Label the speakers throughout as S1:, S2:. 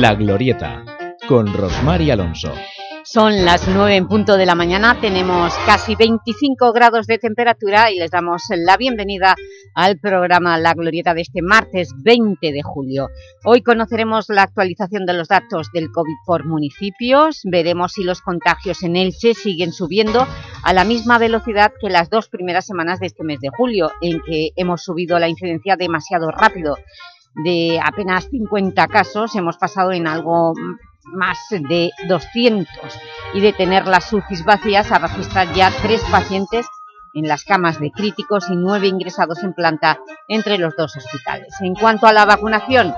S1: La Glorieta, con Rosmar Alonso.
S2: Son las 9 en punto de la mañana, tenemos casi 25 grados de temperatura y les damos la bienvenida al programa La Glorieta de este martes 20 de julio. Hoy conoceremos la actualización de los datos del COVID por municipios, veremos si los contagios en Elche siguen subiendo a la misma velocidad que las dos primeras semanas de este mes de julio, en que hemos subido la incidencia demasiado rápido. De apenas 50 casos hemos pasado en algo más de 200 y de tener las UCIs vacías a registrar ya tres pacientes en las camas de críticos y nueve ingresados en planta entre los dos hospitales. En cuanto a la vacunación,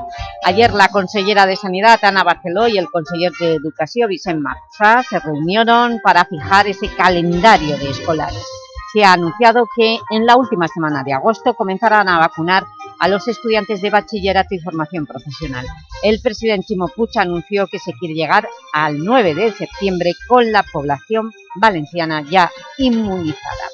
S2: ayer la consellera de Sanidad, Ana Barceló, y el conseller de Educación, Vicente Marcha, se reunieron para fijar ese calendario de escolares. Se ha anunciado que en la última semana de agosto comenzarán a vacunar a los estudiantes de bachillerato y formación profesional. El presidente Chimo Puig anunció que se quiere llegar al 9 de septiembre con la población valenciana ya inmunizada.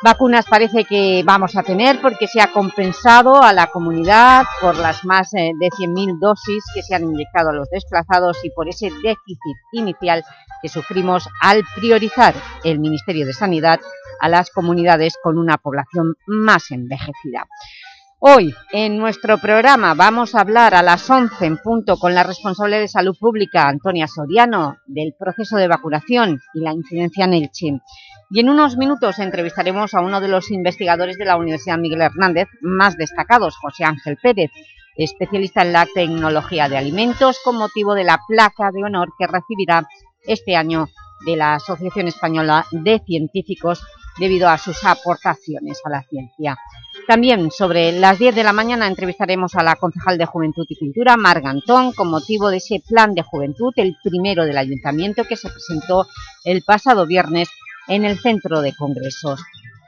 S2: Vacunas parece que vamos a tener porque se ha compensado a la comunidad por las más eh, de 100.000 dosis que se han inyectado a los desplazados y por ese déficit inicial que sufrimos al priorizar el Ministerio de Sanidad a las comunidades con una población más envejecida. Hoy, en nuestro programa, vamos a hablar a las 11 en punto con la responsable de Salud Pública, Antonia Soriano, del proceso de vacunación y la incidencia en el CHIM. Y en unos minutos entrevistaremos a uno de los investigadores de la Universidad Miguel Hernández más destacados, José Ángel Pérez, especialista en la tecnología de alimentos, con motivo de la placa de honor que recibirá este año de la Asociación Española de Científicos debido a sus aportaciones a la ciencia. También sobre las 10 de la mañana entrevistaremos a la concejal de Juventud y Cultura, Marga Antón, con motivo de ese plan de juventud, el primero del Ayuntamiento que se presentó el pasado viernes en el Centro de Congresos.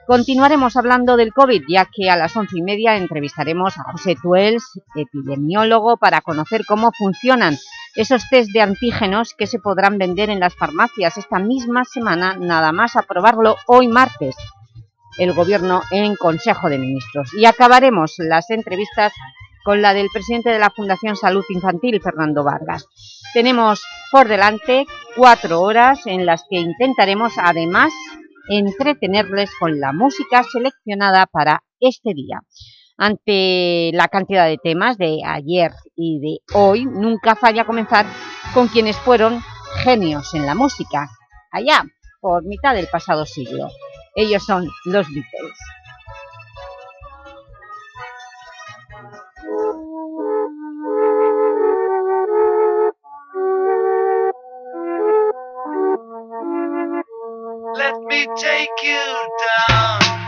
S2: Continuaremos hablando del COVID, ya que a las once y media entrevistaremos a José Tuels, epidemiólogo, para conocer cómo funcionan esos test de antígenos que se podrán vender en las farmacias esta misma semana, nada más aprobarlo hoy martes el Gobierno en Consejo de Ministros. Y acabaremos las entrevistas con la del presidente de la Fundación Salud Infantil, Fernando Vargas. Tenemos por delante cuatro horas en las que intentaremos, además, entretenerles con la música seleccionada para este día. Ante la cantidad de temas de ayer y de hoy, nunca falla comenzar con quienes fueron genios en la música, allá por mitad del pasado siglo. Ellos son los Beatles. Let me take you down,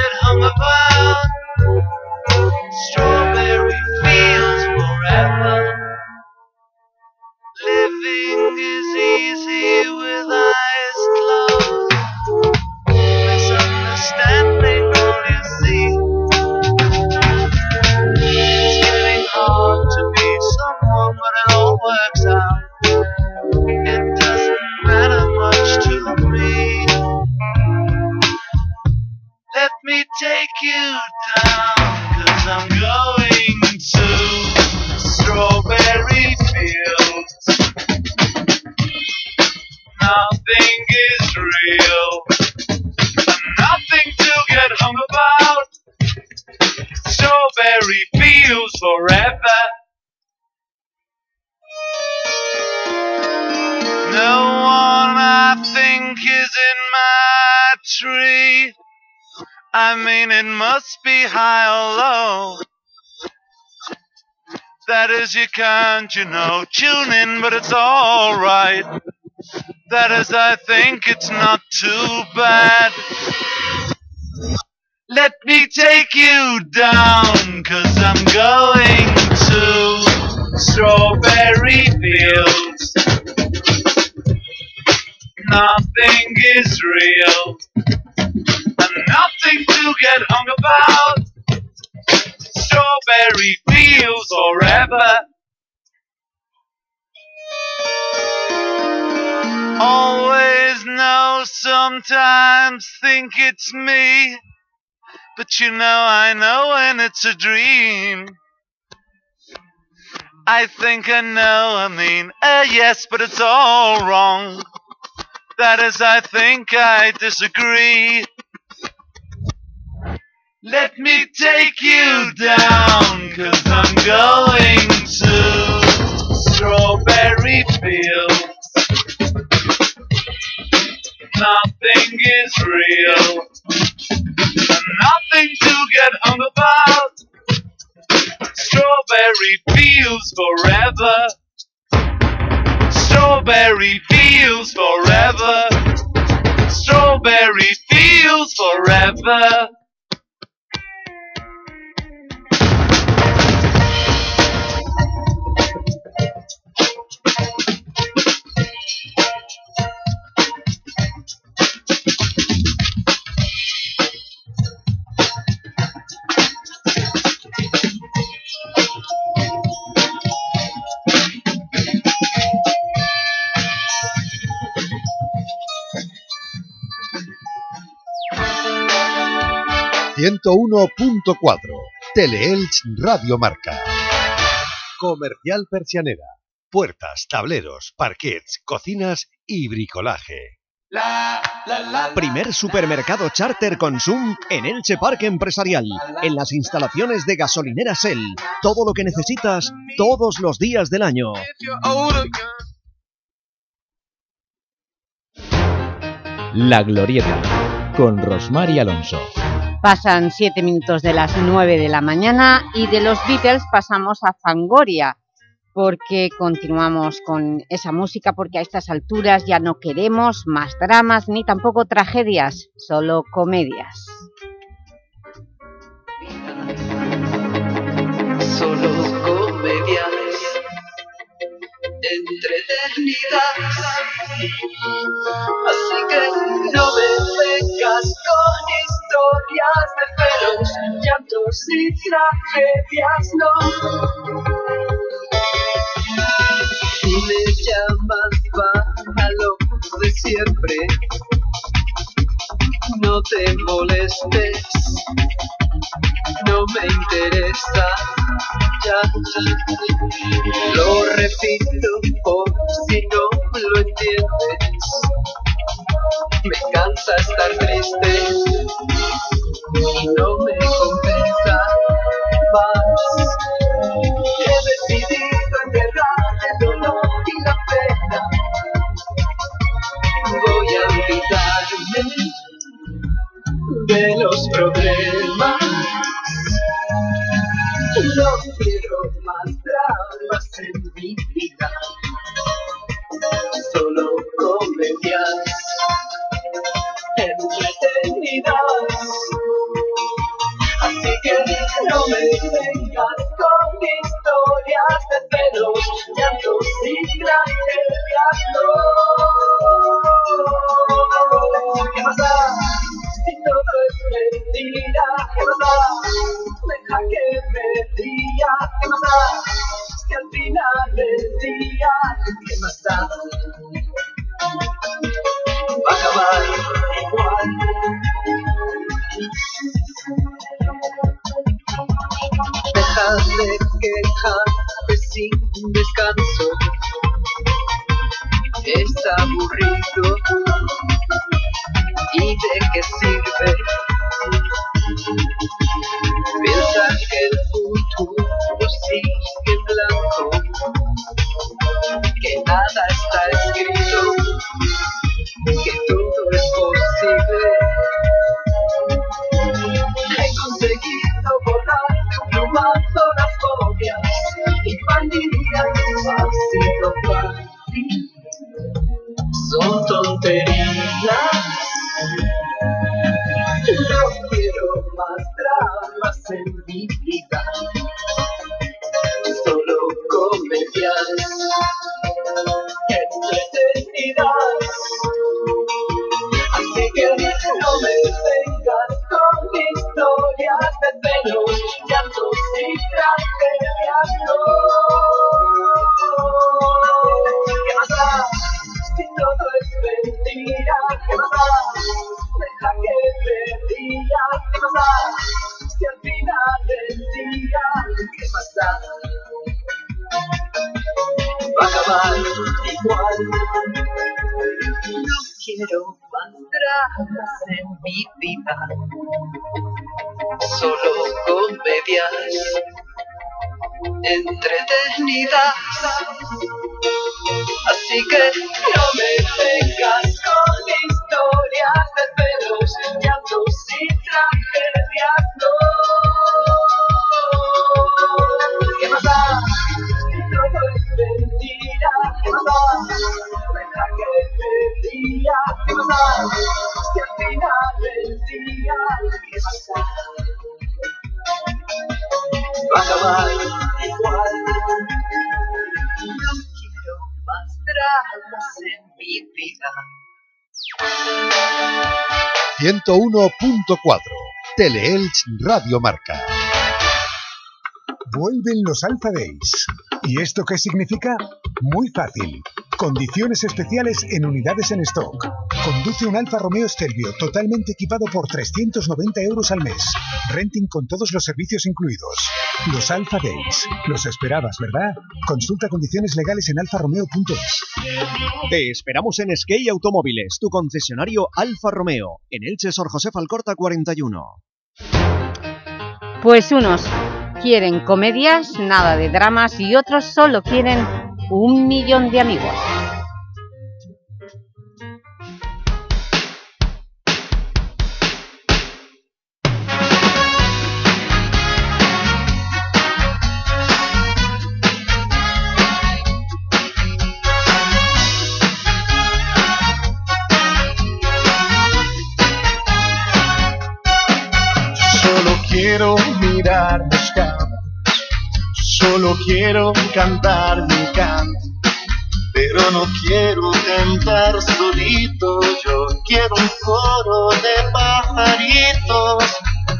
S2: get hung about. Strawberry fields forever. Living is easy with eyes closed. Misunderstanding all you see. It's getting hard to be someone, but it all works out. Me take you down, cause I'm going to strawberry fields. Nothing is real, nothing to get hung about. Strawberry fields forever. No one I think is in my tree. I mean, it must be high or low. That is, you can't, you know, tune in, but it's alright. That is, I think it's not too bad. Let me take you down, cause I'm going to strawberry fields. Nothing is real nothing to get hung about. Strawberry fields forever.
S3: Always know, sometimes think it's me. But you know, I know when it's a dream. I think I know, I mean, uh, yes, but it's all wrong. That is, I think I disagree. Let me take you down, cause I'm going to Strawberry Fields. Nothing is real, nothing to get hung about. Strawberry Fields forever. Strawberry Fields forever. Strawberry Fields forever.
S4: Teleelch Radio Marca. Comercial Persianera. Puertas, tableros, parquets, cocinas y bricolaje.
S5: Primer supermercado charter Consum en Elche Parque Empresarial, en las instalaciones de gasolinera Shell. Todo lo que necesitas todos los días del año.
S1: La Glorieta, con Rosmar y Alonso.
S2: Pasan siete minutos de las nueve de la mañana y de los Beatles pasamos a Fangoria porque continuamos con esa música porque a estas alturas ya no queremos más dramas ni tampoco tragedias, solo comedias.
S6: Solo comedias entre eternidades Así que no me vengas historias de pelos, llantos y tragedias, no. Me llamas para lo de siempre, no te molestes, no me interesa. Ya, lo repito por si no lo entiendes. Me cansa estar triste no me compensa más. He decidido enterrar el dolor y la pena. Voy a olvidarme de los problemas.
S4: 101.4 Teleelch Radio Marca.
S7: Vuelven los Alpha Days. ¿Y esto qué significa? Muy fácil. Condiciones especiales en unidades en stock. Conduce un Alfa Romeo Stelvio totalmente equipado por 390 euros al mes. Renting con todos los servicios incluidos. Los Alpha Days. Los esperabas, ¿verdad? Consulta condiciones legales en alfaromeo.es.
S5: Te esperamos en Skate Automóviles, tu concesionario Alfa Romeo, en Elche Sor José Alcorta 41.
S2: Pues unos quieren comedias, nada de dramas y otros solo quieren un millón de amigos.
S8: Solo quiero cantar mi canto, pero no quiero cantar solito, yo quiero un coro de pajaritos,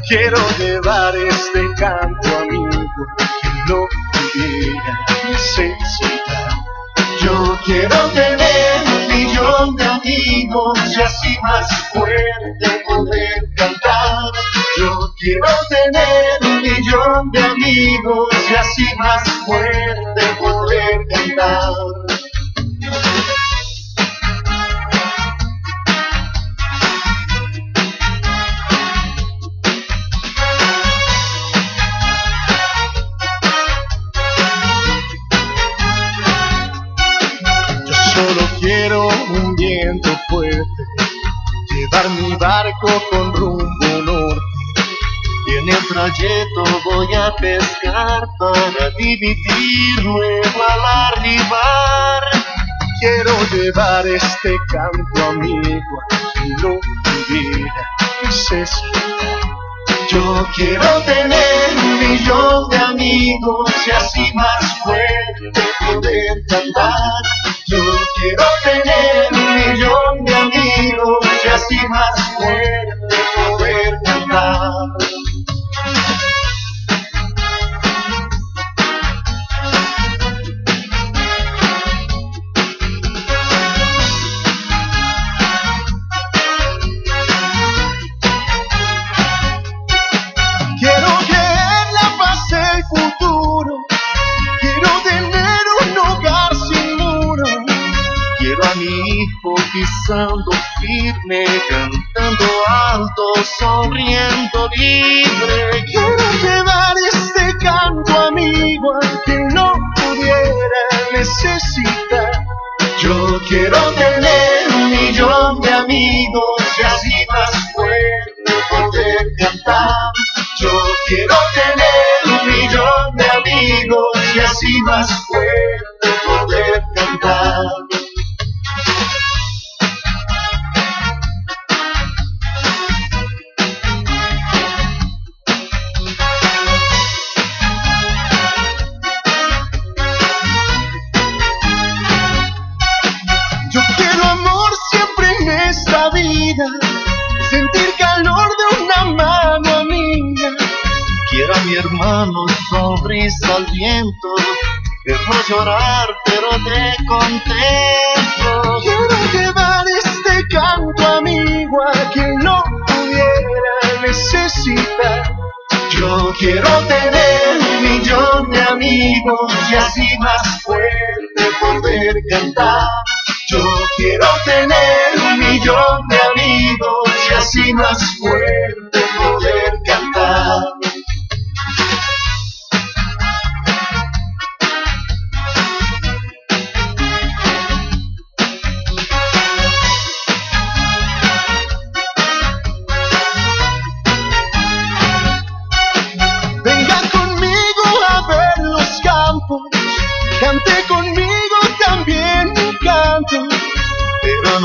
S8: quiero llevar este canto amigo que no pudiera necesitar. Yo quiero tener un millón de amigos y así más fuerte poder cantar. Yo quiero tener un millón de amigos y así más fuerte poder cantar. Yo solo quiero un viento fuerte, llevar mi barco con rumbo norte. En el trayecto voy a pescar para dividir luego al arribar. Quiero llevar este canto amigo a no pudiera necesitar. Yo quiero tener un millón de amigos y así más fuerte poder cantar. Yo quiero tener un millón de amigos y así más fuerte pisando firme, cantando alto, sonriendo libre. Quiero llevar este canto amigo al que no pudiera necesitar. Yo quiero tener un millón de amigos y así más fuerte poder cantar. Yo quiero tener un millón de amigos y así más fuerte poder y hermanos, sonrisa al viento. Dejo llorar, pero te contento. Quiero llevar este canto, amigo, a quien no pudiera necesitar. Yo quiero tener un millón de amigos y así más fuerte poder cantar. Yo quiero tener un millón de amigos y así más fuerte poder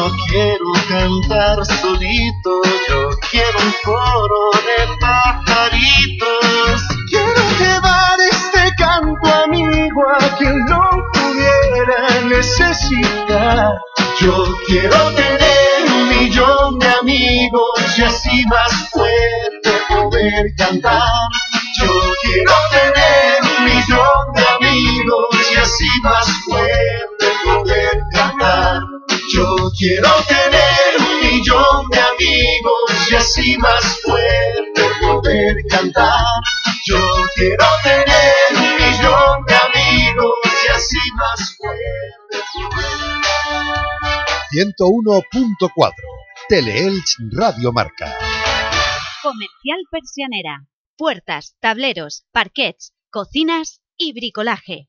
S8: No quiero cantar solito, yo quiero un coro de pajaritos. Quiero llevar este canto amigo a quien no pudiera necesitar. Yo quiero tener un millón de amigos y así más fuerte poder cantar. Yo quiero tener un millón de amigos y así más fuerte. Yo quiero tener un millón de amigos y así más fuerte poder cantar. Yo quiero tener un millón de amigos y así más fuerte poder
S4: 101.4 Teleelch Radio Marca.
S9: Comercial Persianera. Puertas, tableros, parquets, cocinas y bricolaje.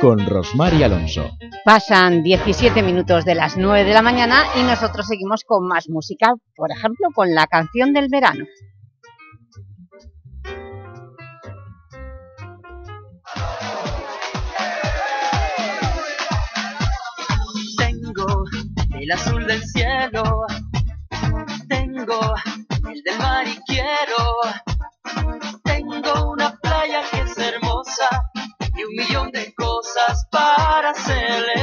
S1: con Rosmar y Alonso.
S2: Pasan 17 minutos de las 9 de la mañana y nosotros seguimos con más música, por ejemplo, con la canción del verano.
S10: Tengo el azul del cielo, tengo el del mar y quiero. Tengo una playa que es hermosa y un millón de cosas para celebrar.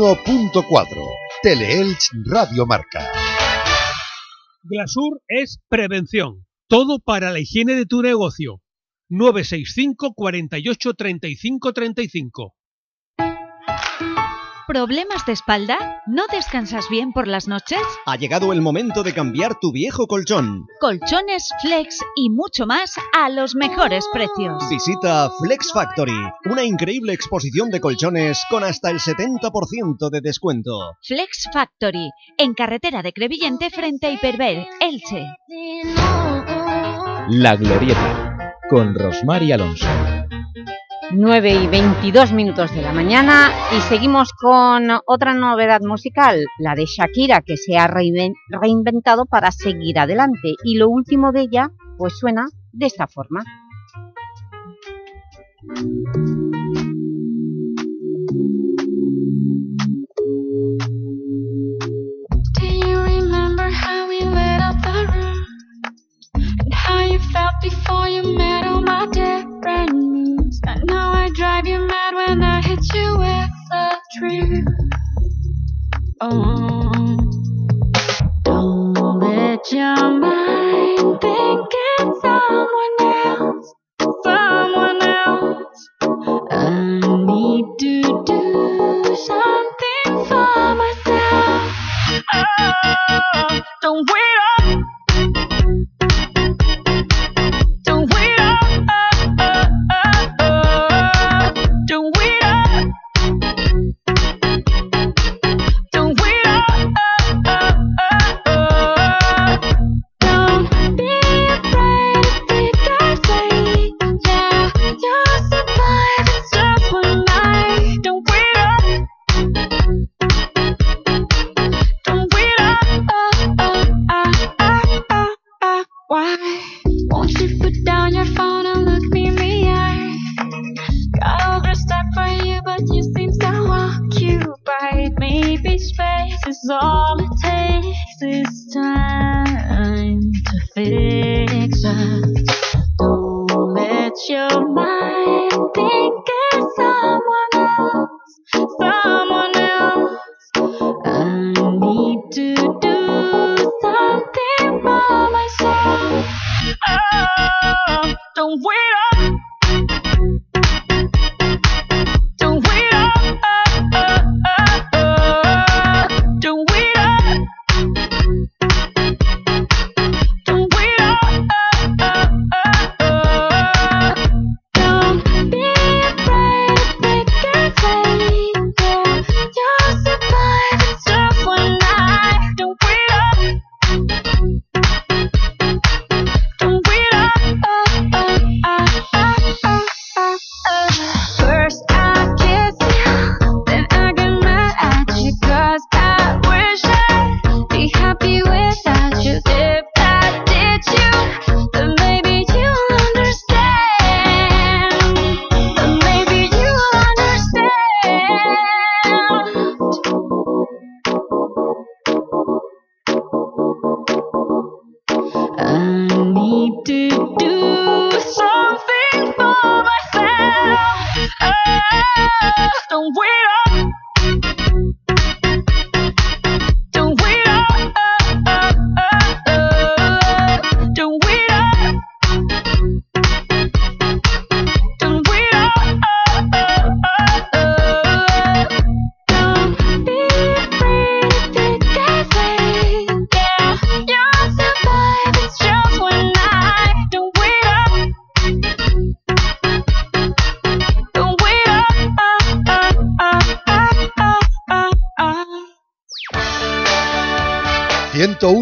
S4: ...101.4... Teleelch Radio Marca.
S11: Glasur es prevención. Todo para la higiene de tu negocio. 965 48 35 35.
S9: ¿Problemas de espalda? ¿No descansas bien por las noches?
S5: Ha llegado el momento de cambiar tu viejo colchón.
S9: Colchones, flex y mucho más a los mejores precios.
S5: Visita Flex Factory, una increíble exposición de colchones con hasta el 70% de descuento.
S9: Flex Factory, en carretera de Crevillente frente a Hiperver, Elche.
S1: La Glorieta, con Rosmar y Alonso.
S2: 9 y 22 minutos de la mañana y seguimos con otra novedad musical, la de Shakira, que se ha reinven- reinventado para seguir adelante y lo último de ella pues suena de esta forma.
S12: Before you met all my different moves? And now I drive you mad when I hit you with the truth. Oh,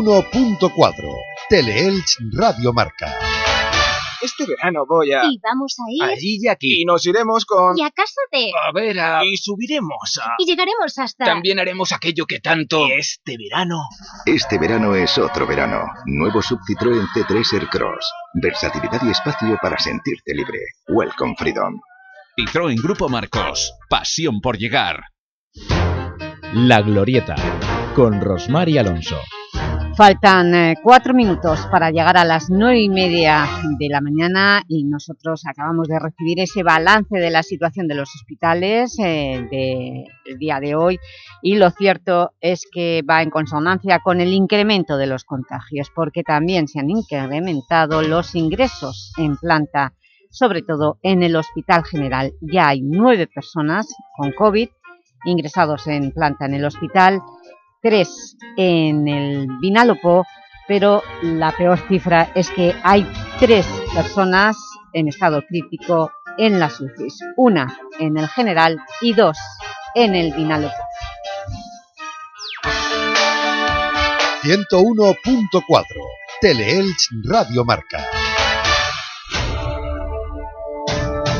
S4: 101.4 Teleelch Radio Marca.
S13: Este verano voy a...
S14: Y vamos a ir...
S13: Allí y aquí. Y nos iremos con...
S14: Y a casa de...
S13: A ver, a... Y subiremos a...
S14: Y llegaremos hasta...
S13: También haremos aquello que tanto... Este verano...
S15: Este verano es otro verano. Nuevo Sub Citroën C3 Aircross. Versatilidad y espacio para sentirte libre. Welcome Freedom.
S1: Citroën Grupo Marcos. Pasión por llegar. La Glorieta. Con Rosmar y Alonso.
S2: Faltan eh, cuatro minutos para llegar a las nueve y media de la mañana y nosotros acabamos de recibir ese balance de la situación de los hospitales eh, del día de hoy y lo cierto es que va en consonancia con el incremento de los contagios porque también se han incrementado los ingresos en planta, sobre todo en el Hospital General. Ya hay nueve personas con COVID ingresados en planta en el hospital tres en el Vinalopó, pero la peor cifra es que hay tres personas en estado crítico en las UCIs, una en el General y dos en el Vinalopó.
S4: 101.4 Teleelch Radio Marca.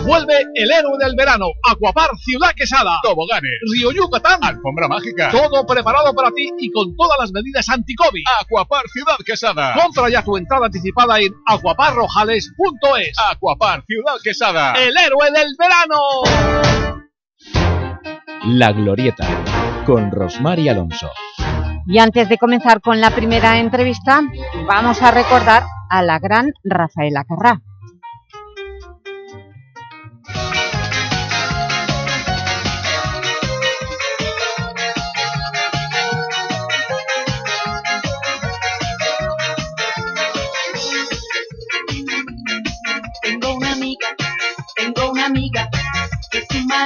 S16: Vuelve el héroe del verano, Aquapar Ciudad Quesada. Toboganes, Río Yucatán, Alfombra Mágica. Todo preparado para ti y con todas las medidas anti-COVID. Aquapar Ciudad Quesada. Compra ya tu entrada anticipada en acuaparrojales.es. Aquapar Ciudad Quesada. El héroe del verano.
S1: La Glorieta. Con Rosmar y Alonso.
S2: Y antes de comenzar con la primera entrevista, vamos a recordar a la gran Rafaela Carrá.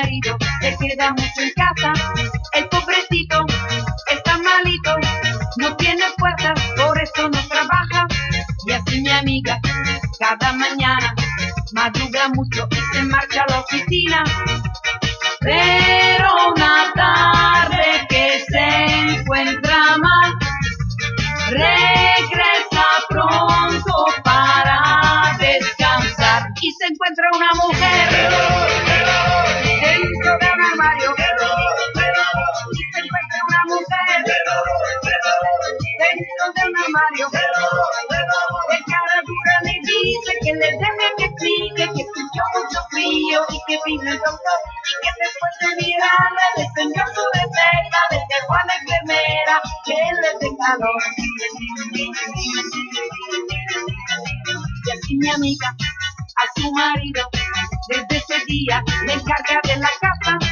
S17: Se queda mucho en casa. El pobrecito está malito, no tiene fuerzas, por eso no trabaja. Y así mi amiga cada mañana madruga mucho y se marcha a la oficina. Y que después de mirarle le extendió su receta a la enfermera que le dé calor y así mi amiga a su marido desde ese día le encarga de la casa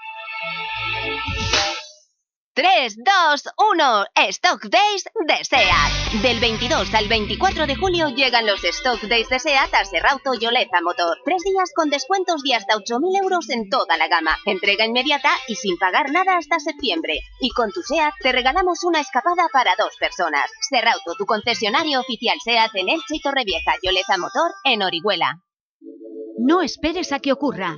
S18: 3, 2, 1, Stock Days de SEAT. Del 22 al 24 de julio llegan los Stock Days de SEAT a Serrauto y Oleza Motor. Tres días con descuentos de hasta 8.000 euros en toda la gama. Entrega inmediata y sin pagar nada hasta septiembre. Y con tu SEAT te regalamos una escapada para dos personas. Serrauto, tu concesionario oficial SEAT en Elche y Torrevieja y Oleza Motor en Orihuela.
S9: No esperes a que ocurra.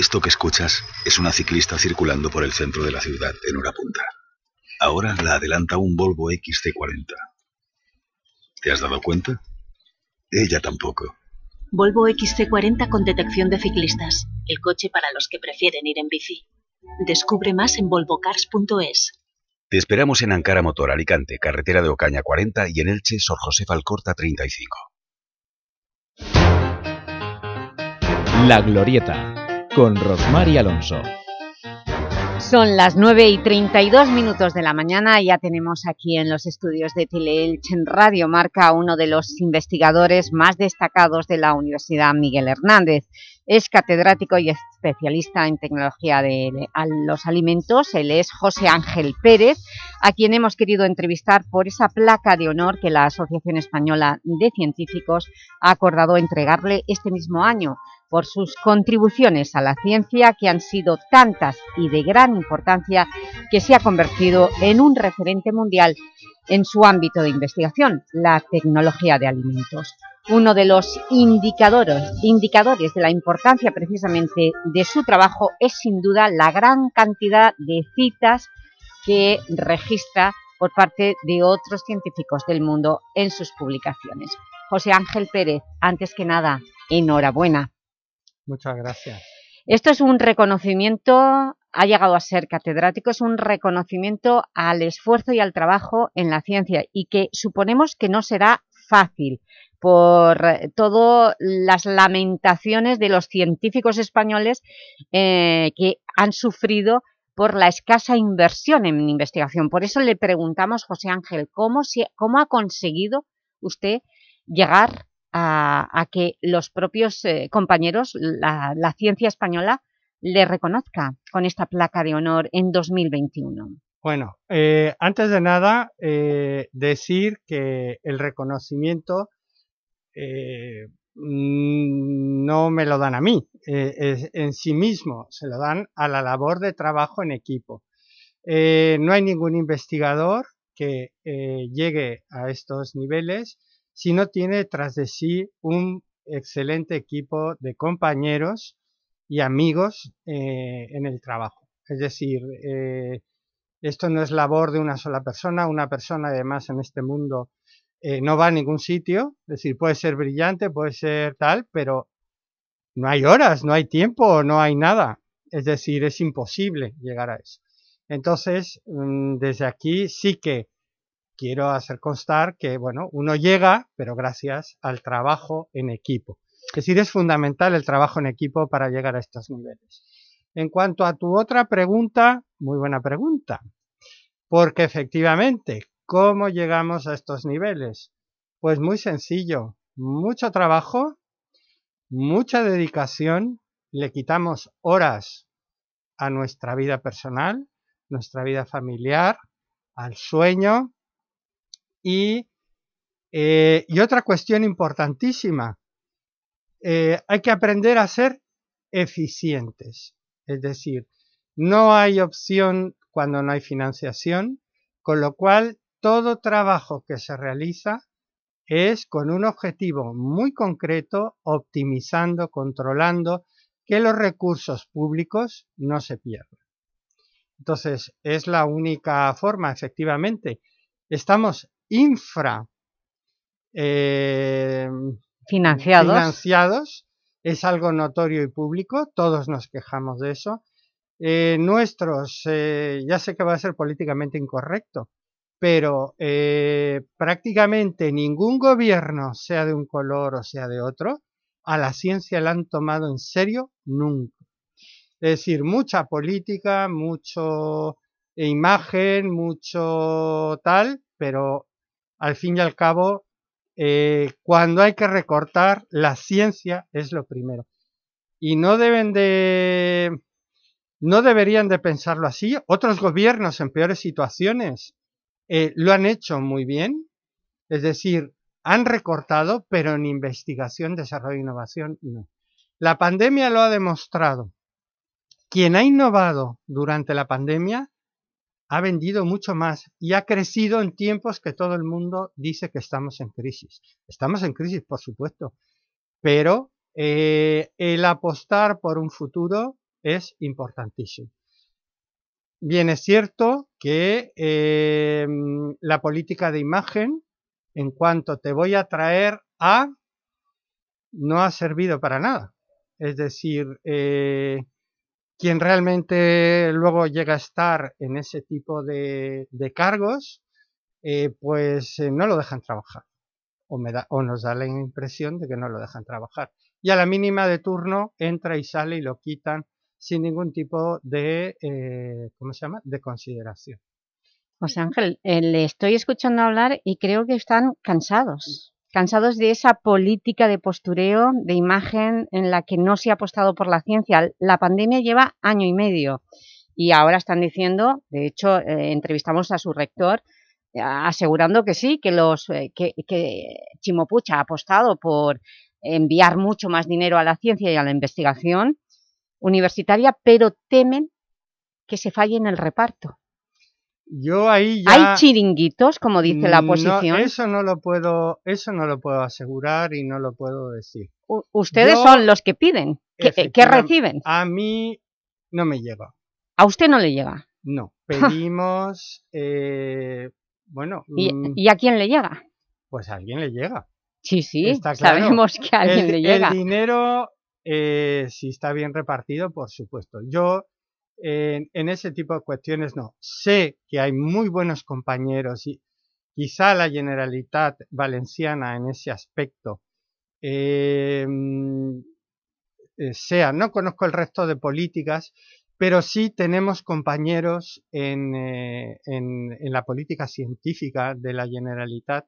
S19: Esto que escuchas es una ciclista circulando por el centro de la ciudad en hora punta. Ahora la adelanta un Volvo XC40. ¿Te has dado cuenta? Ella tampoco.
S20: Volvo XC40 con detección de ciclistas. El coche para los que prefieren ir en bici. Descubre más en volvocars.es.
S19: Te esperamos en Ankara Motor Alicante, carretera de Ocaña 40 y en Elche, Sor José Alcorta 35.
S1: La Glorieta, con Rosmar y Alonso.
S2: Son las 9 y 32 minutos de la mañana y ya tenemos aquí en los estudios de Teleelch en Radio Marca a uno de los investigadores más destacados de la Universidad Miguel Hernández. Es catedrático y especialista en tecnología de los alimentos. Él es José Ángel Pérez, a quien hemos querido entrevistar por esa placa de honor que la Asociación Española de Científicos ha acordado entregarle este mismo año por sus contribuciones a la ciencia que han sido tantas y de gran importancia que se ha convertido en un referente mundial en su ámbito de investigación, la tecnología de alimentos. Uno de los indicadores, indicadores de la importancia precisamente de su trabajo es sin duda la gran cantidad de citas que registra por parte de otros científicos del mundo en sus publicaciones. José Ángel Pérez, antes que nada, enhorabuena.
S21: Muchas gracias.
S2: Esto es un reconocimiento, ha llegado a ser catedrático, es un reconocimiento al esfuerzo y al trabajo en la ciencia y que suponemos que no será fácil por todas las lamentaciones de los científicos españoles eh, que han sufrido por la escasa inversión en investigación. Por eso le preguntamos, José Ángel, ¿cómo, cómo ha conseguido usted llegar a, a que los propios eh, compañeros, la, ciencia española, le reconozca con esta placa de honor en 2021?
S21: Bueno, eh, antes de nada, eh, decir que el reconocimiento eh, no me lo dan a mí, eh, en sí mismo, se lo dan a la labor de trabajo en equipo. Eh, no hay ningún investigador que llegue a estos niveles si no tiene tras de sí un excelente equipo de compañeros y amigos en el trabajo. Es decir, esto no es labor de una sola persona, una persona además en este mundo eh, no va a ningún sitio, es decir, puede ser brillante, puede ser tal, pero no hay horas, no hay tiempo, no hay nada. Es decir, es imposible llegar a eso. Entonces, mm, desde aquí sí que quiero hacer constar que, bueno, uno llega, pero gracias al trabajo en equipo. Es decir, es fundamental el trabajo en equipo para llegar a estos niveles. En cuanto a tu otra pregunta, muy buena pregunta, porque efectivamente, ¿cómo llegamos a estos niveles? Pues muy sencillo, mucho trabajo, mucha dedicación, le quitamos horas a nuestra vida personal, nuestra vida familiar, al sueño y, eh, y otra cuestión importantísima, eh, hay que aprender a ser eficientes. Es decir, no hay opción cuando no hay financiación, con lo cual todo trabajo que se realiza es con un objetivo muy concreto, optimizando, controlando que los recursos públicos no se pierdan. Entonces, es la única forma, efectivamente. Estamos infra eh,
S2: financiados.
S21: financiados, es algo notorio y público, todos nos quejamos de eso, eh, nuestros, eh, ya sé que va a ser políticamente incorrecto, pero eh, prácticamente ningún gobierno, sea de un color o sea de otro, a la ciencia la han tomado en serio nunca. Es decir, mucha política, mucho imagen, mucho tal, pero al fin y al cabo, eh, cuando hay que recortar, la ciencia es lo primero. Y no deben de... No deberían de pensarlo así. Otros gobiernos en peores situaciones eh, lo han hecho muy bien. Es decir, han recortado, pero en investigación, desarrollo e innovación no. La pandemia lo ha demostrado. Quien ha innovado durante la pandemia ha vendido mucho más y ha crecido en tiempos que todo el mundo dice que estamos en crisis. Estamos en crisis, por supuesto, pero eh, el apostar por un futuro es importantísimo. Bien, es cierto que eh, la política de imagen, en cuanto te voy a traer a, no ha servido para nada. Es decir, eh, quien realmente luego llega a estar en ese tipo de, de cargos, eh, pues eh, no lo dejan trabajar. O, me da, o nos da la impresión de que no lo dejan trabajar. Y a la mínima de turno entra y sale y lo quitan sin ningún tipo de, eh, ¿cómo se llama?, de consideración.
S2: José Ángel, eh, le estoy escuchando hablar y creo que están cansados. Cansados de esa política de postureo, de imagen en la que no se ha apostado por la ciencia. La pandemia lleva año y medio y ahora están diciendo, de hecho, eh, entrevistamos a su rector, asegurando que sí, que, los, que Chimopucha ha apostado por enviar mucho más dinero a la ciencia y a la investigación universitaria, pero temen que se falle en el reparto.
S21: Yo ahí ya...
S2: ¿Hay chiringuitos, como dice la
S21: no,
S2: oposición?
S21: eso no lo puedo, eso no lo puedo asegurar y no lo puedo decir.
S2: U- ustedes
S21: Yo-
S2: son los que piden. ¿Qué, qué
S21: Efectivam-
S2: reciben?
S21: A mí no me llega.
S2: ¿A usted no le llega?
S21: No. Pedimos, eh, bueno,
S2: ¿Y,
S21: mm,
S2: y a quién le llega?
S21: pues a alguien le llega.
S2: Sí, sí,
S21: claro.
S2: sabemos que a alguien
S21: el,
S2: le llega.
S21: El dinero, eh, si está bien repartido, por supuesto. Yo, en, ese tipo de cuestiones, no. Sé que hay muy buenos compañeros y quizá la Generalitat Valenciana en ese aspecto eh, mm, eh, sea, no conozco el resto de políticas, pero sí tenemos compañeros en la política científica de la Generalitat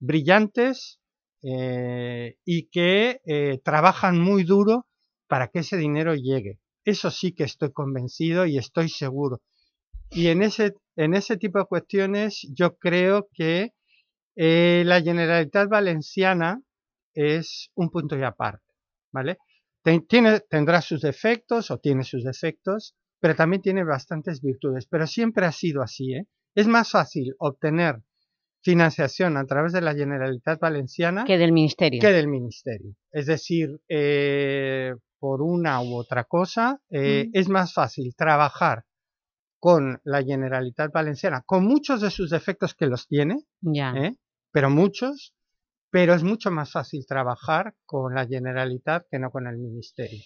S21: brillantes eh, y que eh, trabajan muy duro para que ese dinero llegue. Eso sí que estoy convencido y estoy seguro. Y en ese, en ese tipo de cuestiones yo creo que eh, la Generalitat Valenciana es un punto y aparte, ¿vale? Tiene, tendrá sus defectos o tiene sus defectos, pero también tiene bastantes virtudes. Pero siempre ha sido así. Es más fácil obtener financiación a través de la Generalitat Valenciana
S2: Que del ministerio.
S21: que del ministerio. Es decir, eh, por una u otra cosa, eh,
S2: Mm.
S21: es más fácil trabajar con la Generalitat Valenciana, con muchos de sus defectos que los tiene. ¿eh? pero muchos, pero es mucho más fácil trabajar con la Generalitat que no con el ministerio.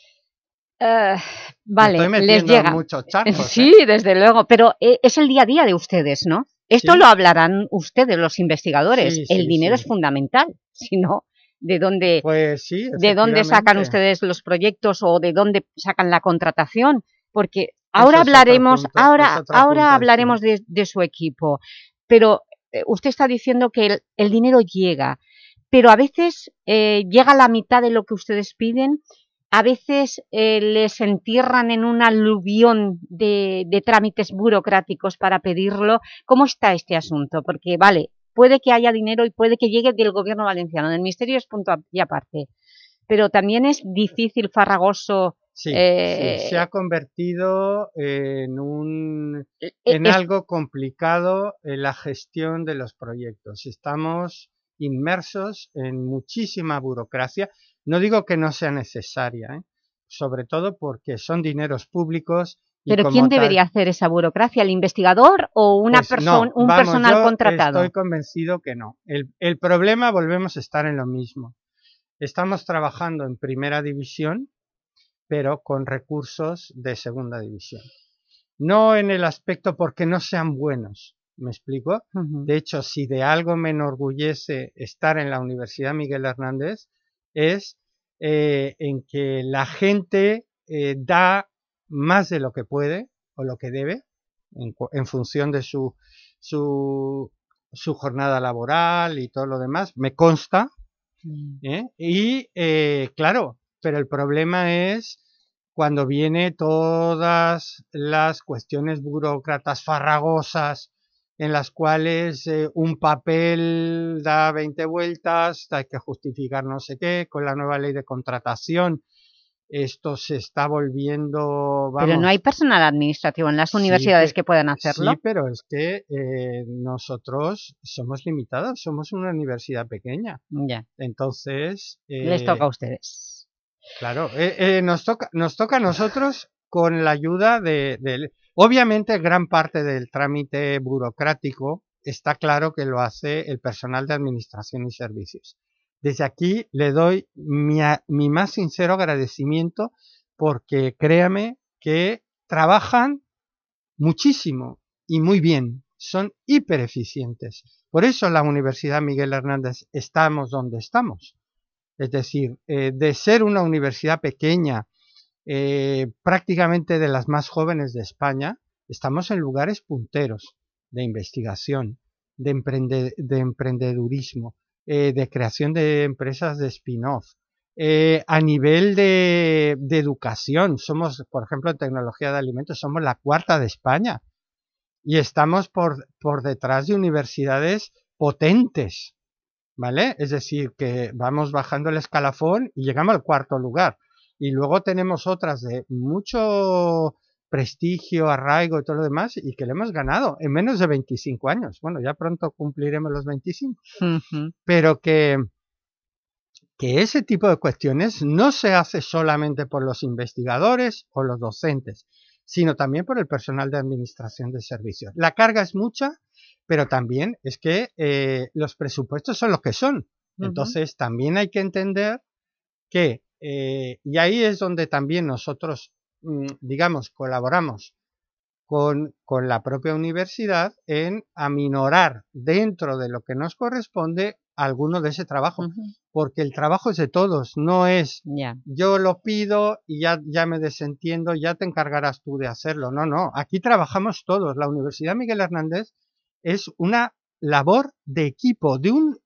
S2: Vale, les llega.
S21: muchos charcos.
S2: Sí, desde luego, pero es el día a día de ustedes, ¿no? Esto
S21: Sí.
S2: lo hablarán ustedes, los investigadores.
S21: Sí,
S2: el
S21: sí,
S2: dinero es fundamental, si no, ¿de dónde,
S21: Pues sí,
S2: ¿de dónde sacan ustedes los proyectos o de dónde sacan la contratación? Porque ahora hablaremos,
S21: punto,
S2: ahora, ahora hablaremos de, de su equipo, pero eh, usted está diciendo que el, el dinero llega, pero a veces eh, llega a la mitad de lo que ustedes piden, a veces eh, les entierran en un aluvión de, de trámites burocráticos para pedirlo. ¿Cómo está este asunto? Porque, vale, puede que haya dinero y puede que llegue del gobierno valenciano, del ministerio es punto y aparte, pero también es difícil, farragoso...
S21: Sí,
S2: eh,
S21: sí, se ha convertido en un
S2: eh,
S21: en
S2: es-
S21: algo complicado en la gestión de los proyectos. Estamos inmersos en muchísima burocracia. No digo que no sea necesaria, ¿eh? sobre todo porque son dineros públicos. y
S2: ¿Pero quién
S21: tal-
S2: debería hacer esa burocracia? ¿El investigador o una
S21: pues no,
S2: un
S21: vamos,
S2: personal
S21: yo
S2: contratado?
S21: Estoy convencido que no. El, el problema, volvemos a estar en lo mismo. Estamos trabajando en primera división pero con recursos de segunda división. No en el aspecto porque no sean buenos, ¿me explico? De hecho, si de algo me enorgullece estar en la Universidad Miguel Hernández, es eh, en que la gente eh, da más de lo que puede o lo que debe, en, función de su, su, su jornada laboral y todo lo demás, me consta, ¿eh? Y claro, pero el problema es cuando viene todas las cuestiones burócratas farragosas en las cuales eh, un papel da 20 vueltas, hay que justificar no sé qué, con la nueva ley de contratación, esto se está volviendo, vamos...
S2: Pero no hay personal administrativo en las universidades que puedan hacerlo.
S21: Sí, pero es que eh, nosotros somos limitados, somos una universidad pequeña.
S2: Ya.
S21: Entonces...
S2: Les
S21: eh,
S2: toca a ustedes.
S21: Claro, eh, eh, nos, toca, nos toca a nosotros con la ayuda de, Obviamente gran parte del trámite burocrático está claro que lo hace el personal de administración y servicios. Desde aquí le doy mi, mi más sincero agradecimiento porque créame que trabajan muchísimo y muy bien, son hiper eficientes. Por eso la Universidad Miguel Hernández estamos donde estamos. Es decir, eh, de ser una universidad pequeña, eh, prácticamente de las más jóvenes de España, estamos en lugares punteros de investigación, de, emprende- de emprendedurismo, eh, de creación de empresas de spin-off. Eh, a nivel de, educación, somos, por ejemplo, en tecnología de alimentos, somos la cuarta de España y estamos por detrás de universidades potentes, ¿vale? Es decir, que vamos bajando el escalafón y llegamos al cuarto lugar. Y luego tenemos otras de mucho prestigio, arraigo y todo lo demás, y que le hemos ganado en menos de 25 años. Bueno, ya pronto cumpliremos los 25. Pero que, que ese tipo de cuestiones no se hace solamente por los investigadores o los docentes, sino también por el personal de administración de servicios. La carga es mucha, pero también es que eh, los presupuestos son los que son. Entonces también hay que entender que, eh, y ahí es donde también nosotros, mm, digamos, colaboramos con, con la propia universidad en aminorar dentro de lo que nos corresponde alguno de ese trabajo, porque el trabajo es de todos, no es yo lo pido y ya, ya me desentiendo, ya te encargarás tú de hacerlo, no, no, aquí trabajamos todos, la Universidad Miguel Hernández es una labor de equipo, de un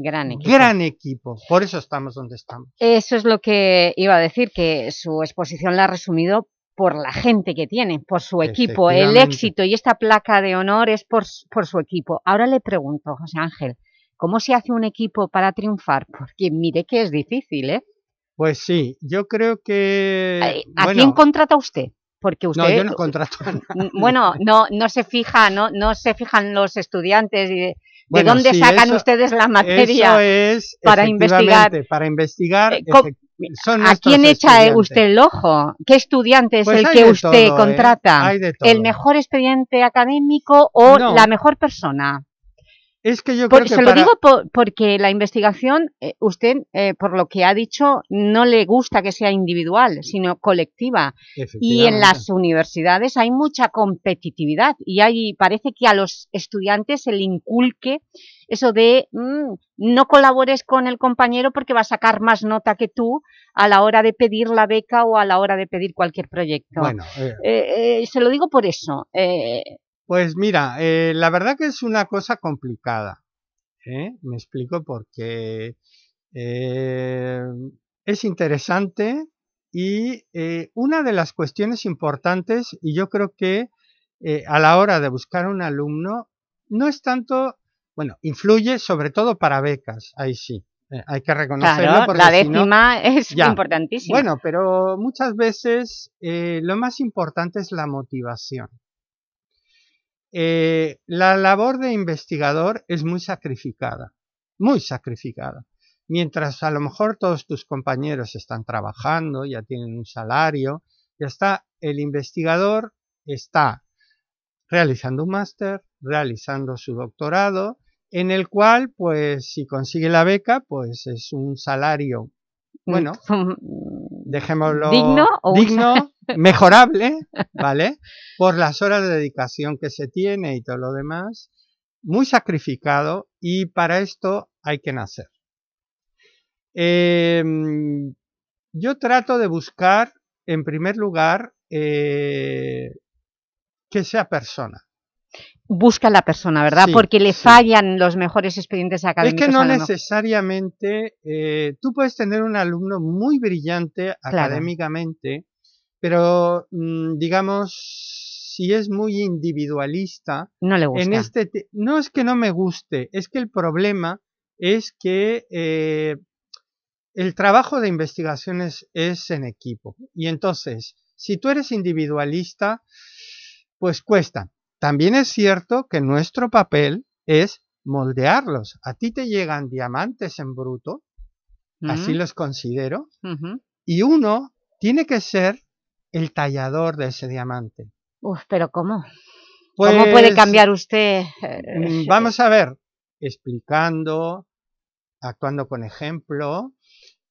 S2: Gran equipo.
S21: gran equipo, por eso estamos donde estamos.
S2: Eso es lo que iba a decir, que su exposición la ha resumido por la gente que tiene, por su equipo. El éxito y esta placa de honor es por, por su equipo. Ahora le pregunto, José Ángel, ¿cómo se hace un equipo para triunfar? Porque mire que es difícil, ¿eh?
S21: Pues sí, yo creo que...
S2: ¿A
S21: bueno,
S2: quién contrata usted? Porque usted...
S21: No, yo no contrato a nadie.
S2: Bueno, no, no se fija, no, no se fijan los estudiantes y de, dónde
S21: sí,
S2: sacan
S21: eso-
S2: ustedes la materia
S21: es,
S2: para investigar.
S21: Para investigar,
S2: Eh,
S21: son
S2: ¿A quién echa usted el ojo? ¿Qué estudiante es
S21: Pues
S2: el que usted
S21: todo, ¿eh?
S2: contrata? ¿El mejor expediente académico o
S21: No.
S2: la mejor persona?
S21: Es que yo
S2: Por-
S21: creo que
S2: se lo digo por- porque la investigación, eh, usted, eh, por lo que ha dicho, no le gusta que sea individual, sino colectiva. Y en las universidades hay mucha competitividad y hay, parece que a los estudiantes se le inculque eso de mm, no colabores con el compañero porque va a sacar más nota que tú a la hora de pedir la beca o a la hora de pedir cualquier proyecto.
S21: Bueno, eh,
S2: se lo digo por eso.
S21: Pues mira, eh, la verdad que es una cosa complicada. ¿eh? Me explico porque eh, es interesante y eh, una de las cuestiones importantes, y yo creo que a la hora de buscar un alumno, no es tanto, bueno, influye sobre todo para becas, ahí sí, hay que reconocerlo.
S2: Claro,
S21: porque
S2: la
S21: si no-
S2: décima es
S21: Ya.
S2: importantísima.
S21: Bueno, pero muchas veces eh, lo más importante es la motivación. Eh, la labor de investigador es muy sacrificada, muy sacrificada. Mientras a lo mejor todos tus compañeros están trabajando, ya tienen un salario, ya está, el investigador está realizando un máster, realizando su doctorado, en el cual, pues, si consigue la beca, pues es un salario, bueno, dejémoslo
S2: ¿Digno o
S21: digno, mejorable, ¿vale? Por las horas de dedicación que se tiene y todo lo demás, muy sacrificado y para esto hay que nacer. Em, yo trato de buscar, en primer lugar, eh, que sea persona.
S2: Busca la persona, ¿verdad?
S21: Sí,
S2: Porque le
S21: sí.
S2: fallan los mejores expedientes
S21: Es
S2: académicos.
S21: que no necesariamente, eh, tú puedes tener un alumno muy brillante académicamente, pero mm, digamos, si es muy individualista,
S2: No le
S21: en
S2: gusta.
S21: este te- no es que no me guste, es que el problema es que eh, el trabajo de investigación es, en equipo. Y entonces, si tú eres individualista, pues cuesta. También es cierto que nuestro papel es moldearlos. A ti te llegan diamantes en bruto, así
S2: Mm.
S21: los considero, y uno tiene que ser el tallador de ese diamante.
S2: Uf, pero ¿cómo? ¿Cómo puede
S21: Pues,
S2: cambiar usted? eh,
S21: Mm, Vamos a ver, explicando, actuando con ejemplo,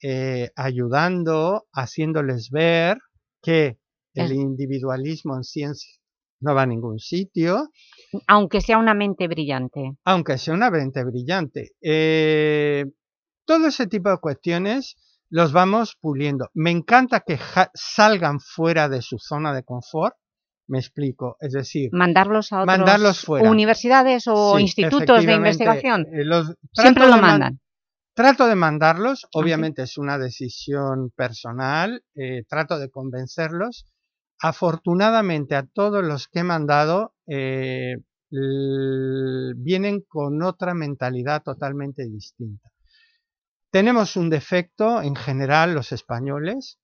S21: eh, ayudando, haciéndoles ver que el individualismo en ciencia no va a ningún sitio,
S2: Aunque sea una mente brillante.
S21: aunque sea una mente brillante. Eh, todo ese tipo de cuestiones los vamos puliendo. Me encanta que ja- salgan fuera de su zona de confort, me explico, es decir,
S2: Mandarlos a otras
S21: mandarlos fuera.
S2: universidades o
S21: Sí,
S2: institutos de investigación.
S21: eh, los-
S2: Siempre lo
S21: man-
S2: mandan.
S21: Trato de mandarlos, obviamente es una decisión personal, eh, trato de convencerlos. Afortunadamente a todos los que he mandado eh, vienen con otra mentalidad totalmente distinta. Tenemos un defecto en general los españoles,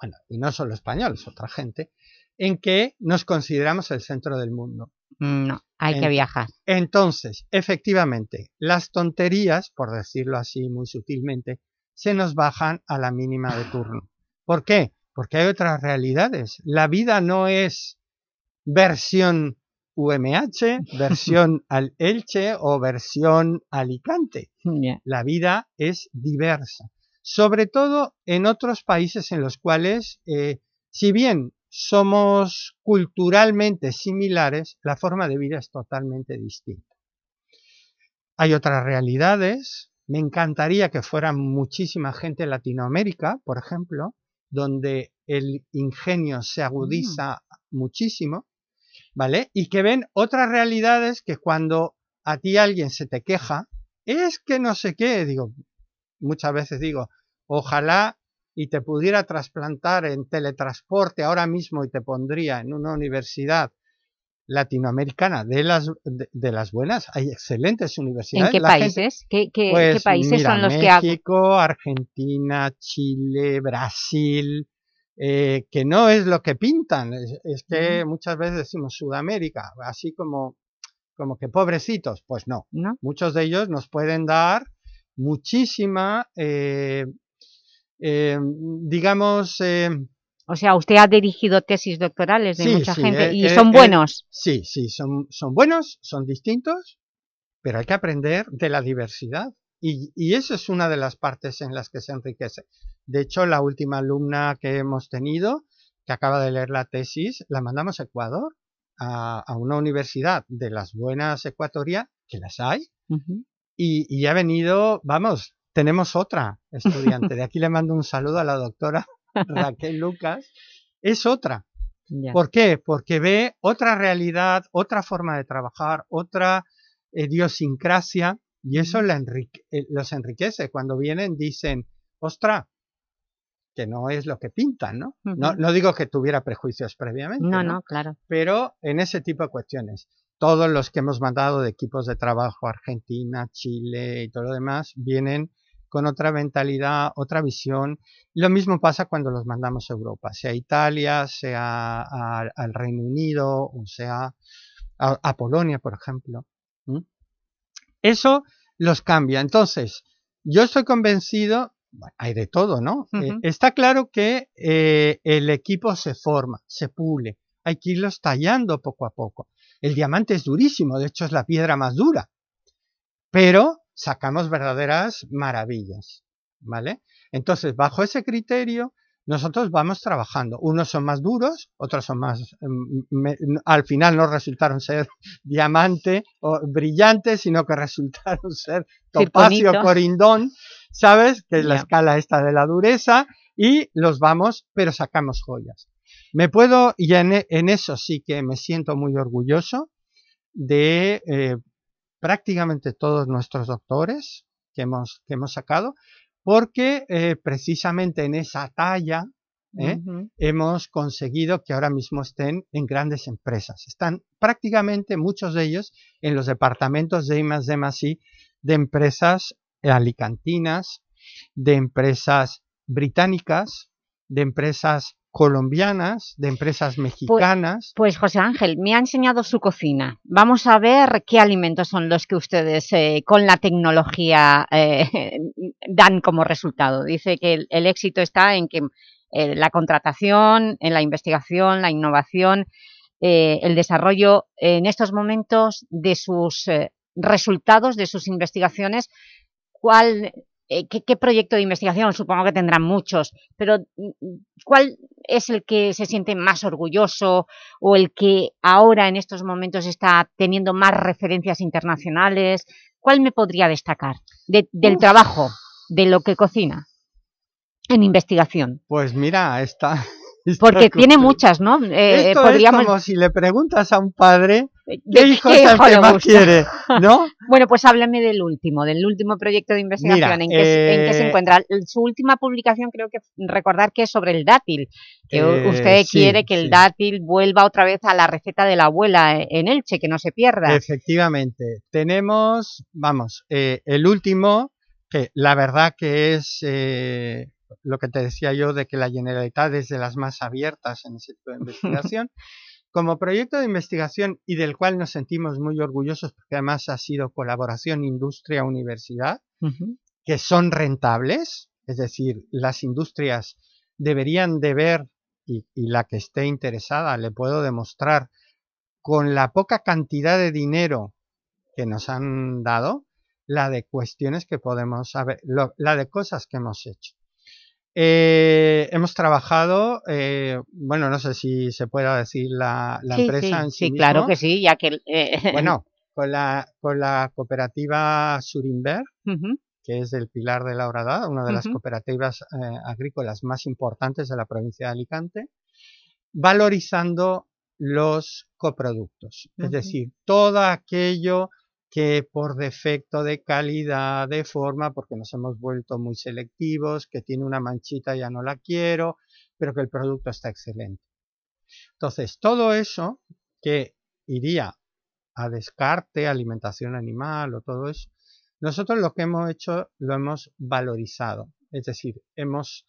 S21: bueno, y no solo españoles, otra gente, en que nos consideramos el centro del mundo.
S2: Mm, No, hay que viajar.
S21: Entonces, efectivamente, las tonterías, por decirlo así muy sutilmente, se nos bajan a la mínima de turno. ¿Por qué? Porque hay otras realidades. La vida no es versión UMH, versión al Elche o versión Alicante. La vida es diversa. Sobre todo en otros países en los cuales, eh, si bien somos culturalmente similares, la forma de vida es totalmente distinta. Hay otras realidades. Me encantaría que fuera muchísima gente en Latinoamérica, por ejemplo, donde el ingenio se agudiza muchísimo, ¿vale? Y que ven otras realidades que cuando a ti alguien se te queja, es que no sé qué, digo, muchas veces digo, ojalá y te pudiera trasplantar en teletransporte ahora mismo y te pondría en una universidad latinoamericana de las de, de las buenas, hay excelentes
S2: ¿En
S21: universidades.
S2: qué
S21: La gente-
S2: países? ¿Qué, qué- qué
S21: pues
S2: países
S21: mira,
S2: son los que ha-
S21: México, Argentina, Chile, Brasil, eh, que no es lo que pintan, es, es que muchas veces decimos Sudamérica, así como, como que pobrecitos, pues no.
S2: ¿No?
S21: Muchos de ellos nos pueden dar muchísima, eh, eh, digamos... eh,
S2: O sea, usted ha dirigido tesis doctorales de
S21: Sí,
S2: mucha
S21: sí,
S2: gente
S21: eh,
S2: y
S21: eh,
S2: son buenos.
S21: sí, sí, son, son buenos, son distintos, pero hay que aprender de la diversidad. Y, y eso es una de las partes en las que se enriquece. De hecho, la última alumna que hemos tenido, que acaba de leer la tesis, la mandamos a Ecuador, a, a una universidad de las buenas ecuatorianas, que las hay, y, y ha venido, vamos, tenemos otra estudiante. De aquí le mando un saludo a la doctora Raquel Lucas. Es otra. ¿Por qué? Porque ve otra realidad, otra forma de trabajar, otra idiosincrasia y eso la enrique- eh, los enriquece. Cuando vienen dicen, ostra, que no es lo que pintan, ¿no? No, no digo que tuviera prejuicios previamente,
S2: No,
S21: ¿no?
S2: no, claro.
S21: pero en ese tipo de cuestiones. Todos los que hemos mandado de equipos de trabajo, Argentina, Chile y todo lo demás, vienen con otra mentalidad, otra visión. Lo mismo pasa cuando los mandamos a Europa, sea a Italia, sea a- al Reino Unido, o sea a, Polonia, por ejemplo. Eso los cambia. Entonces, yo estoy convencido, bueno, hay de todo, ¿no? Eh, está claro que eh, el equipo se forma, se pule, hay que irlos tallando poco a poco. El diamante es durísimo, de hecho es la piedra más dura, pero sacamos verdaderas maravillas. ¿vale? Entonces, bajo ese criterio, nosotros vamos trabajando. Unos son más duros, otros son más... mm, me- al final no resultaron ser diamante o brillante, sino que resultaron ser topacio, corindón, ¿sabes? Que es la escala esta de la dureza, y los vamos, pero sacamos joyas. Me puedo, y en, e- en eso sí que me siento muy orgulloso de eh, prácticamente todos nuestros doctores que hemos, que hemos sacado, porque eh, precisamente en esa talla ¿eh? Hemos conseguido que ahora mismo estén en grandes empresas. Están prácticamente muchos de ellos en los departamentos de I más D I de empresas alicantinas, de empresas británicas, de empresas colombianas, de empresas mexicanas.
S2: Pues José Ángel, me ha enseñado su cocina. Vamos a ver qué alimentos son los que ustedes eh, con la tecnología eh, dan como resultado. Dice que el, el éxito está en que eh, la contratación, en la investigación, la innovación, el desarrollo en estos momentos de sus resultados, de sus investigaciones, ¿cuál, qué, qué proyecto de investigación? Supongo que tendrán muchos, pero mm, ¿cuál es el que se siente más orgulloso o el que ahora en estos momentos está teniendo más referencias internacionales? ¿Cuál me podría destacar de- del trabajo, de lo que cocina en investigación?
S21: Pues mira, está...
S2: Porque tiene muchas, ¿no? Eh,
S21: Esto
S2: podríamos...
S21: es como si le preguntas a un padre
S2: ¿De
S21: qué hijo el
S2: hijo
S21: que más quiere, ¿no?
S2: bueno, pues háblame del último, del último proyecto de investigación.
S21: Mira,
S2: ¿En, qué, se- en qué se
S21: eh,
S2: encuentra? Su última publicación creo que recordar que es sobre el dátil. Que
S21: Eh,
S2: usted
S21: sí,
S2: quiere que el
S21: sí.
S2: dátil vuelva otra vez a la receta de la abuela eh, en Elche, que no se pierda.
S21: Efectivamente. Tenemos, vamos, eh, el último, que la verdad que es eh, lo que te decía yo de que la Generalitat es de las más abiertas en ese tipo de investigación. Como proyecto de investigación y del cual nos sentimos muy orgullosos porque además ha sido colaboración industria-universidad, que son rentables, es decir, las industrias deberían de ver, y, y la que esté interesada le puedo demostrar, con la poca cantidad de dinero que nos han dado, la de cuestiones que podemos saber, lo- la de cosas que hemos hecho. Eh, hemos trabajado, eh, bueno, no sé si se pueda decir la, la
S2: Sí,
S21: empresa
S2: sí,
S21: en sí
S2: sí, claro que sí, ya que... eh,
S21: Bueno, con la, con la cooperativa Surinver, que es del Pilar de la Horadada, una de las cooperativas eh, agrícolas más importantes de la provincia de Alicante, valorizando los coproductos, es decir, todo aquello que por defecto de calidad, de forma, porque nos hemos vuelto muy selectivos, que tiene una manchita ya no la quiero, pero que el producto está excelente. Entonces, todo eso que iría a descarte, alimentación animal o todo eso, nosotros lo que hemos hecho lo hemos valorizado, es decir, hemos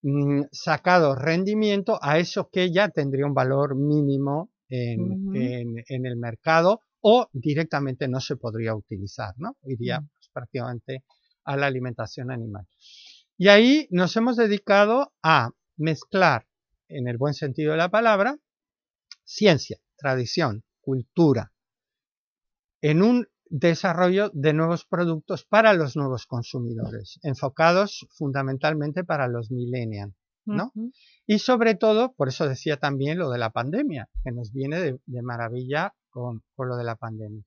S21: mm, sacado rendimiento a eso que ya tendría un valor mínimo en, en el mercado o directamente no se podría utilizar, ¿no? Iría
S2: Mm.
S21: pues, prácticamente a la alimentación animal. Y ahí nos hemos dedicado a mezclar, en el buen sentido de la palabra, ciencia, tradición, cultura, en un desarrollo de nuevos productos para los nuevos consumidores, enfocados fundamentalmente para los millennials, ¿no? Y sobre todo, por eso decía también lo de la pandemia, que nos viene de, de maravilla con, lo de la pandemia.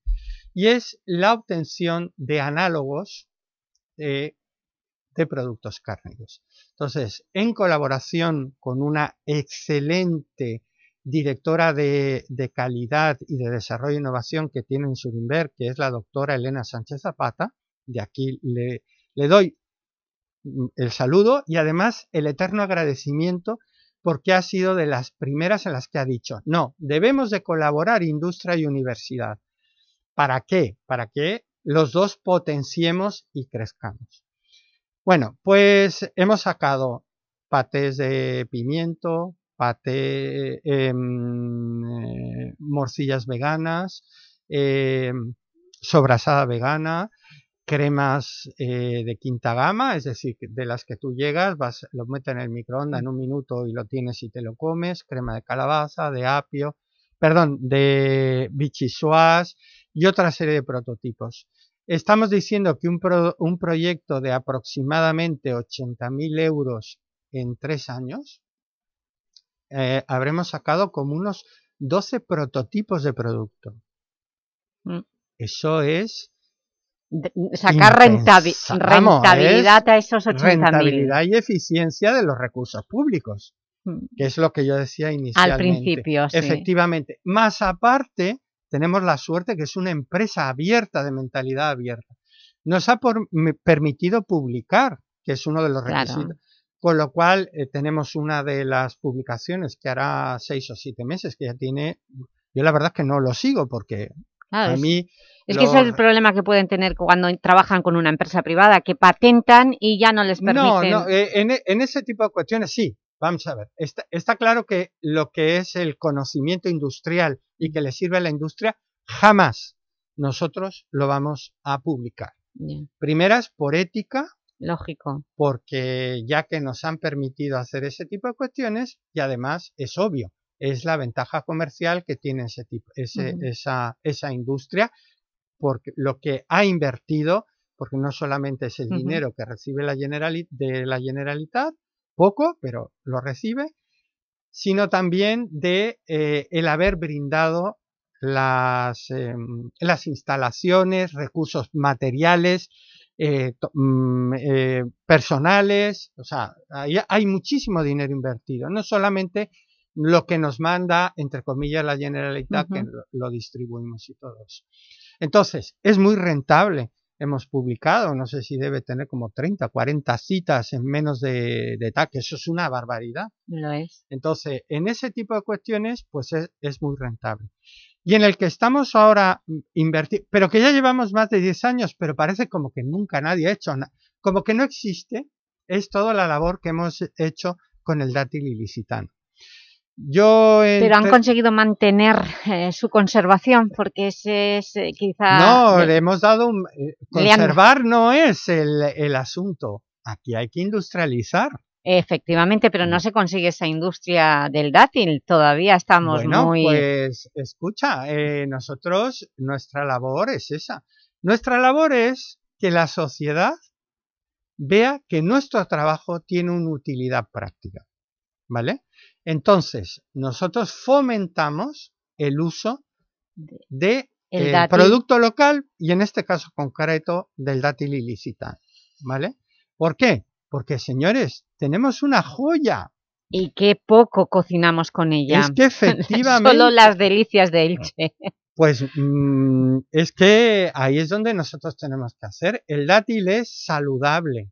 S21: Y es la obtención de análogos de productos cárnicos. Entonces, en colaboración con una excelente directora de, calidad y de desarrollo e innovación que tiene en Surinver, que es la doctora Elena Sánchez Zapata, de aquí le, le doy mm, el saludo y además el eterno agradecimiento porque ha sido de las primeras en las que ha dicho, no, debemos de colaborar industria y universidad. ¿Para qué? Para que los dos potenciemos y crezcamos. Bueno, pues hemos sacado patés de pimiento, paté, em, eh, morcillas veganas, em, sobrasada vegana, cremas eh, de quinta gama, es decir, de las que tú llegas, vas, lo metes en el microondas en un minuto y lo tienes y te lo comes, crema de calabaza, de apio, perdón, de bichisuas y otra serie de prototipos. estamos diciendo que un, pro- un proyecto de aproximadamente 80.000 euros en tres años, eh, habremos sacado como unos 12 prototipos de producto.
S2: Mm.
S21: Eso es
S2: Sacar
S21: vamos,
S2: rentabilidad a esos 80.000.
S21: Rentabilidad y eficiencia de los recursos públicos,
S2: Mm.
S21: que es lo que yo decía inicialmente.
S2: principio, sí.
S21: Efectivamente. Más aparte, tenemos la suerte que es una empresa abierta, de mentalidad abierta. Nos ha por- permitido publicar, que es uno de los
S2: Claro.
S21: requisitos. Con lo cual, eh, tenemos una de las publicaciones que hará seis o siete meses, que ya tiene... Yo la verdad es que no lo sigo porque A
S2: es-
S21: mí...
S2: Es que ese es el problema que pueden tener cuando trabajan con una empresa privada, que patentan y ya no les permiten...
S21: No, no, eh, en, e- en ese tipo de cuestiones sí. Vamos a ver, está, está claro que lo que es el conocimiento industrial y que le sirve a la industria, jamás nosotros lo vamos a publicar.
S2: Ya,
S21: Primeras, por ética,
S2: Lógico.
S21: porque ya que nos han permitido hacer ese tipo de cuestiones, y además es obvio, es la ventaja comercial que tiene ese tipo, ese, esa, esa industria, porque lo que ha invertido, porque no solamente es el dinero que recibe la Generali- de la Generalitat, poco, pero lo recibe, sino también de eh, el haber brindado las, em, las instalaciones, recursos materiales, eh, mm, eh, personales, o sea, hay, hay muchísimo dinero invertido, no solamente lo que nos manda, entre comillas, la Generalitat, que lo, lo distribuimos y todo eso. Entonces, es muy rentable. Hemos publicado, no sé si debe tener como 30, 40 citas en menos de, de tal, que eso es una barbaridad.
S2: Lo es.
S21: Entonces, en ese tipo de cuestiones, pues es, es muy rentable. Y en el que estamos ahora invertiendo, pero que ya llevamos más de 10 años, pero parece como que nunca nadie ha hecho, na- como que no existe, es toda la labor que hemos hecho con el dátil ilicitano. Yo
S2: Pero han conseguido mantener eh, su conservación, porque ese es eh, quizá...
S21: No, le hemos dado un... eh,
S2: han-
S21: Conservar no es el, el asunto. Aquí hay que industrializar.
S2: Efectivamente, pero no se consigue esa industria del dátil. Todavía estamos
S21: Bueno,
S2: muy...
S21: pues escucha, eh, nosotros, nuestra labor es esa. Nuestra labor es que la sociedad vea que nuestro trabajo tiene una utilidad práctica. ¿Vale? Entonces, nosotros fomentamos el uso de
S2: El
S21: eh, producto local y en este caso concreto del dátil ilicitano. ¿Vale? ¿Por qué? Porque, señores, tenemos una joya.
S2: Y qué poco cocinamos con ella.
S21: Es que efectivamente...
S2: Solo las delicias de Elche.
S21: Pues mm, es que ahí es donde nosotros tenemos que hacer. El dátil es saludable,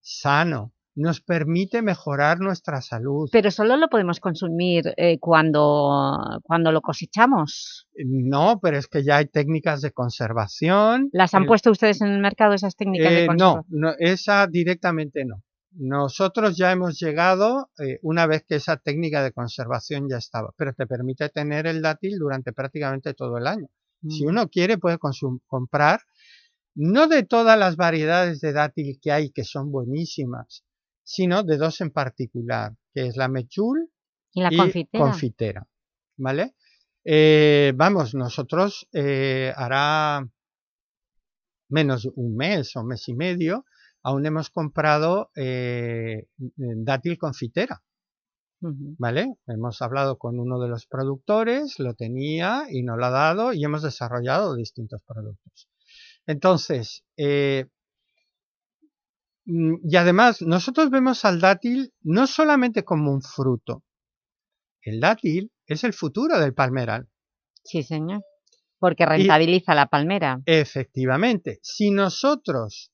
S21: sano, nos permite mejorar nuestra salud.
S2: Pero solo lo podemos consumir eh, cuando, cuando lo cosechamos.
S21: No, pero es que ya hay técnicas de conservación.
S2: ¿Las han
S21: El-
S2: puesto ustedes en el mercado esas técnicas de
S21: Eh,
S2: conservación?
S21: no, no, esa directamente no. Nosotros ya hemos llegado eh, una vez que esa técnica de conservación ya estaba, pero te permite tener el dátil durante prácticamente todo el año. Si
S2: Mm.
S21: uno quiere puede comprar, no de todas las variedades de dátil que hay que son buenísimas, sino de dos en particular, que es la mechul
S2: ¿Y la confitera?
S21: confitera, ¿vale? Eh, vamos, nosotros eh, hará menos un mes o mes y medio, aún hemos comprado eh, dátil confitera. ¿vale? Hemos hablado con uno de los productores, lo tenía y nos lo ha dado y hemos desarrollado distintos productos. Entonces, eh, y además nosotros vemos al dátil no solamente como un fruto, el dátil es el futuro del palmeral.
S2: Sí, señor. Porque rentabiliza la palmera.
S21: Efectivamente, si nosotros,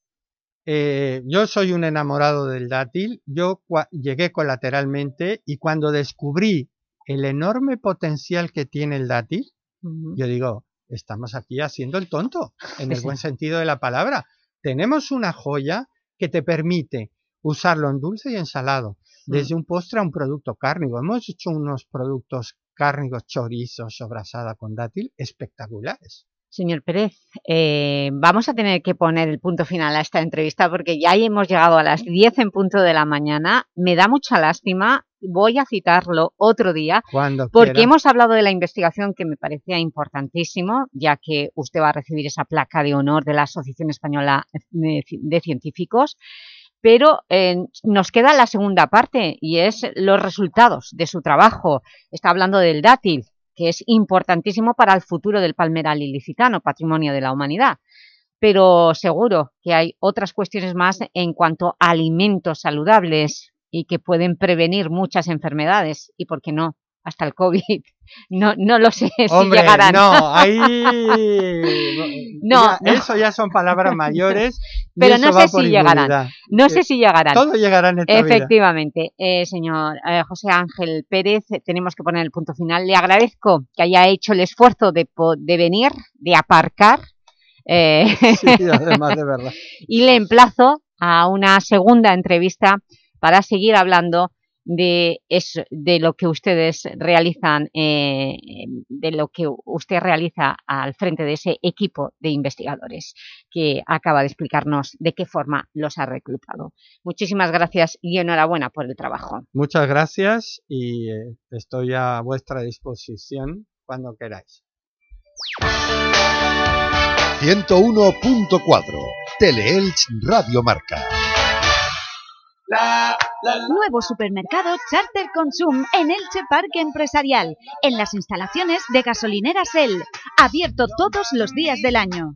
S21: eh, yo soy un enamorado del dátil, yo llegué colateralmente y cuando descubrí el enorme potencial que tiene el dátil, yo digo, estamos aquí haciendo el tonto, en el buen sentido de la palabra. Tenemos una joya que te permite usarlo en dulce y en salado, desde un postre a un producto cárnico. Hemos hecho unos productos cárnicos, chorizos, sobrasada con dátil, espectaculares.
S2: Señor Pérez, eh, vamos a tener que poner el punto final a esta entrevista porque ya hemos llegado a las 10 en punto de la mañana. Me da mucha lástima, voy a citarlo otro día,
S21: Cuando
S2: porque
S21: quiera.
S2: hemos hablado de la investigación que me parecía importantísimo, ya que usted va a recibir esa placa de honor de la Asociación Española de Científicos, pero eh, nos queda la segunda parte y es los resultados de su trabajo. Está hablando del dátil, que es importantísimo para el futuro del palmeral ilicitano, patrimonio de la humanidad. Pero seguro que hay otras cuestiones más en cuanto a alimentos saludables y que pueden prevenir muchas enfermedades y, ¿por qué no?, hasta el COVID. No, no lo sé si
S21: Hombre,
S2: llegarán.
S21: no, ahí...
S2: No,
S21: ya-
S2: no.
S21: Eso ya son palabras mayores.
S2: Pero no sé si llegarán.
S21: inmunidad.
S2: No sé
S21: Eh,
S2: si llegarán.
S21: Todo llegará en esta vida.
S2: Efectivamente. Eh, señor eh, José Ángel Pérez, tenemos que poner el punto final. Le agradezco que haya hecho el esfuerzo de, de venir, de aparcar. eh,
S21: Sí, además de verdad.
S2: y le emplazo a una segunda entrevista para seguir hablando de, eso- de lo que ustedes realizan, eh, de lo que usted realiza al frente de ese equipo de investigadores que acaba de explicarnos de qué forma los ha reclutado. Muchísimas gracias y enhorabuena por el trabajo.
S21: Muchas gracias y eh, estoy a vuestra disposición cuando queráis.
S4: 101.4 Teleelch Radio Marca.
S9: Nuevo supermercado Charter Consum en Elche Parque Empresarial, en las instalaciones de gasolineras El, abierto todos los días del año.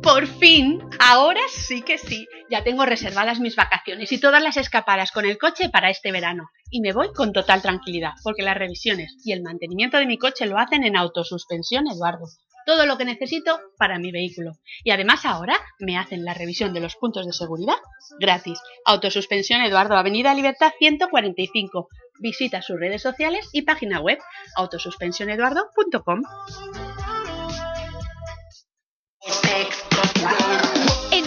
S22: Por fin, ahora sí que sí. Ya tengo reservadas mis vacaciones y todas las escapadas con el coche para este verano. Y me voy con total tranquilidad, porque las revisiones y el mantenimiento de mi coche lo hacen en Autosuspensión Eduardo. Todo lo que necesito para mi vehículo. Y además ahora me hacen la revisión de los puntos de seguridad gratis. Autosuspensión Eduardo, Avenida Libertad 145. Visita sus redes sociales y página web autosuspensioneduardo.com.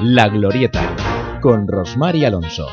S1: La Glorieta, con Rosmar y Alonso.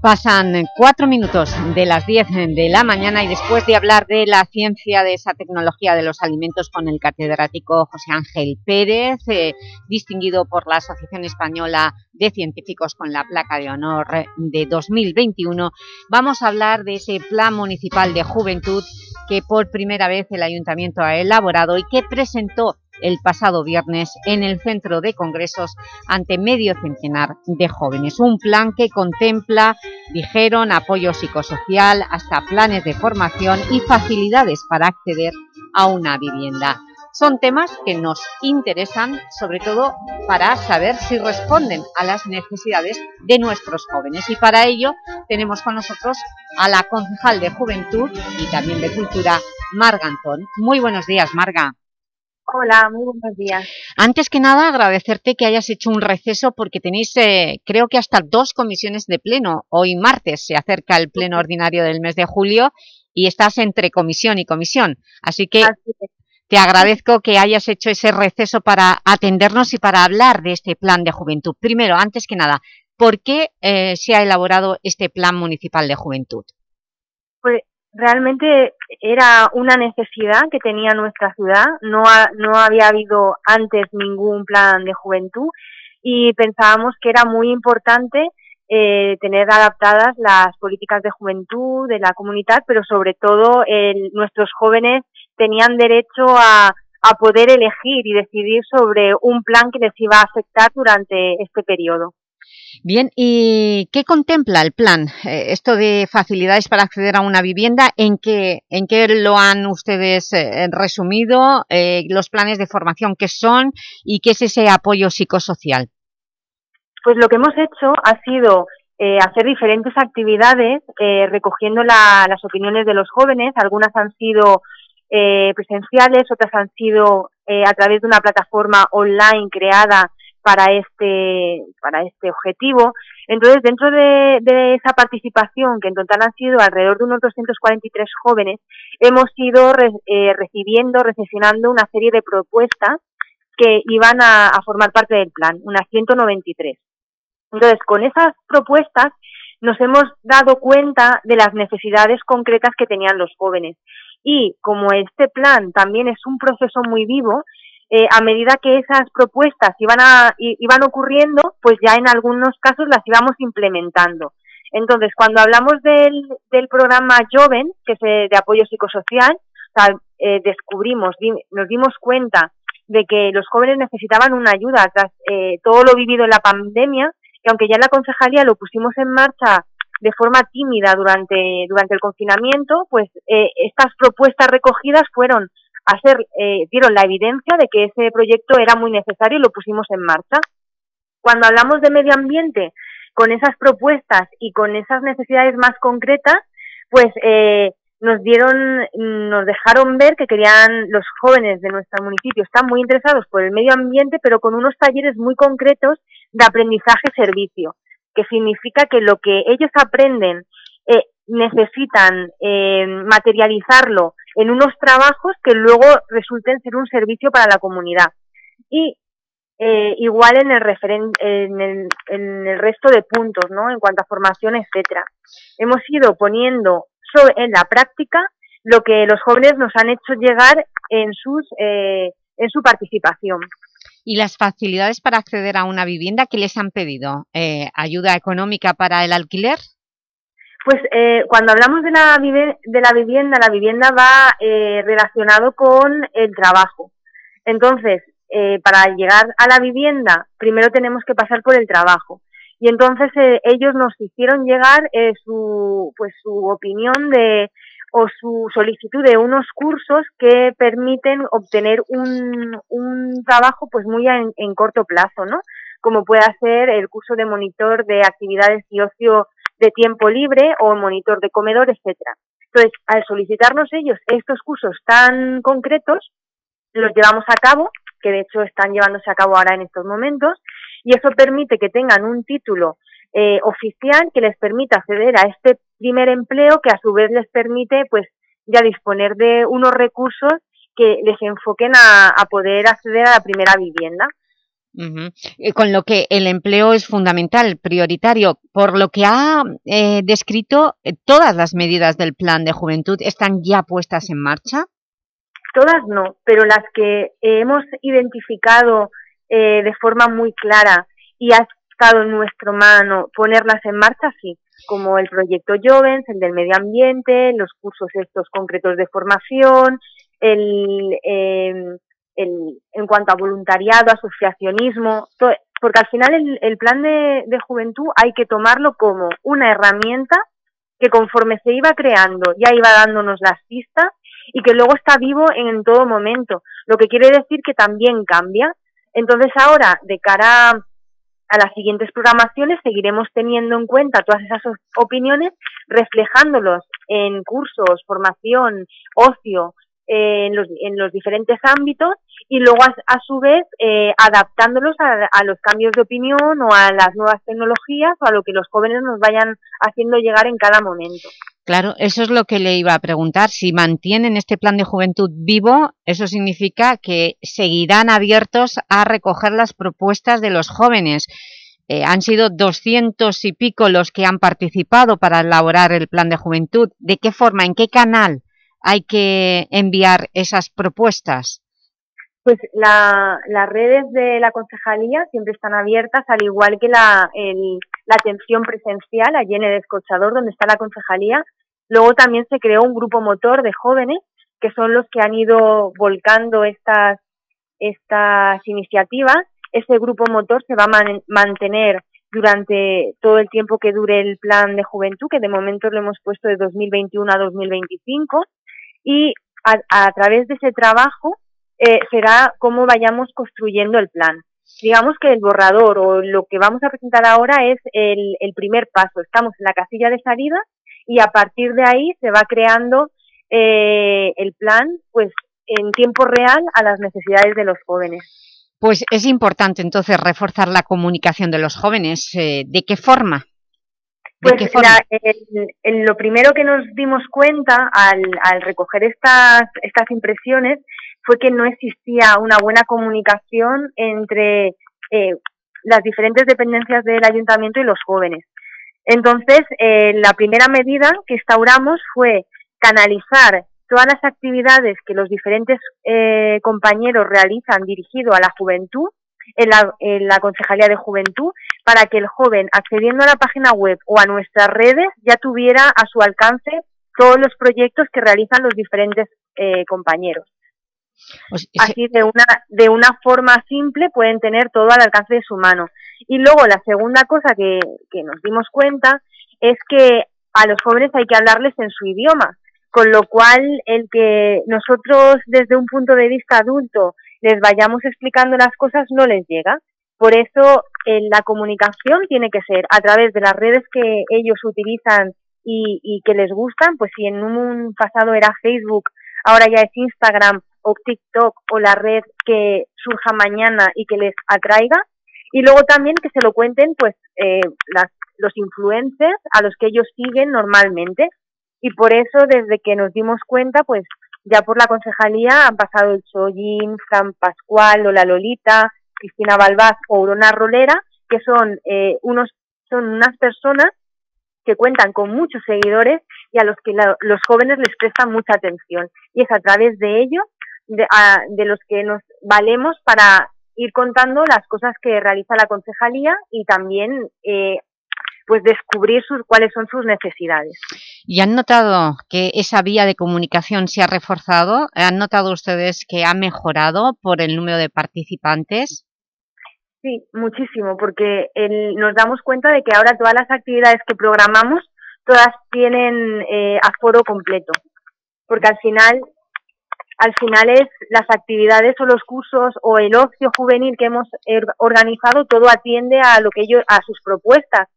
S2: Pasan cuatro minutos de las 10 de la mañana y después de hablar de la ciencia de esa tecnología de los alimentos con el catedrático José Ángel Pérez, eh, distinguido por la Asociación Española de Científicos con la placa de honor de 2021, vamos a hablar de ese Plan Municipal de Juventud que por primera vez el Ayuntamiento ha elaborado y que presentó el pasado viernes en el Centro de Congresos ante medio centenar de jóvenes. Un plan que contempla, dijeron, apoyo psicosocial, hasta planes de formación y facilidades para acceder a una vivienda. Son temas que nos interesan, sobre todo para saber si responden a las necesidades de nuestros jóvenes. Y para ello tenemos con nosotros a la concejal de Juventud y también de Cultura, Marga Antón. Muy buenos días, Marga.
S23: Hola, muy buenos días.
S2: Antes que nada, agradecerte que hayas hecho un receso porque tenéis, eh, creo que hasta dos comisiones de pleno. Hoy martes se acerca el pleno ordinario del mes de julio y estás entre comisión y comisión. Así que te agradezco que hayas hecho ese receso para atendernos y para hablar de este plan de juventud. Primero, antes que nada, ¿por qué eh, se ha elaborado este plan municipal de juventud?
S23: Pues realmente era una necesidad que tenía nuestra ciudad, no, ha- no había habido antes ningún plan de juventud y pensábamos que era muy importante eh, tener adaptadas las políticas de juventud de la comunidad, pero sobre todo el- nuestros jóvenes tenían derecho a, a poder elegir y decidir sobre un plan que les iba a afectar durante este periodo.
S2: Bien, ¿y qué contempla el plan? Eh, esto de facilidades para acceder a una vivienda, ¿en qué, en qué lo han ustedes eh, resumido? Eh, ¿Los planes de formación qué son? ¿Y qué es ese apoyo psicosocial?
S23: Pues lo que hemos hecho ha sido eh, hacer diferentes actividades eh, recogiendo la- las opiniones de los jóvenes. Algunas han sido presenciales, otras han sido a través de una plataforma online creada para este, para este objetivo. Entonces, dentro de, esa participación, que en total han sido alrededor de unos 243 jóvenes, hemos ido re- eh, recibiendo, recepcionando una serie de propuestas que iban a, a formar parte del plan, unas 193. Entonces, con esas propuestas nos hemos dado cuenta de las necesidades concretas que tenían los jóvenes. Y como este plan también es un proceso muy vivo, eh, a medida que esas propuestas iban, a, iban ocurriendo, pues ya en algunos casos las íbamos implementando. Entonces, cuando hablamos del, del programa Joven, que es eh, de apoyo psicosocial, eh, descubrimos, nos dimos cuenta de que los jóvenes necesitaban una ayuda tras eh, todo lo vivido en la pandemia, que aunque ya en la concejalía lo pusimos en marcha de forma tímida durante, durante el confinamiento, pues eh, estas propuestas recogidas fueron a ser, eh, dieron la evidencia de que ese proyecto era muy necesario y lo pusimos en marcha. Cuando hablamos de medio ambiente, con esas propuestas y con esas necesidades más concretas, pues eh, nos dieron, nos dejaron ver que querían los jóvenes de nuestro municipio, están muy interesados por el medio ambiente, pero con unos talleres muy concretos de aprendizaje-servicio, que significa que lo que ellos aprenden eh, necesitan eh, materializarlo en unos trabajos que luego resulten ser un servicio para la comunidad. Y eh, igual en el, en, el, en el resto de puntos, ¿no? En cuanto a formación, etcétera. Hemos ido poniendo so- en la práctica lo que los jóvenes nos han hecho llegar en sus eh, en su participación.
S2: ¿Y las facilidades para acceder a una vivienda qué les han pedido? Eh, ¿Ayuda económica para el alquiler?
S23: Pues eh, cuando hablamos de la, de la vivienda, la vivienda va eh, relacionado con el trabajo. Entonces, eh, para llegar a la vivienda, primero tenemos que pasar por el trabajo. Y entonces eh, ellos nos hicieron llegar eh, su, pues, su opinión de, o su solicitud de unos cursos que permiten obtener un, un trabajo pues muy en, en corto plazo, ¿no? Como puede ser el curso de monitor de actividades y ocio de tiempo libre o monitor de comedor, etcétera. Entonces, al solicitarnos ellos estos cursos tan concretos, los llevamos a cabo, que de hecho están llevándose a cabo ahora en estos momentos, y eso permite que tengan un título eh, oficial que les permita acceder a este primer empleo, que a su vez les permite, pues, ya disponer de unos recursos que les enfoquen a, a poder acceder a la primera vivienda.
S2: Eh, Con lo que el empleo es fundamental, prioritario. Por lo que ha eh, descrito, eh, todas las medidas del plan de juventud están ya puestas en marcha.
S23: Todas no, pero las que hemos identificado eh, de forma muy clara y ha estado en nuestra mano ponerlas en marcha, sí, como el proyecto Jovens, el del medio ambiente, los cursos estos concretos de formación, el, el- en cuanto a voluntariado, asociacionismo, porque al final el, el plan de, juventud hay que tomarlo como una herramienta que conforme se iba creando ya iba dándonos las pistas y que luego está vivo en todo momento, lo que quiere decir que también cambia. Entonces ahora, de cara a las siguientes programaciones, seguiremos teniendo en cuenta todas esas opiniones, reflejándolos en cursos, formación, ocio, en, los, en los diferentes ámbitos y luego a, su vez eh, adaptándolos a, los cambios de opinión o a las nuevas tecnologías o a lo que los jóvenes nos vayan haciendo llegar en cada momento.
S2: Claro, eso es lo que le iba a preguntar. Si mantienen este plan de juventud vivo, eso significa que seguirán abiertos a recoger las propuestas de los jóvenes. Eh, han sido 200 y pico los que han participado para elaborar el plan de juventud. ¿De qué forma, en qué canal hay que enviar esas propuestas?
S23: Pues la- las redes de la concejalía siempre están abiertas, al igual que la, atención presencial allí en el escorchador donde está la concejalía. Luego también se creó un grupo motor de jóvenes que son los que han ido volcando estas, estas iniciativas. Ese grupo motor se va a man- mantener durante todo el tiempo que dure el plan de juventud, que de momento lo hemos puesto de 2021 a 2025, y a, a través de ese trabajo eh, será cómo vayamos construyendo el plan. Digamos que el borrador o lo que vamos a presentar ahora es el, el primer paso. Estamos en la casilla de salida y a partir de ahí se va creando eh, el plan pues en tiempo real a las necesidades de los jóvenes.
S2: Pues es importante entonces reforzar la comunicación de los jóvenes. Eh, ¿De qué forma? ¿De
S23: Pues
S2: qué forma?
S23: la- el- el- lo primero que nos dimos cuenta al, al recoger estas, estas impresiones fue que no existía una buena comunicación entre eh, las diferentes dependencias del ayuntamiento y los jóvenes. Entonces, eh, la primera medida que instauramos fue canalizar todas las actividades que los diferentes eh, compañeros realizan dirigido a la juventud en la, en la Concejalía de Juventud para que el joven, accediendo a la página web o a nuestras redes, ya tuviera a su alcance todos los proyectos que realizan los diferentes eh, compañeros. Así de una, de una forma simple pueden tener todo al alcance de su mano. Y luego la segunda cosa que, que nos dimos cuenta es que a los jóvenes hay que hablarles en su idioma, con lo cual el que nosotros desde un punto de vista adulto les vayamos explicando las cosas no les llega. Por eso eh, la comunicación tiene que ser a través de las redes que ellos utilizan y, y que les gustan, pues si en un pasado era Facebook, ahora ya es Instagram o TikTok o la red que surja mañana y que les atraiga. Y luego también que se lo cuenten pues eh, las, los influencers a los que ellos siguen normalmente. Y por eso desde que nos dimos cuenta pues ya por la concejalía han pasado el Chojin, Fran Pascual, Lola Lolita, Cristina Balbás o Urona Rolera, que son eh, unos son unas personas que cuentan con muchos seguidores y a los que la- los jóvenes les prestan mucha atención. Y es a través de ello de, de los que nos valemos para ir contando las cosas que realiza la concejalía y también eh, pues descubrir sus, cuáles son sus necesidades.
S2: ¿Y han notado que esa vía de comunicación se ha reforzado? ¿Han notado ustedes que ha mejorado por el número de participantes?
S23: Sí, muchísimo, porque el- nos damos cuenta de que ahora todas las actividades que programamos, todas tienen eh, aforo completo, porque al final, al final es las actividades o los cursos o el ocio juvenil que hemos er- organizado, todo atiende a lo que ellos, a sus propuestas,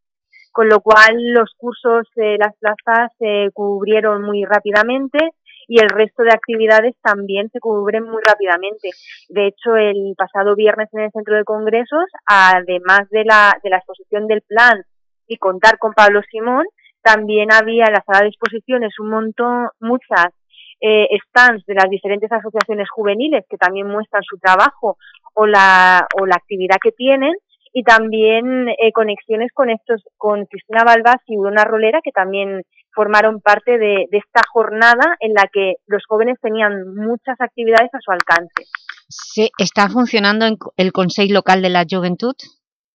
S23: con lo cual los cursos, eh, las plazas se cubrieron muy rápidamente y el resto de actividades también se cubren muy rápidamente. De hecho, el pasado viernes en el Centro de Congresos, además de la, de la exposición del plan y contar con Pablo Simón, también había en la sala de exposiciones un montón, muchas eh, stands de las diferentes asociaciones juveniles que también muestran su trabajo o la, o la actividad que tienen y también eh, conexiones con estos, con Cristina Balbás y Urona Rolera que también formaron parte de, de esta jornada en la que los jóvenes tenían muchas actividades a su alcance.
S2: ¿Se ¿Está funcionando en- el Consejo Local de la Juventud?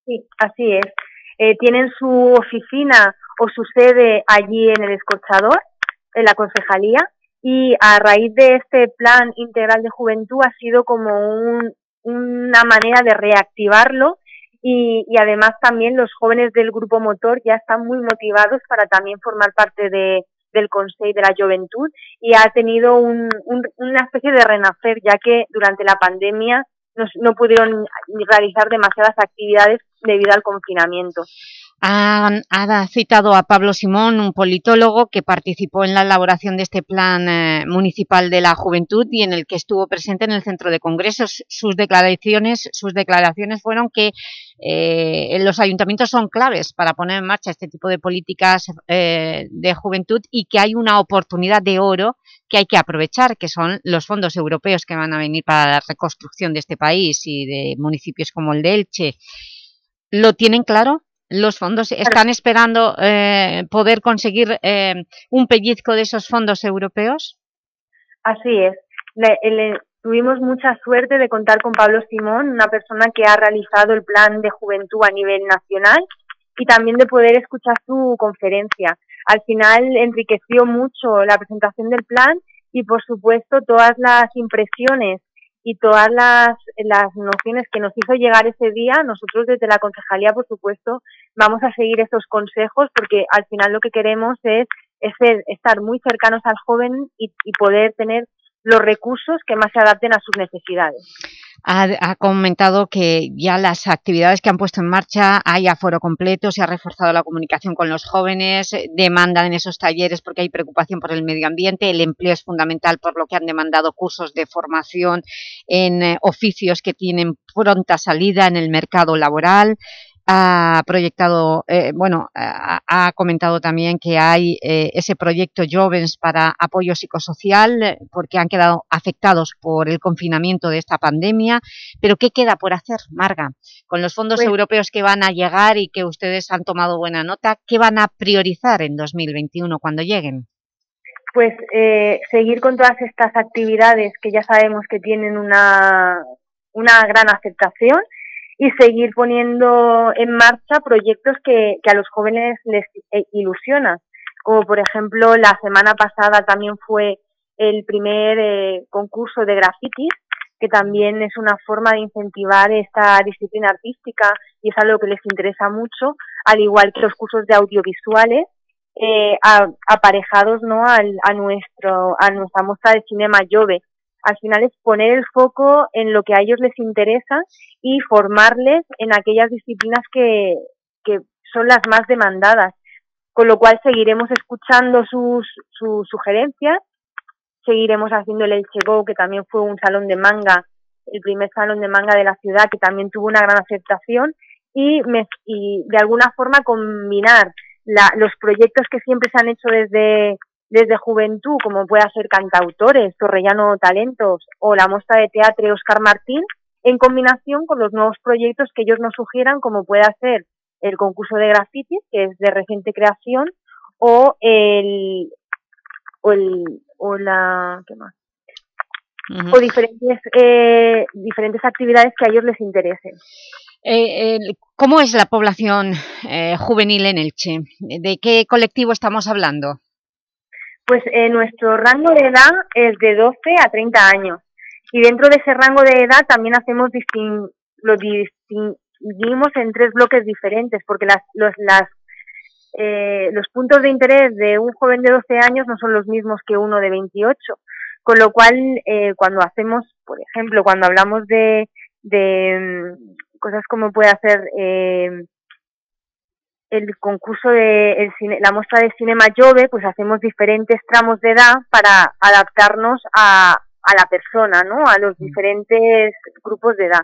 S23: Sí, así es. Eh, tienen su oficina o su sede allí en el Escorchador, en la concejalía, y a raíz de este plan integral de juventud ha sido como un- una manera de reactivarlo y, y además también los jóvenes del grupo motor ya están muy motivados para también formar parte de, del Consejo de la Juventud y ha tenido un- un- una especie de renacer ya que durante la pandemia no, no pudieron realizar demasiadas actividades debido al confinamiento.
S2: Ha, ha citado a Pablo Simón, un politólogo que participó en la elaboración de este plan eh, municipal de la juventud y en el que estuvo presente en el centro de congresos. Sus declaraciones, sus declaraciones fueron que eh, los ayuntamientos son claves para poner en marcha este tipo de políticas eh, de juventud y que hay una oportunidad de oro que hay que aprovechar, que son los fondos europeos que van a venir para la reconstrucción de este país y de municipios como el de Elche. ¿Lo tienen claro? ¿Los fondos están esperando eh, poder conseguir eh, un pellizco de esos fondos europeos?
S23: Así es. Le- le- tuvimos mucha suerte de contar con Pablo Simón, una persona que ha realizado el plan de juventud a nivel nacional y también de poder escuchar su conferencia. Al final enriqueció mucho la presentación del plan y, por supuesto, todas las impresiones y todas las, las nociones que nos hizo llegar ese día, nosotros desde la concejalía, por supuesto, vamos a seguir esos consejos porque al final lo que queremos es, es estar muy cercanos al joven y, y poder tener los recursos que más se adapten a sus necesidades.
S2: Ha, comentado que ya las actividades que han puesto en marcha hay aforo completo, se ha reforzado la comunicación con los jóvenes, eh, demandan en esos talleres porque hay preocupación por el medio ambiente, el empleo es fundamental por lo que han demandado cursos de formación en eh, oficios que tienen pronta salida en el mercado laboral, ha proyectado, eh, bueno, ha, ha comentado también que hay eh, ese proyecto Jovens para apoyo psicosocial porque han quedado afectados por el confinamiento de esta pandemia, pero ¿qué queda por hacer, Marga? Con los fondos
S23: Pues-
S2: europeos que van a llegar y que ustedes han tomado buena nota, ¿qué van a priorizar en 2021 cuando lleguen?
S23: Pues eh, seguir con todas estas actividades que ya sabemos que tienen una, una gran aceptación y seguir poniendo en marcha proyectos que, a los jóvenes les eh, ilusionan. Como por ejemplo, la semana pasada también fue el primer eh, concurso de grafitis, que también es una forma de incentivar esta disciplina artística y es algo que les interesa mucho, al igual que los cursos de audiovisuales, eh, aparejados ¿no? al, a, nuestro, a nuestra muestra de cinema Jove. Al final es poner el foco en lo que a ellos les interesa y formarles en aquellas disciplinas que, que son las más demandadas. Con lo cual seguiremos escuchando sus, sus sugerencias, seguiremos haciendo el Elche Go, que también fue un salón de manga, el primer salón de manga de la ciudad, que también tuvo una gran aceptación, y, me- y de alguna forma combinar la- los proyectos que siempre se han hecho desde, desde juventud, como pueda ser Cantautores, Torrellano Talentos o la muestra de teatro Oscar Martín, en combinación con los nuevos proyectos que ellos nos sugieran, como puede ser el concurso de grafitis, que es de reciente creación, o el, o el, o la, ¿qué más? O diferentes, eh, diferentes actividades que a ellos les interesen.
S2: Eh, el- ¿Cómo es la población eh, juvenil en Elche? ¿De qué colectivo estamos hablando?
S23: Pues eh, nuestro rango de edad es de 12 a 30 años. Y dentro de ese rango de edad también hacemos distin lo distinguimos en tres bloques diferentes, porque las, los, las, eh, los puntos de interés de un joven de 12 años no son los mismos que uno de 28. Con lo cual, eh, cuando hacemos, por ejemplo, cuando hablamos de, de mm, cosas como puede hacer eh, el concurso de el cine- la muestra de Cinema Jove, pues hacemos diferentes tramos de edad para adaptarnos a, a la persona, ¿no? A los diferentes grupos de edad.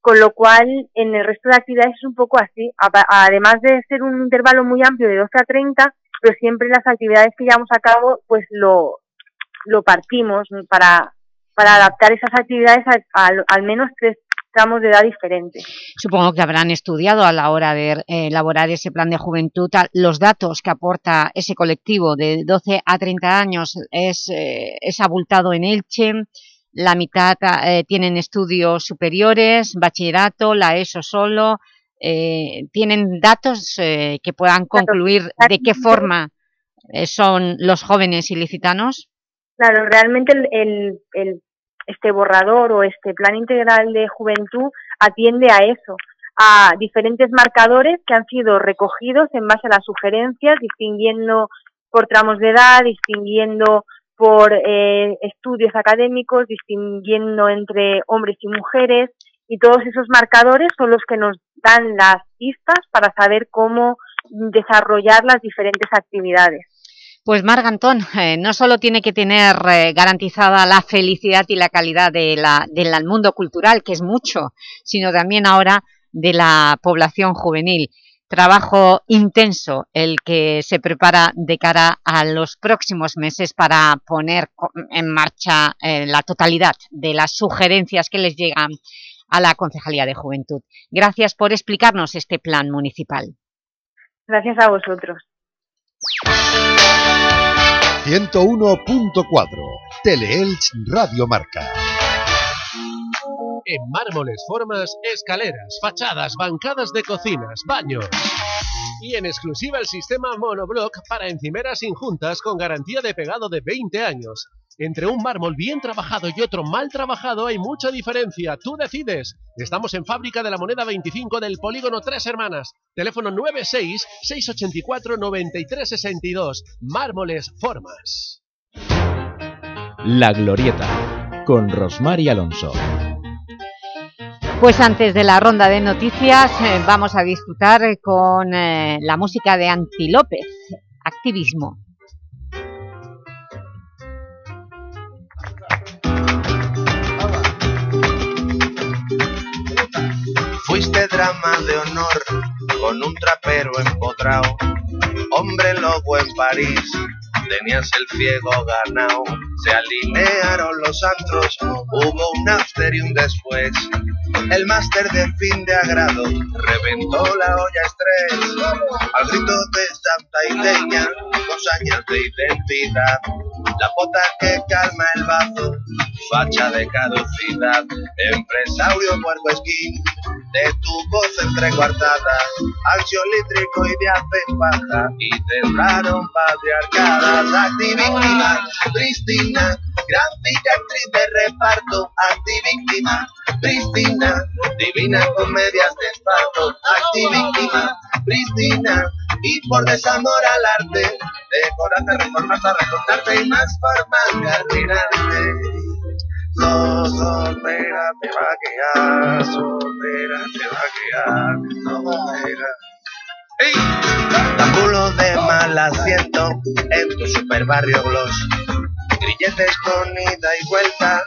S23: Con lo cual, en el resto de actividades es un poco así. Además de ser un intervalo muy amplio de 12 a 30, pero siempre las actividades que llevamos a cabo, pues lo, lo partimos para, para adaptar esas actividades a- a- al menos tres tramos de edad diferentes.
S2: Supongo que habrán estudiado a la hora de eh, elaborar ese plan de juventud los datos que aporta ese colectivo de 12 a 30 años es, eh, es abultado en Elche, la mitad eh, tienen estudios superiores, bachillerato, la ESO solo, eh, ¿tienen datos eh, que puedan concluir de qué forma eh, son los jóvenes ilicitanos?
S23: Claro, realmente el, el, el- este borrador o este plan integral de juventud atiende a eso, a diferentes marcadores que han sido recogidos en base a las sugerencias, distinguiendo por tramos de edad, distinguiendo por eh, estudios académicos, distinguiendo entre hombres y mujeres, y todos esos marcadores son los que nos dan las pistas para saber cómo desarrollar las diferentes actividades.
S2: Pues Margantón, eh, no solo tiene que tener eh, garantizada la felicidad y la calidad de la, del mundo cultural, que es mucho, sino también ahora de la población juvenil. Trabajo intenso el que se prepara de cara a los próximos meses para poner en marcha eh, la totalidad de las sugerencias que les llegan a la Concejalía de Juventud. Gracias por explicarnos este plan municipal.
S23: Gracias a vosotros.
S4: 101.4 Teleelch Radio Marca.
S24: En mármoles, formas, escaleras, fachadas, bancadas de cocinas, baños. Y en exclusiva el sistema monoblock para encimeras injuntas con garantía de pegado de 20 años. Entre un mármol bien trabajado y otro mal trabajado hay mucha diferencia. Tú decides. Estamos en Fábrica de la Moneda 25 del Polígono Tres Hermanas. Teléfono 96-684-9362. Mármoles Formas.
S1: La Glorieta, con Rosmar y Alonso.
S2: Pues antes de la ronda de noticias eh, vamos a disfrutar eh, con eh, la música de Anti López, Activismo.
S25: Fuiste drama de honor con un trapero empotrado, hombre lobo en París, tenías el ciego ganado. Se alinearon los astros, hubo un after y un después. El máster de fin de agrado reventó la olla estrés. Al grito de santa y leña, con señas de identidad. La bota que calma el bazo, facha de caducidad. Empresario puerco esquí, de tu voz entrecuartada, ansiolítrico y de baja, y temblaron patriarcadas, activíctima, Cristina, gráfica actriz de reparto, activíctima, Cristina, divina comedias de esparto, activíctima, Cristina, y por desamor al arte, decorarte, reformarte, recortarte y más formas de arruinarte. No, soltera te va a quedar, soltera te va a quedar, soltera. ¡Ey! Tambulo de mal asiento en tu super barrio gloss. Grilletes con ida y vuelta,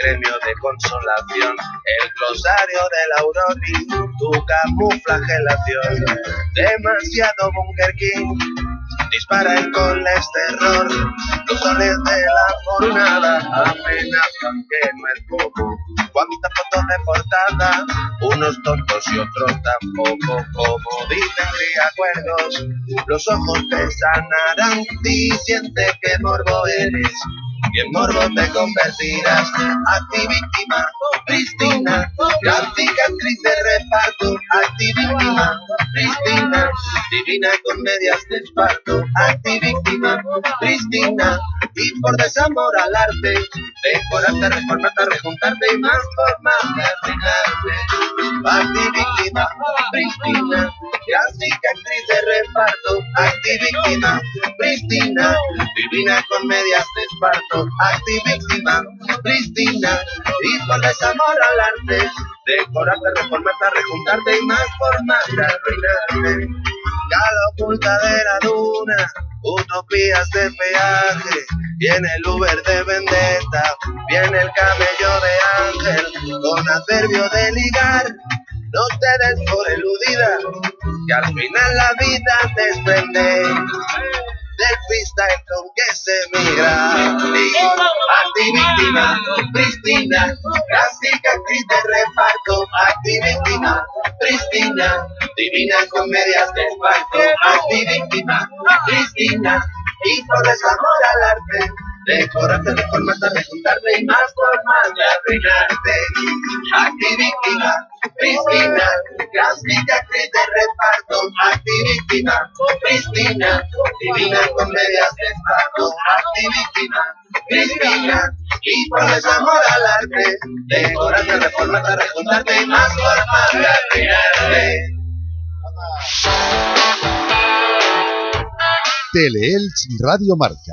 S25: gremio de consolación. El glosario del Aurori, tu camuflagelación. Demasiado Bunker King, dispara el colesterol. Los soles de la jornada amenazan que no es poco. Cuántas fotos de portada, unos tontos y otros tampoco. Como dicen acuerdos, los ojos te sanarán. Di siente que morbo eres. Y en morbo te convertirás. Activíctima, Cristina. Gran cicatriz de reparto. Activíctima, Cristina. Divina con medias de esparto. Activíctima, Cristina Y por desamor al arte. Decorarte, reformarte, rejuntarte Y más formas de arruinarte Activíctima, Cristina Gran cicatriz de reparto. Activíctima, Cristina Divina con medias de esparto. Activíctima, Cristina Y por desamor al arte Decorarte, reformarte, rejuntarte Y más formas de arruinarte. Cala oculta de la duna Utopías de peaje. Viene el Uber de vendetta Viene el camello de ángel. Con adverbio de ligar no te des por eludida, que al final la vida te desprende del freestyle con que se migra. Activíctima, Cristina, clásica actriz de reparto. Activíctima, Cristina, divina comedias de esparto. Activíctima, Cristina, y por desamor al arte. Decorarte, reformarte, rejuntarte y más formas de arruinarte. Activíctima, Cristina, clásica actriz de reparto. Activíctima, Cristina, divina comedias de esparto. Activíctima, Cristina, y por desamor al arte. Decorarte, reformarte, rejuntarte y más formas de arruinarte.
S4: Teleelch Radio Marca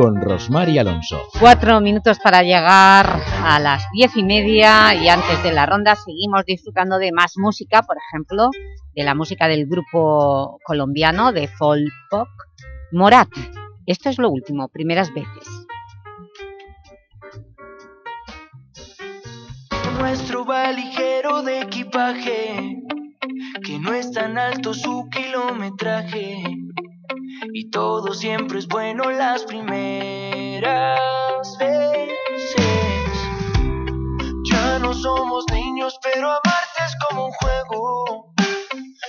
S1: con Rosmar y Alonso.
S2: Cuatro minutos para llegar a las diez y media y antes de la ronda seguimos disfrutando de más música, por ejemplo, de la música del grupo colombiano de folk pop Morat. Esto es lo último, primeras veces.
S26: Nuestro va ligero de equipaje, no es tan alto su kilometraje. Y todo siempre es bueno las primeras veces. Ya no somos niños, pero amarte es como un juego.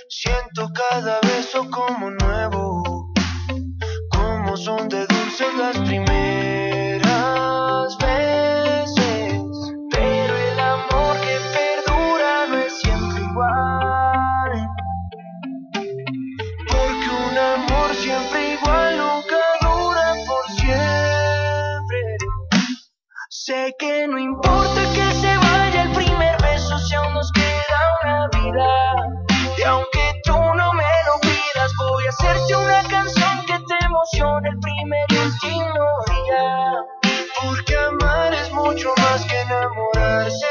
S26: Siento cada beso como nuevo, como son de dulces las primeras Sé que no importa que se vaya el primer beso si aún nos queda una vida. Y aunque tú no me lo pidas, voy a hacerte una canción que te emocione el primer y último día. Porque amar es mucho más que enamorarse.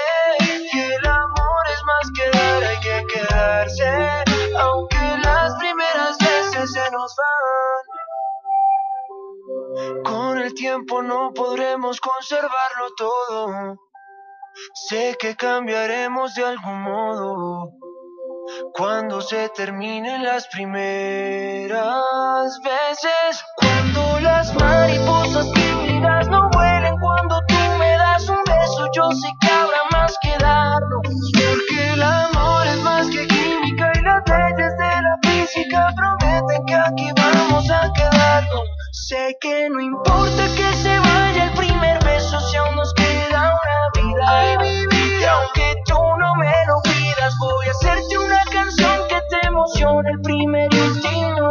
S26: Tiempo no podremos conservarlo todo. Sé que cambiaremos de algún modo. Cuando se terminen las primeras veces. Cuando las mariposas tímidas no vuelen. Cuando tú me das un beso, yo sé que habrá más que darnos. Porque el amor es más que química y las leyes de la física prometen que aquí vamos a quedarnos. Sé que no importa que se vaya el primer beso si aún nos queda una vida. Y aunque tú no me lo pidas, voy a hacerte una canción que te emocione el primer y último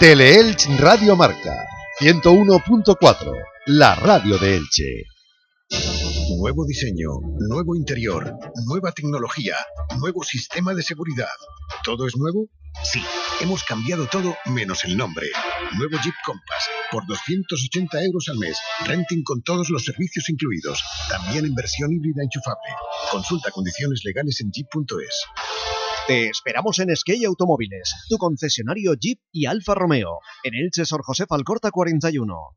S4: Teleelch Radio Marca 101.4, la radio de Elche.
S15: Nuevo diseño, nuevo interior, nueva tecnología, nuevo sistema de seguridad. ¿Todo es nuevo? Sí.
S7: Hemos cambiado todo menos el nombre. Nuevo Jeep Compass por 280 euros al mes. Renting con todos los servicios incluidos. También en versión híbrida enchufable. Consulta condiciones legales en jeep.es.
S5: Te esperamos en Skate Automóviles, tu concesionario Jeep y Alfa Romeo. En Elche, Sor José Alcorta 41.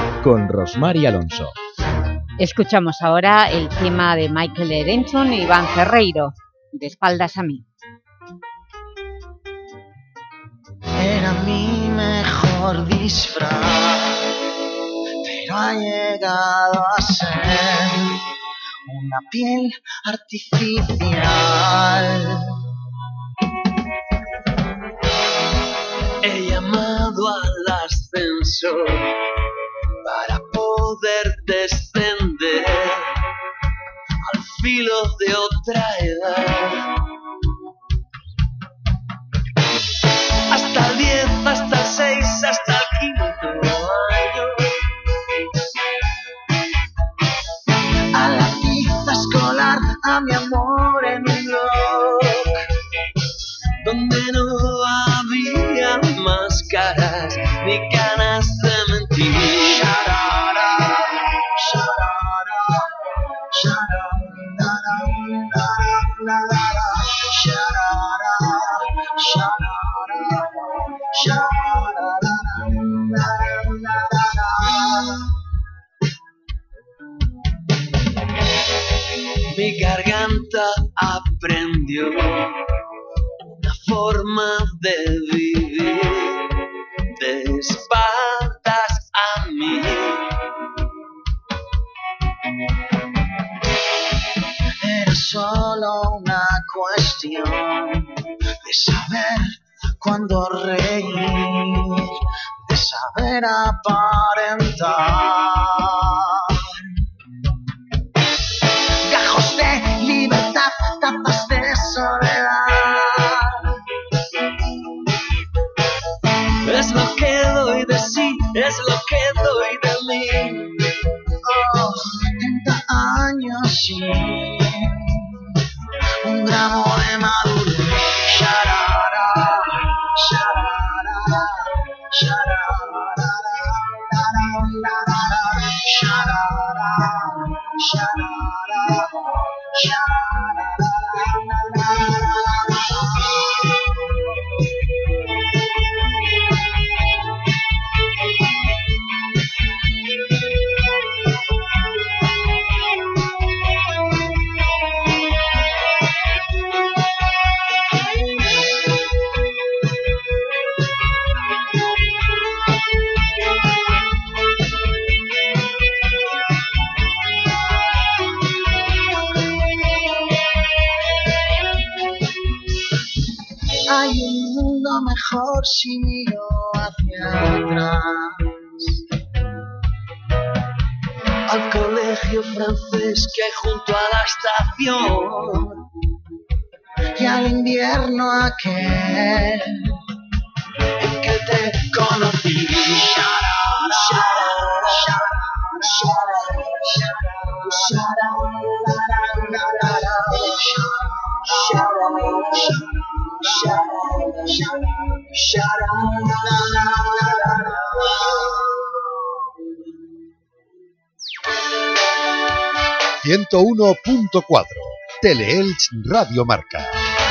S1: con Rosmar y Alonso.
S2: Escuchamos ahora el tema de Michael Erenson y Iván Ferreiro, de espaldas a mí.
S27: Era mi mejor disfraz, pero ha llegado a ser una piel artificial. He llamado al ascensor poder descender al filo de otra edad. Hasta el 10, hasta el 6, hasta el quinto año. A la tiza escolar, a mi amor en un blog donde no había máscaras ni ganas Mi garganta aprendió una forma de vivir de espaldas a mí. Era solo una cuestión de saber cuándo reír, de saber aparentar. Gajos de libertad, tapas de soledad. Es lo que doy de sí, es lo que doy de mí. Oh, 30 años sin un gramo de sharara, Hay mejor si miro hacia atrás. Al colegio francés que junto a la estación. Y al invierno aquel en que te conocí. Sharara, sharara, sharara,
S4: ...101.4... Teleelch Radio Marca.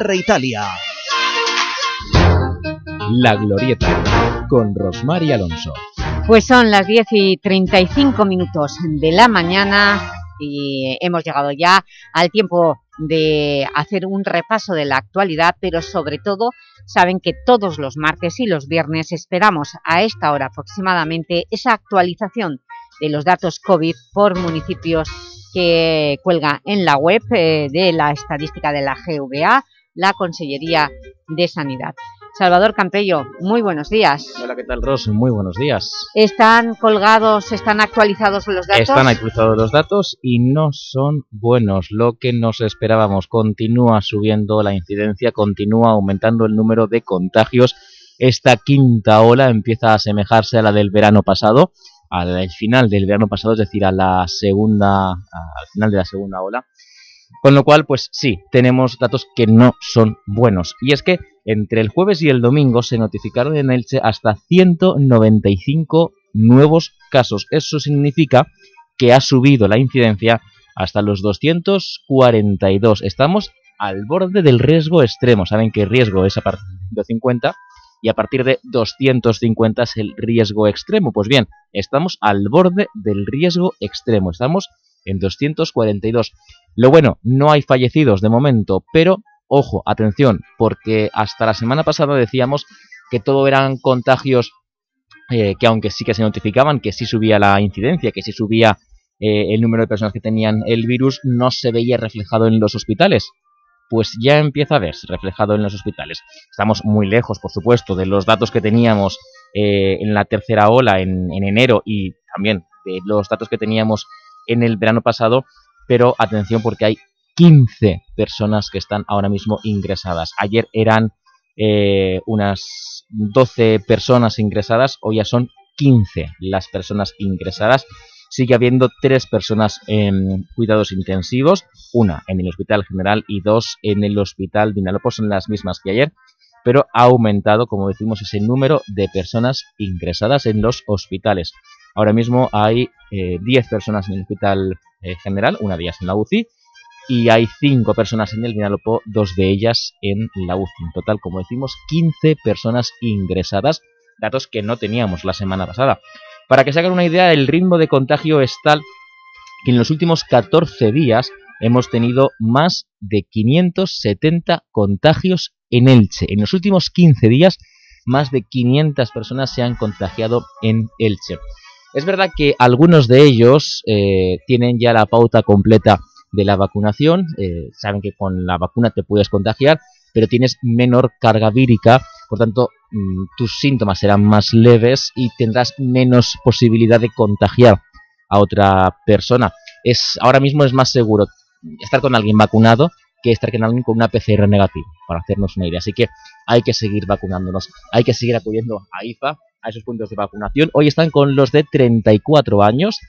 S5: Italia.
S1: La Glorieta, con Rosmar y Alonso.
S2: Pues son las 10 y 35 minutos de la mañana y hemos llegado ya al tiempo de hacer un repaso de la actualidad, pero sobre todo saben que todos los martes y los viernes esperamos a esta hora aproximadamente esa actualización de los datos COVID por municipios que cuelga en la web eh, de la estadística de la GVA, la Consellería de Sanidad. Salvador Campello, muy buenos días.
S28: Hola, ¿qué tal, Ros? Muy buenos días.
S2: ¿Están colgados, están actualizados los datos?
S28: Están actualizados los datos y no son buenos. Lo que nos esperábamos continúa subiendo la incidencia, continúa aumentando el número de contagios. Esta quinta ola empieza a asemejarse a la del verano pasado, al final del verano pasado, es decir, a la segunda, al final de la segunda ola. Con lo cual, pues sí, tenemos datos que no son buenos. Y es que entre el jueves y el domingo se notificaron en Elche hasta 195 nuevos casos. Eso significa que ha subido la incidencia hasta los 242. Estamos al borde del riesgo extremo. Saben que el riesgo es a partir de 50 y a partir de 250 es el riesgo extremo. Pues bien, estamos al borde del riesgo extremo. Estamos en 242. Lo bueno, no hay fallecidos de momento, pero ojo, atención, porque hasta la semana pasada decíamos que todo eran contagios eh, que aunque sí que se notificaban, que sí subía la incidencia, que sí subía eh, el número de personas que tenían el virus, no se veía reflejado en los hospitales. Pues ya empieza a verse reflejado en los hospitales. Estamos muy lejos, por supuesto, de los datos que teníamos eh, en la tercera ola en, en enero y también de los datos que teníamos en el verano pasado, pero atención porque hay 15 personas que están ahora mismo ingresadas. Ayer eran eh, unas 12 personas ingresadas, hoy ya son 15 las personas ingresadas. Sigue habiendo tres personas en cuidados intensivos, una en el Hospital General y dos en el Hospital Vinalopó, son las mismas que ayer, pero ha aumentado, como decimos, ese número de personas ingresadas en los hospitales. Ahora mismo hay 10 personas en el Hospital eh, General, una de ellas en la UCI, y hay 5 personas en el Vinalopó, dos de ellas en la UCI. En total, como decimos, 15 personas ingresadas, datos que no teníamos la semana pasada. Para que se hagan una idea, el ritmo de contagio es tal que en los últimos 14 días hemos tenido más de 570 contagios en Elche. En los últimos 15 días, más de 500 personas se han contagiado en Elche. Es verdad que algunos de ellos eh, tienen ya la pauta completa de la vacunación, eh, saben que con la vacuna te puedes contagiar, pero tienes menor carga vírica, por tanto mm, tus síntomas serán más leves y tendrás menos posibilidad de contagiar a otra persona. Es, ahora mismo es más seguro estar con alguien vacunado que estar con alguien con una PCR negativa, para hacernos una idea. Así que hay que seguir vacunándonos, hay que seguir acudiendo a IFA, a esos puntos de vacunación. Hoy están con los de 34 años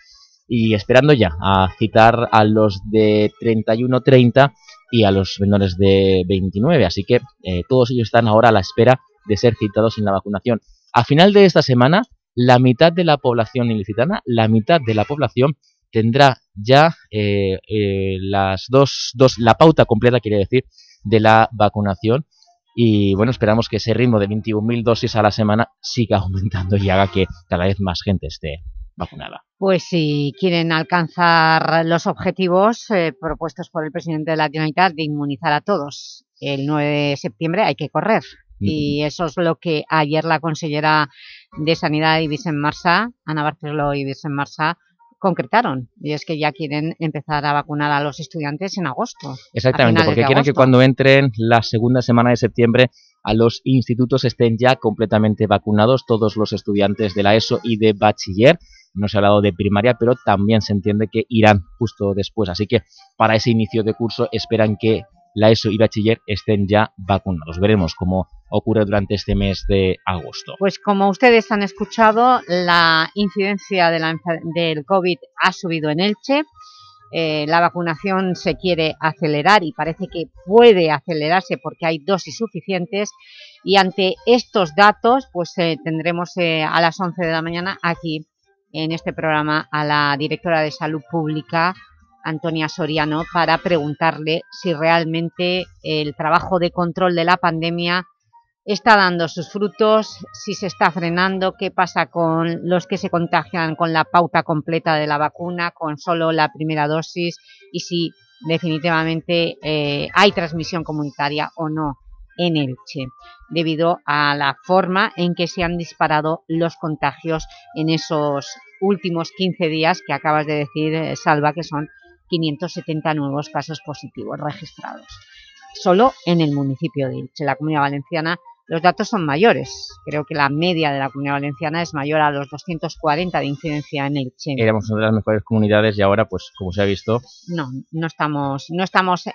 S28: y esperando ya a citar a los de 31-30 y a los menores de 29. Así que eh, todos ellos están ahora a la espera de ser citados en la vacunación. A final de esta semana, la mitad de la población ilicitana, la mitad de la población tendrá ya eh, eh, las dos, dos, la pauta completa, quiere decir, de la vacunación y bueno, esperamos que ese ritmo de 21.000 dosis a la semana siga aumentando y haga que cada vez más gente esté vacunada.
S2: Pues si quieren alcanzar los objetivos eh, propuestos por el presidente de la Generalitat de inmunizar a todos el 9 de septiembre hay que correr. Y eso es lo que ayer la consellera de Sanidad y Marsa, Ana Barceló y Marsa, concretaron, y es que ya quieren empezar a vacunar a los estudiantes en agosto.
S28: Exactamente, porque quieren que cuando entren la segunda semana de septiembre a los institutos estén ya completamente vacunados todos los estudiantes de la ESO y de bachiller, no se ha hablado de primaria, pero también se entiende que irán justo después, así que para ese inicio de curso esperan que la ESO y bachiller estén ya vacunados. Veremos cómo ocurre durante este mes de agosto.
S2: Pues como ustedes han escuchado, la incidencia de la, del COVID ha subido en Elche. eh, la vacunación se quiere acelerar y parece que puede acelerarse porque hay dosis suficientes y ante estos datos pues eh, tendremos eh, a las 11 de la mañana aquí en este programa a la directora de Salud Pública Antonia Soriano para preguntarle si realmente el trabajo de control de la pandemia está dando sus frutos, si se está frenando, qué pasa con los que se contagian con la pauta completa de la vacuna, con solo la primera dosis y si definitivamente eh, hay transmisión comunitaria o no en Elche, debido a la forma en que se han disparado los contagios en esos últimos 15 días que acabas de decir, eh, Salva, que son 570 nuevos casos positivos registrados. Solo en el municipio de Elche, la Comunidad Valenciana, los datos son mayores. Creo que la media de la Comunidad Valenciana es mayor a los 240 de incidencia en Elche.
S28: Éramos una de las mejores comunidades y ahora, pues como se ha visto,
S2: No, no estamos, no estamos eh,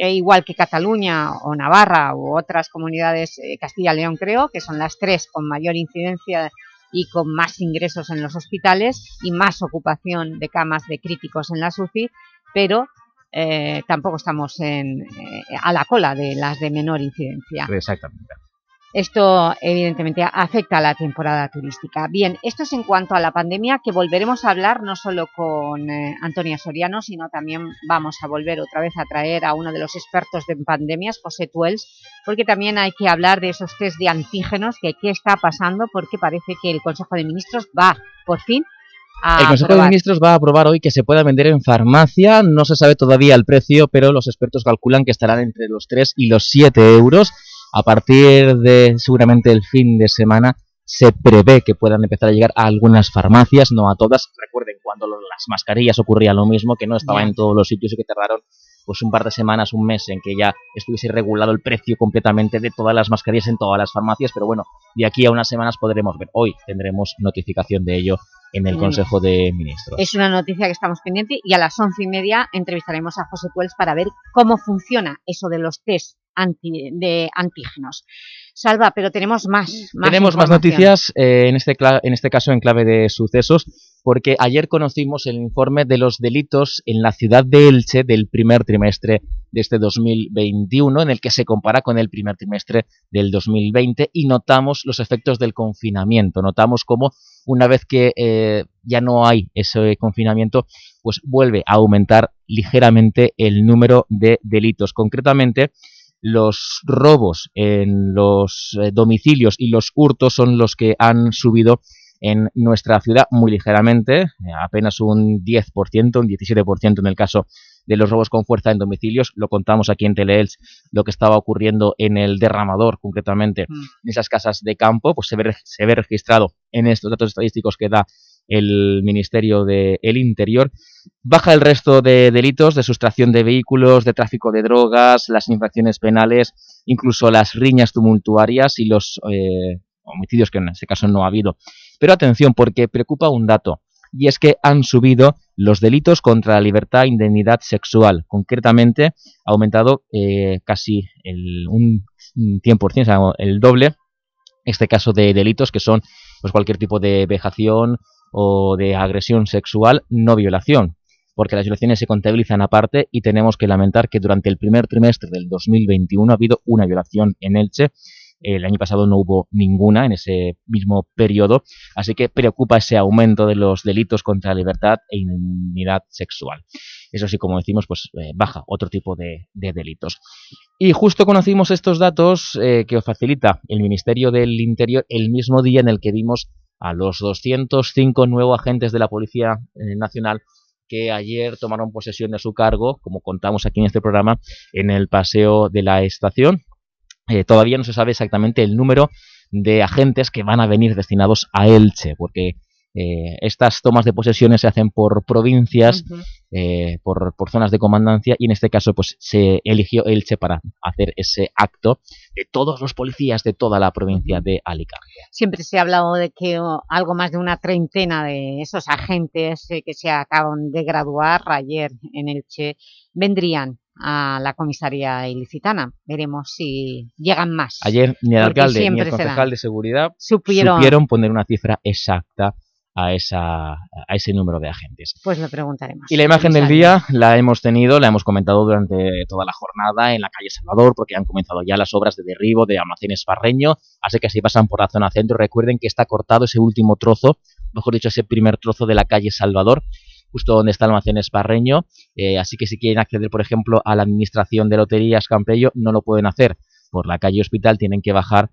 S2: eh, igual que Cataluña o Navarra u otras comunidades, eh, Castilla y León creo, que son las tres con mayor incidencia y con más ingresos en los hospitales y más ocupación de camas de críticos en la UCI, pero eh, tampoco estamos en, eh, a la cola de las de menor incidencia.
S28: exactamente.
S2: Esto evidentemente afecta a la temporada turística. Bien, esto es en cuanto a la pandemia, que volveremos a hablar no solo con eh, Antonia Soriano, sino también vamos a volver otra vez a traer a uno de los expertos de pandemias, José Tuels, porque también hay que hablar de esos test de antígenos, que qué está pasando, porque parece que el Consejo de Ministros va, por fin, a
S28: El Consejo de. Ministros va a aprobar hoy que se pueda vender en farmacia, no se sabe todavía el precio, pero los expertos calculan que estarán entre los 3 y los 7 euros. A partir de seguramente el fin de semana se prevé que puedan empezar a llegar a algunas farmacias, no a todas. Recuerden, cuando las mascarillas ocurría lo mismo, que no estaba en todos los sitios y que tardaron pues un par de semanas, un mes en que ya estuviese regulado el precio completamente de todas las mascarillas en todas las farmacias, pero bueno, de aquí a unas semanas podremos ver. Hoy tendremos notificación de ello en el. Consejo de Ministros.
S2: Es una noticia que estamos pendientes y a las once y media entrevistaremos a José Tuels para ver cómo funciona eso de los test anti- de antígenos. Salva, pero tenemos más, más
S28: Tenemos más noticias, eh, en, este en este caso en clave de sucesos, porque ayer conocimos el informe de los delitos en la ciudad de Elche del primer trimestre de este 2021, en el que se compara con el primer trimestre del 2020 y notamos los efectos del confinamiento. Notamos cómo una vez que eh, ya no hay ese confinamiento, pues vuelve a aumentar ligeramente el número de delitos. Concretamente, los robos en los eh, domicilios y los hurtos son los que han subido en nuestra ciudad muy ligeramente, eh, apenas un 10%, un 17% en el caso de los robos con fuerza en domicilios. Lo contamos aquí en Teleelch, lo que estaba ocurriendo en el derramador, concretamente, en esas casas de campo, pues se ve, se ve registrado en estos datos estadísticos que da el Ministerio del Interior. Baja el resto de delitos de sustracción de vehículos, de tráfico de drogas, las infracciones penales, incluso las riñas tumultuarias y los eh, homicidios que en este caso no ha habido. Pero atención, porque preocupa un dato, y es que han subido los delitos contra la libertad e indemnidad sexual. Concretamente, ha aumentado eh, casi el, un 100%, o sea, el doble, este caso de delitos que son pues, cualquier tipo de vejación o de agresión sexual, no violación, porque las violaciones se contabilizan aparte y tenemos que lamentar que durante el primer trimestre del 2021 ha habido una violación en Elche, el año pasado no hubo ninguna en ese mismo periodo, así que preocupa ese aumento de los delitos contra la libertad e indemnidad sexual. Eso sí, como decimos, pues eh, baja otro tipo de, de, delitos. Y justo conocimos estos datos eh, que facilita el Ministerio del Interior el mismo día en el que vimos a los 205 nuevos agentes de la Policía eh, Nacional que ayer tomaron posesión de su cargo, como contamos aquí en este programa, en el paseo de la estación. Eh, todavía no se sabe exactamente el número de agentes que van a venir destinados a Elche, porque eh, estas tomas de posesiones se hacen por provincias. Eh, por, por, zonas de comandancia, y en este caso pues se eligió Elche para hacer ese acto de todos los policías de toda la provincia de Alicante.
S2: Siempre se ha hablado de que oh, algo más de una treintena de esos agentes eh, que se acaban de graduar ayer en Elche vendrían a la comisaría ilicitana. Veremos si llegan más.
S28: Ayer ni el alcalde ni el concejal de seguridad
S2: supieron,
S28: supieron poner una cifra exacta a, esa, a ese número de agentes.
S2: Pues lo preguntaremos.
S28: Y la imagen del día la hemos tenido, la hemos comentado durante toda la jornada en la calle Salvador, porque han comenzado ya las obras de derribo de Almacenes Parreño, así que si pasan por la zona centro, recuerden que está cortado ese último trozo, mejor dicho, ese primer trozo de la calle Salvador, justo donde está Almacenes Parreño, eh, así que si quieren acceder, por ejemplo, a la administración de Loterías Campello, no lo pueden hacer por la calle Hospital, tienen que bajar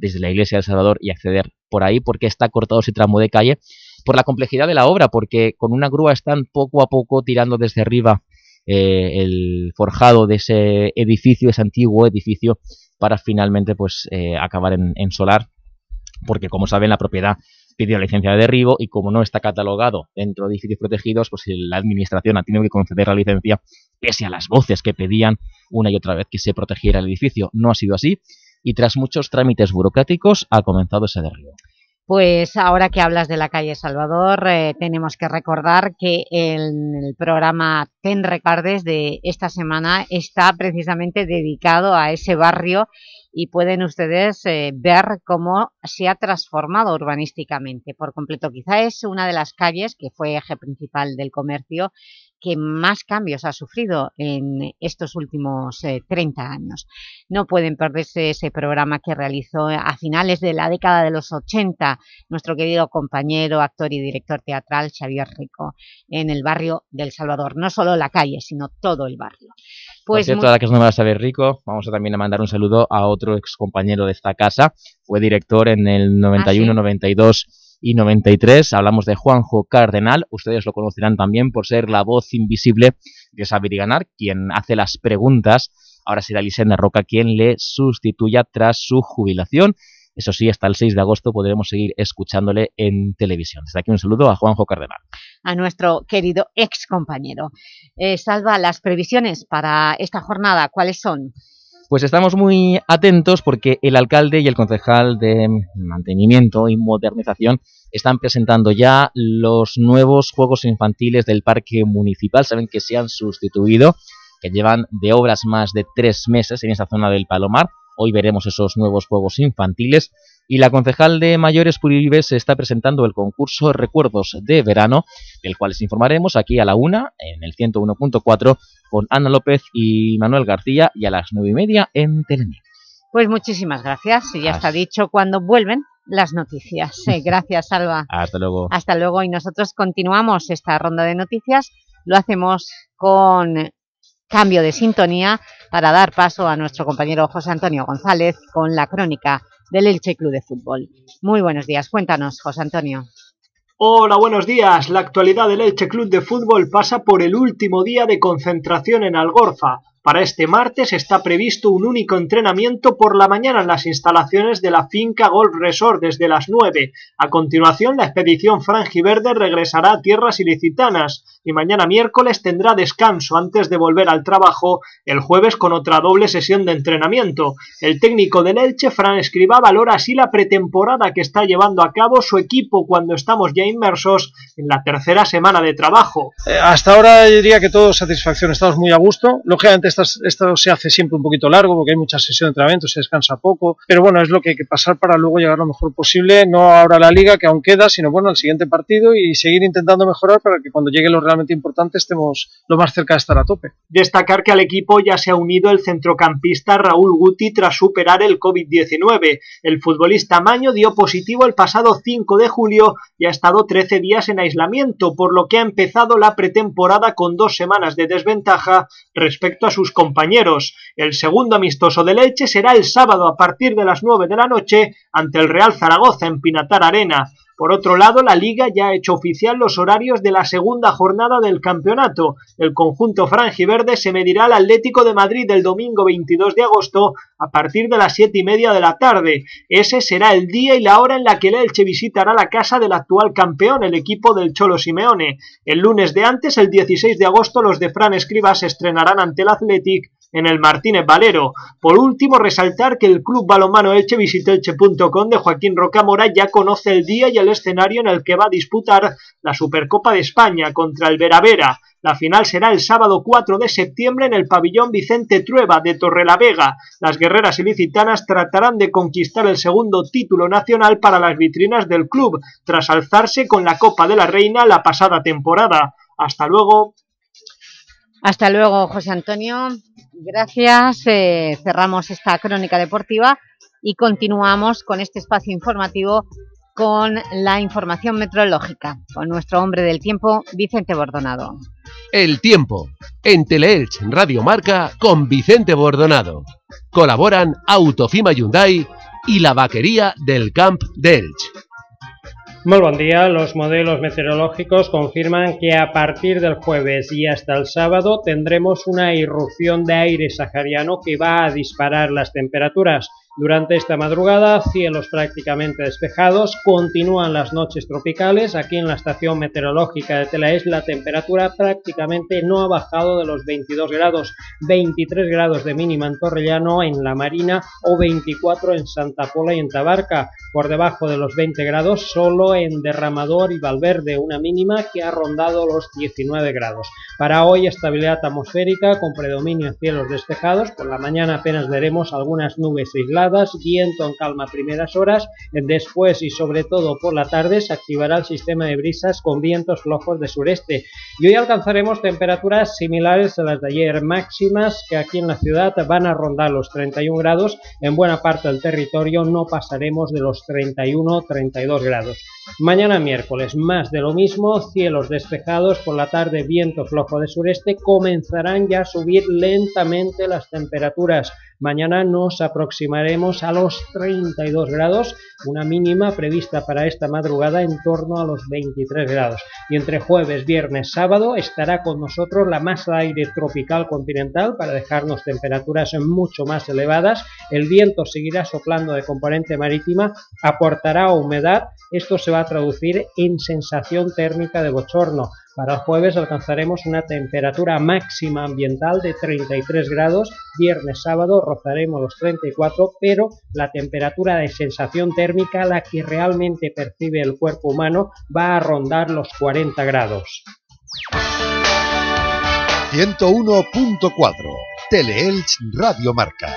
S28: desde la iglesia del Salvador y acceder por ahí porque está cortado ese tramo de calle por la complejidad de la obra, porque con una grúa están poco a poco tirando desde arriba eh, el forjado de ese edificio, ese antiguo edificio, para finalmente pues eh, acabar en, en solar, porque como saben la propiedad pidió la licencia de derribo y como no está catalogado dentro de edificios protegidos, pues la administración ha tenido que conceder la licencia pese a las voces que pedían una y otra vez que se protegiera el edificio. No ha sido así y tras muchos trámites burocráticos ha comenzado ese derribo.
S2: Pues ahora que hablas de la calle Salvador, eh, tenemos que recordar que el, programa Ten Recardes de esta semana está precisamente dedicado a ese barrio y pueden ustedes eh, ver cómo se ha transformado urbanísticamente por completo. Quizá es una de las calles que fue eje principal del comercio que más cambios ha sufrido en estos últimos 30 eh, años. No pueden perderse ese programa que realizó a finales de la década de los 80 nuestro querido compañero, actor y director teatral Xavier Rico en el barrio del Salvador. No solo la calle, sino todo el barrio.
S28: Pues Por cierto, a la que es nueva Xavier Rico, vamos a también a mandar un saludo a otro ex compañero de esta casa. Fue director en el 91, 92 y 93. Hablamos de Juanjo Cardenal, ustedes lo conocerán también por ser la voz invisible de Saber y Ganar, quien hace las preguntas. Ahora será Lisenda Roca quien le sustituya tras su jubilación. Eso sí, hasta el 6 de agosto podremos seguir escuchándole en televisión. Desde aquí un saludo a Juanjo Cardenal.
S2: A nuestro querido ex compañero. Eh, Salva, las previsiones para esta jornada, ¿cuáles son?
S28: Pues estamos muy atentos porque el alcalde y el concejal de mantenimiento y modernización están presentando ya los nuevos juegos infantiles del parque municipal. Saben que se han sustituido, que llevan de obras más de tres meses en esa zona del Palomar. Hoy veremos esos nuevos juegos infantiles y la concejal de Mayores Puribes está presentando el concurso Recuerdos de Verano, del cual les informaremos aquí a la una, en el 101.4, con Ana López y Manuel García, y a las nueve y media en Telenit.
S2: Pues muchísimas gracias, y ya está dicho cuando vuelven las noticias. gracias, Salva.
S28: Hasta luego.
S2: Hasta luego, y nosotros continuamos esta ronda de noticias, lo hacemos con cambio de sintonía para dar paso a nuestro compañero José Antonio González con la crónica del Elche Club de Fútbol. Muy buenos días, cuéntanos, José Antonio.
S29: Hola, buenos días. La actualidad del Elche Club de Fútbol pasa por el último día de concentración en Algorfa. Para este martes está previsto un único entrenamiento por la mañana en las instalaciones de la finca Golf Resort desde las 9. A continuación, la expedición Frangiverde regresará a tierras ilicitanas y mañana miércoles tendrá descanso antes de volver al trabajo el jueves con otra doble sesión de entrenamiento. El técnico del Elche, Fran Escribá, valora así la pretemporada que está llevando a cabo su equipo cuando estamos ya inmersos en la tercera semana de trabajo.
S30: Eh, hasta ahora diría que todo satisfacción, estamos muy a gusto. Lógicamente esto se hace siempre un poquito largo porque hay mucha sesión de entrenamiento, se descansa poco, pero bueno, es lo que hay que pasar para luego llegar lo mejor posible, no ahora a la liga que aún queda, sino bueno, al siguiente partido y seguir intentando mejorar para que cuando llegue lo realmente importante estemos lo más cerca de estar a tope.
S29: Destacar que al equipo ya se ha unido el centrocampista Raúl Guti tras superar el COVID-19. El futbolista Maño dio positivo el pasado 5 de julio y ha estado 13 días en aislamiento, por lo que ha empezado la pretemporada con dos semanas de desventaja respecto a sus compañeros. El segundo amistoso de Leche será el sábado a partir de las 9 de la noche ante el Real Zaragoza en Pinatar Arena. Por otro lado, la Liga ya ha hecho oficial los horarios de la segunda jornada del campeonato. El conjunto franjiverde se medirá al Atlético de Madrid el domingo 22 de agosto a partir de las siete y media de la tarde. Ese será el día y la hora en la que el Elche visitará la casa del actual campeón, el equipo del Cholo Simeone. El lunes de antes, el 16 de agosto, los de Fran Escribas se estrenarán ante el Athletic en el Martínez Valero. Por último, resaltar que el Club Balomano Elche visitelche.com de Joaquín Rocamora ya conoce el día y el escenario en el que va a disputar la Supercopa de España contra el Veravera. La final será el sábado 4 de septiembre en el pabellón Vicente Trueba de Torrelavega. Las guerreras ilicitanas tratarán de conquistar el segundo título nacional para las vitrinas del club, tras alzarse con la Copa de la Reina la pasada temporada. Hasta luego.
S2: Hasta luego, José Antonio. Gracias. Eh, cerramos esta crónica deportiva y continuamos con este espacio informativo con la información meteorológica, con nuestro hombre del tiempo, Vicente Bordonado.
S11: El tiempo, en Teleelch Radio Marca, con Vicente Bordonado. Colaboran Autofima Hyundai y la vaquería del Camp de Elch.
S31: Muy buen día. Los modelos meteorológicos confirman que a partir del jueves y hasta el sábado tendremos una irrupción de aire sahariano que va a disparar las temperaturas. Durante esta madrugada, cielos prácticamente despejados, continúan las noches tropicales. Aquí en la estación meteorológica de Telaes la temperatura prácticamente no ha bajado de los 22 grados, 23 grados de mínima en Torrellano, en La Marina o 24 en Santa Pola y en Tabarca. Por debajo de los 20 grados solo en Derramador y Valverde, una mínima que ha rondado los 19 grados. Para hoy estabilidad atmosférica con predominio en cielos despejados. Por la mañana apenas veremos algunas nubes aisladas viento en calma primeras horas, después y sobre todo por la tarde se activará el sistema de brisas con vientos flojos de sureste. Y hoy alcanzaremos temperaturas similares a las de ayer, máximas que aquí en la ciudad van a rondar los 31 grados, en buena parte del territorio no pasaremos de los 31-32 grados. Mañana miércoles, más de lo mismo, cielos despejados, por la tarde viento flojo de sureste, comenzarán ya a subir lentamente las temperaturas Mañana nos aproximaremos a los 32 grados, una mínima prevista para esta madrugada en torno a los 23 grados. Y entre jueves, viernes, sábado estará con nosotros la masa de aire tropical continental para dejarnos temperaturas mucho más elevadas. El viento seguirá soplando de componente marítima, aportará humedad. Esto se va a traducir en sensación térmica de bochorno. Para el jueves alcanzaremos una temperatura máxima ambiental de 33 grados, viernes, sábado rozaremos los 34, pero la temperatura de sensación térmica, la que realmente percibe el cuerpo humano, va a rondar los 40 grados.
S4: 101.4 Teleelch Radio Marca.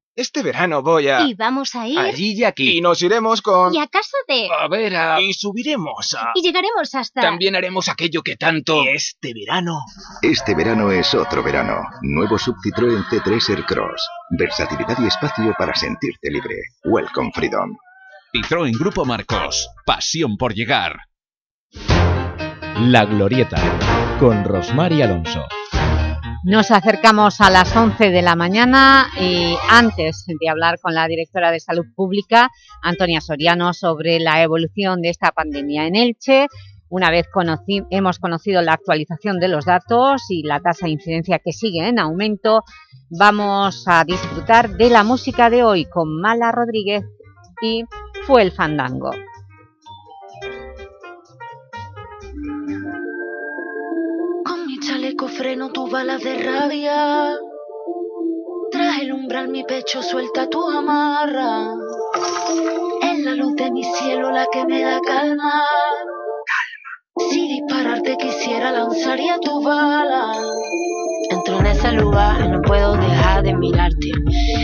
S32: Este verano voy a...
S9: Y vamos a ir...
S32: Allí y aquí. Y nos iremos con...
S9: Y a casa de...
S32: A ver, a... Y subiremos a...
S9: Y llegaremos hasta...
S32: También haremos aquello que tanto...
S5: Este verano...
S15: Este verano es otro verano. Nuevo sub Citroën C3 Aircross. Versatilidad y espacio para sentirte libre. Welcome Freedom.
S1: Citroën Grupo Marcos. Pasión por llegar. La Glorieta. Con Rosmar y Alonso.
S2: Nos acercamos a las 11 de la mañana y antes de hablar con la directora de Salud Pública, Antonia Soriano, sobre la evolución de esta pandemia en Elche, una vez hemos conocido la actualización de los datos y la tasa de incidencia que sigue en aumento, vamos a disfrutar de la música de hoy con Mala Rodríguez y Fue el Fandango.
S33: Chaleco freno tu balas de rabia. Tras el umbral mi pecho suelta tu amarra. Es la luz de mi cielo la que me da calma. Si dispararte quisiera, lanzaría tu bala. Ese no puedo dejar de mirarte.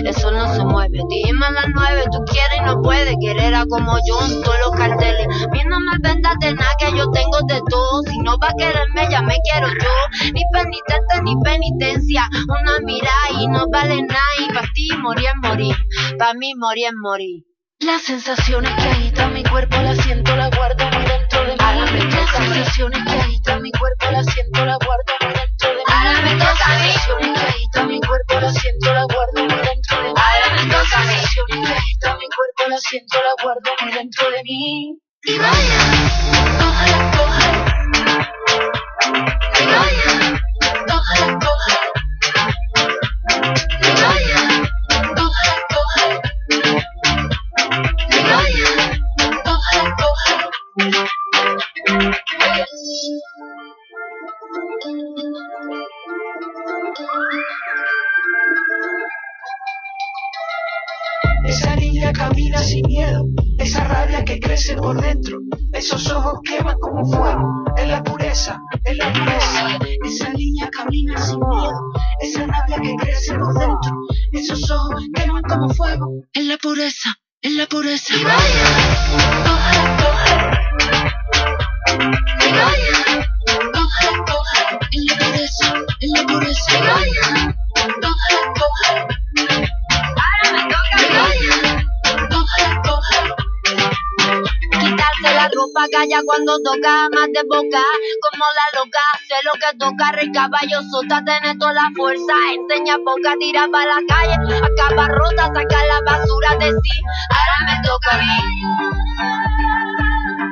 S33: Eso no se mueve. Dime a las nueve, tú quieres y no puedes querer a como yo en todos los carteles. Mí no me vendas de nada que yo tengo de todo. Si no va a quererme, ya me quiero yo. Ni penitente ni penitencia. Una mirada y no vale nada. Y para ti morir es morir. Para mí morir es morir. Las sensaciones que agita mi cuerpo las siento, las guardo muy dentro de mí. La ventosa, sensaciones que agitan mi cuerpo, la siento, la guardo muy dentro de mí. La ventosa, sensaciones que agitan mi cuerpo, la siento, la guardo muy dentro de mí. La ventosa, sensaciones que agitan mi cuerpo, la siento, la guardo muy dentro de mí. Y vaya, tójala, tójala. Y vaya, tójala, tójala. Thank you.
S34: Esa niña camina sin miedo, esa rabia que crece por dentro, esos ojos queman como fuego, es la pureza, es la pureza. Esa niña camina sin miedo, esa rabia que crece por dentro, esos ojos queman como fuego, es la pureza, es la pureza. Y vaya
S35: calla cuando toca más de boca Como la loca hace lo que toca Rey caballo sota tiene toda la fuerza Enseña boca, tira para la calle Acaba rota, saca la basura de sí Ahora me toca a mí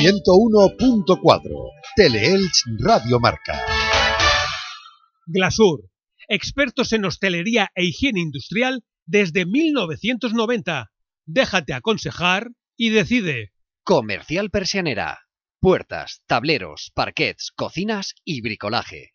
S4: 101.4 Teleelch Radio Marca.
S36: Glasur, expertos en hostelería e higiene industrial desde 1990. Déjate aconsejar y decide.
S37: Comercial Persianera. Puertas, tableros, parquets, cocinas y bricolaje.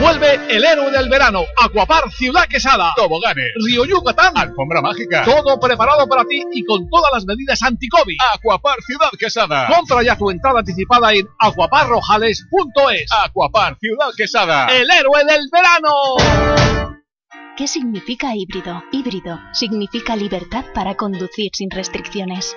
S38: Vuelve el héroe del verano, Aquapar Ciudad Quesada. Toboganes, Río Yucatán, alfombra mágica. Todo preparado para ti y con todas las medidas anti-COVID. Aquapar Ciudad Quesada. Compra ya tu entrada anticipada en aquaparrojales.es. Aquapar Ciudad Quesada. El héroe del verano.
S39: ¿Qué significa híbrido? Híbrido significa libertad para conducir sin restricciones.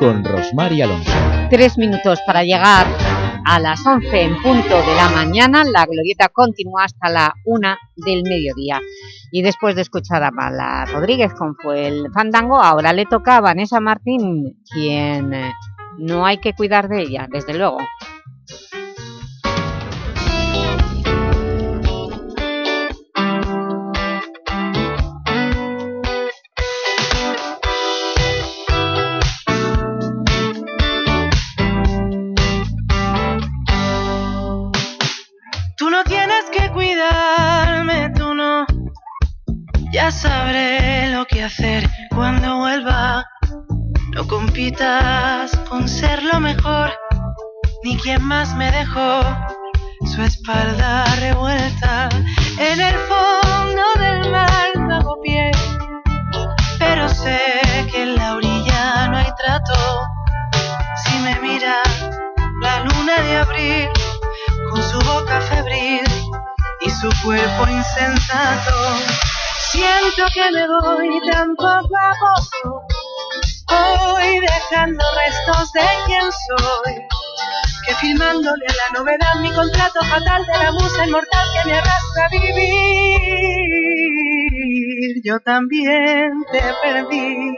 S1: con Rosmar Alonso.
S2: Tres minutos para llegar a las 11 en punto de la mañana. La glorieta continúa hasta la una del mediodía. Y después de escuchar a Mala Rodríguez con fue el fandango, ahora le toca a Vanessa Martín, quien no hay que cuidar de ella, desde luego.
S34: Sabré lo que hacer cuando vuelva. No compitas con ser lo mejor, ni quien más me dejó su espalda revuelta. En el fondo del mar no hago pie, pero sé que en la orilla no hay trato. Si me mira la luna de abril con su boca febril y su cuerpo insensato. Siento que me voy tan poco a poco, voy dejando restos de quien soy. Que firmándole a la novedad mi contrato fatal de la musa inmortal que me arrastra a vivir, yo también te perdí.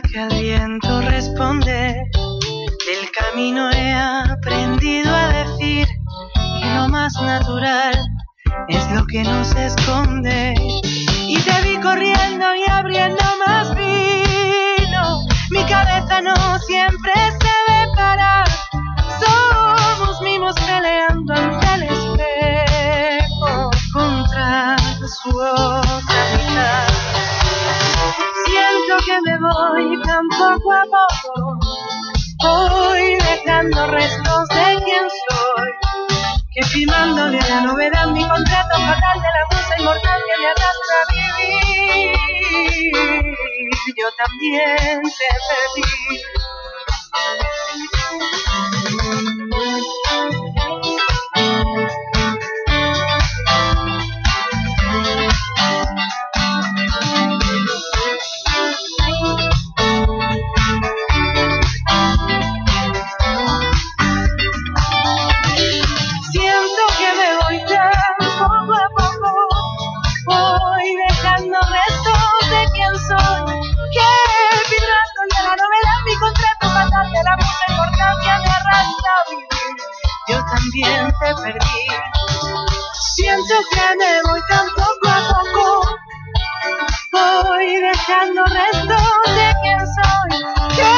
S34: Que al viento responde. Del camino he aprendido a decir que lo más natural es lo que no se esconde. Poco a poco, voy dejando restos de quien soy. Que firmándole la novedad mi contrato fatal de la musa inmortal que me arrastra a vivir. Yo también te perdí. Perdí. Siento que me voy tan poco a poco, voy dejando restos de quién soy. Que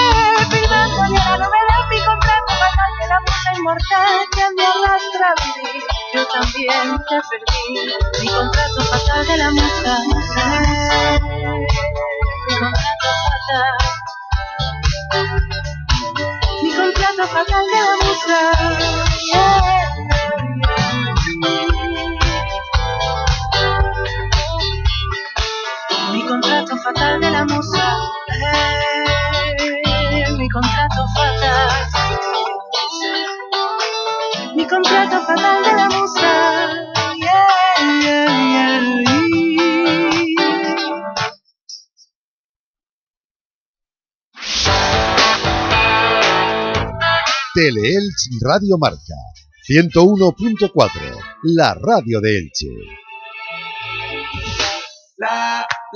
S34: vibrando y a la novedad mi contrato fatal de la musa inmortal que me arrastra a vivir. Yo también te perdí. Mi contrato fatal de la musa. Mi contrato fatal. Mi contrato fatal de la musa. Mi contrato fatal de la musa. eh, Mi contrato fatal. Mi contrato fatal de la musa. yeah, yeah, yeah.
S4: Teleelch Radio Marca 101.4, la radio de Elche.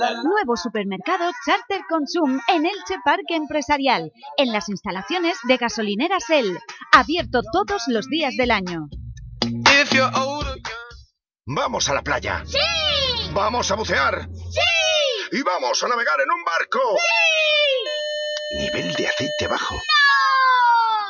S9: Nuevo supermercado Charter Consum en Elche Parque Empresarial, en las instalaciones de gasolineras El, abierto todos los días del año.
S40: Vamos a la playa. ¡Sí! Vamos a bucear. ¡Sí! Y vamos a navegar en un barco. ¡Sí! Nivel de aceite bajo.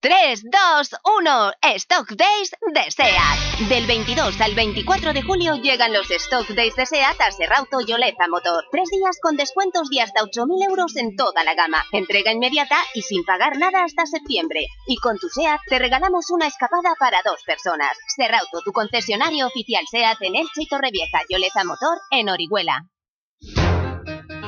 S41: 3, 2, 1, Stock Days de SEAT. Del 22 al 24 de julio llegan los Stock Days de SEAT a Serrauto y Oleza Motor. Tres días con descuentos de hasta 8.000 euros en toda la gama. Entrega inmediata y sin pagar nada hasta septiembre. Y con tu SEAT te regalamos una escapada para dos personas. Serrauto, tu concesionario oficial SEAT en Elche y Torrevieja y Motor en Orihuela.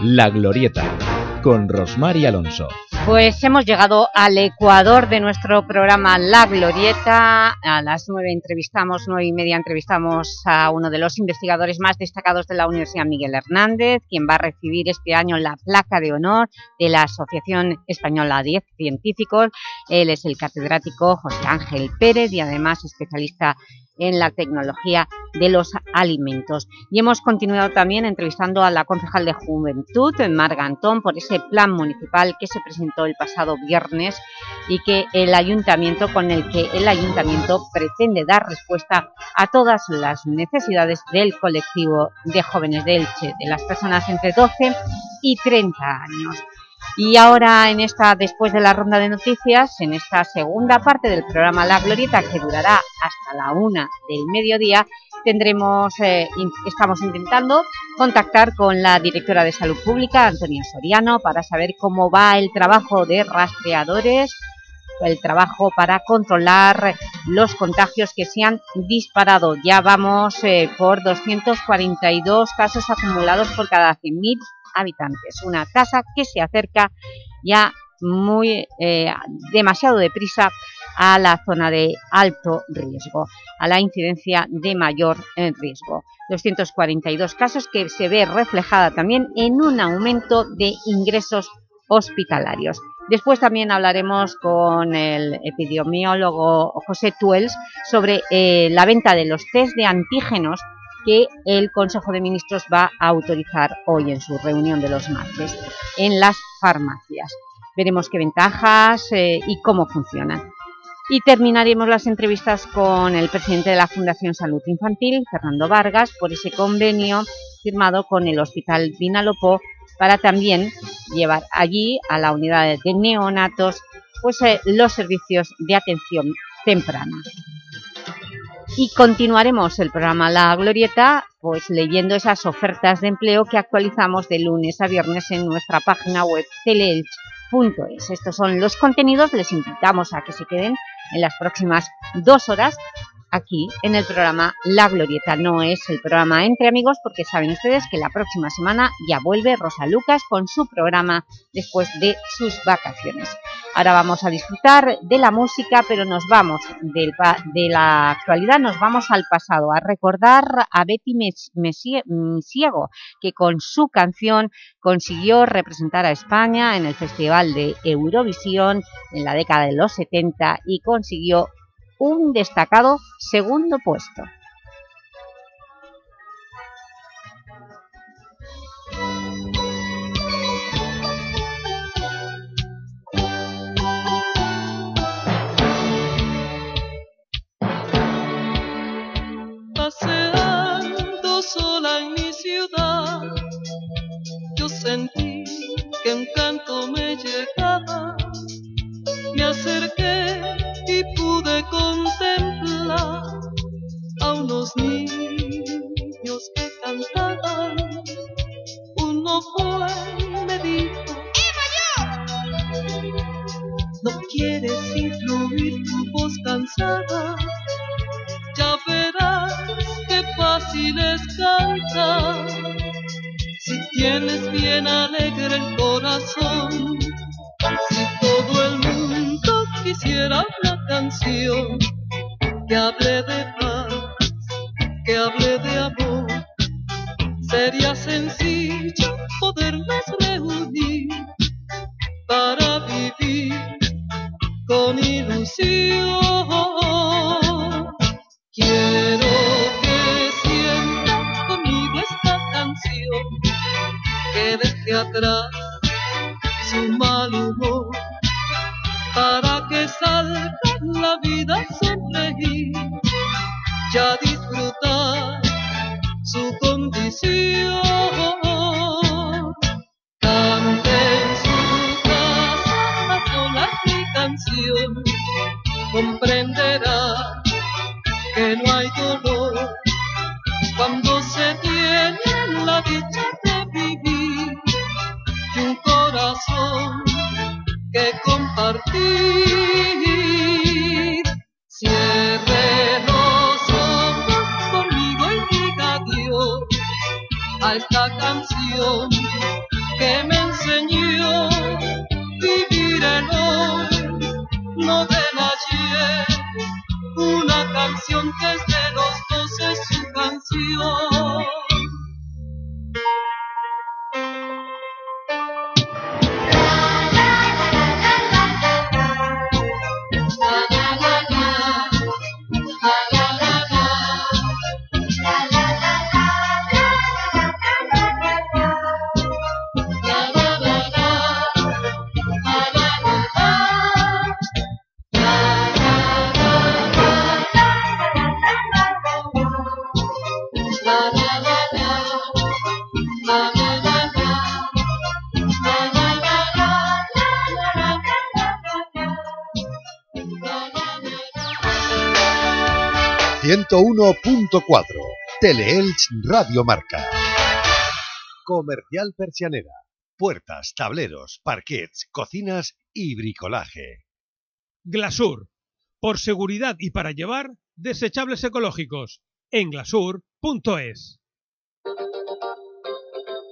S1: La Glorieta, con Rosmar y Alonso.
S2: Pues hemos llegado al ecuador de nuestro programa La Glorieta. A las nueve entrevistamos, nueve y media entrevistamos a uno de los investigadores más destacados de la Universidad Miguel Hernández, quien va a recibir este año la placa de honor de la Asociación Española 10 Científicos. Él es el catedrático José Ángel Pérez y además especialista la tecnología de los alimentos. Y hemos continuado también entrevistando a la concejal de Juventud, Marga Antón, por ese plan municipal que se presentó el pasado viernes y que el Ayuntamiento, con el que el Ayuntamiento pretende dar respuesta a todas las necesidades del colectivo de jóvenes de Elche, de las personas entre 12 y 30 años. Y ahora, en esta, después de la ronda de noticias, en esta segunda parte del programa La Glorieta, que durará hasta la una del mediodía, tendremos, eh, estamos intentando contactar con la directora de Salud Pública, Antonia Soriano, para saber cómo va el trabajo de rastreadores, el trabajo para controlar los contagios que se han disparado. Ya vamos eh, por 242 casos acumulados por cada 100.000 habitantes, una tasa que se acerca ya muy eh, demasiado deprisa a la zona de alto riesgo, a la incidencia de mayor eh, riesgo. 242 casos que se ve reflejada también en un aumento de ingresos hospitalarios. Después también hablaremos con el epidemiólogo José Tuels sobre eh, la venta de los test de antígenos que el Consejo de Ministros va a autorizar hoy en su reunión de los martes en las farmacias. Veremos qué ventajas eh, y cómo funcionan. Y terminaremos las entrevistas con el presidente de la Fundación Salud Infantil, Fernando Vargas, por ese convenio firmado con el Hospital Vinalopó para también llevar allí a la unidad de neonatos pues, eh, los servicios de atención temprana. Y continuaremos el programa La Glorieta pues leyendo esas ofertas de empleo que actualizamos de lunes a viernes en nuestra página web teleelch.es. Estos son los contenidos, les invitamos a que se queden en las próximas dos horas aquí en el programa La Glorieta. No es el programa Entre Amigos porque saben ustedes que la próxima semana ya vuelve Rosa Lucas con su programa después de sus vacaciones. Ahora vamos a disfrutar de la música, pero nos vamos de la actualidad, nos vamos al pasado, a recordar a Betty Mesiego, que con su canción consiguió representar a España en el Festival de Eurovisión en la década de los 70 y consiguió un destacado segundo puesto.
S42: Paseando sola en mi ciudad, yo sentí que un canto me llegaba, me acerqué contemplar a unos niños que cantaban. Uno fue me dijo, no quieres incluir tu voz cansada, ya verás qué fácil es cantar. Si tienes bien alegre el corazón, si quisiera una canción que hable de paz, que hable de amor, sería sencillo podernos
S4: ...101.4... Teleelch Radio Marca. Comercial Persianera. Puertas, tableros, parquets, cocinas y bricolaje.
S43: Glasur. Por seguridad y para llevar, desechables ecológicos. En glasur.es.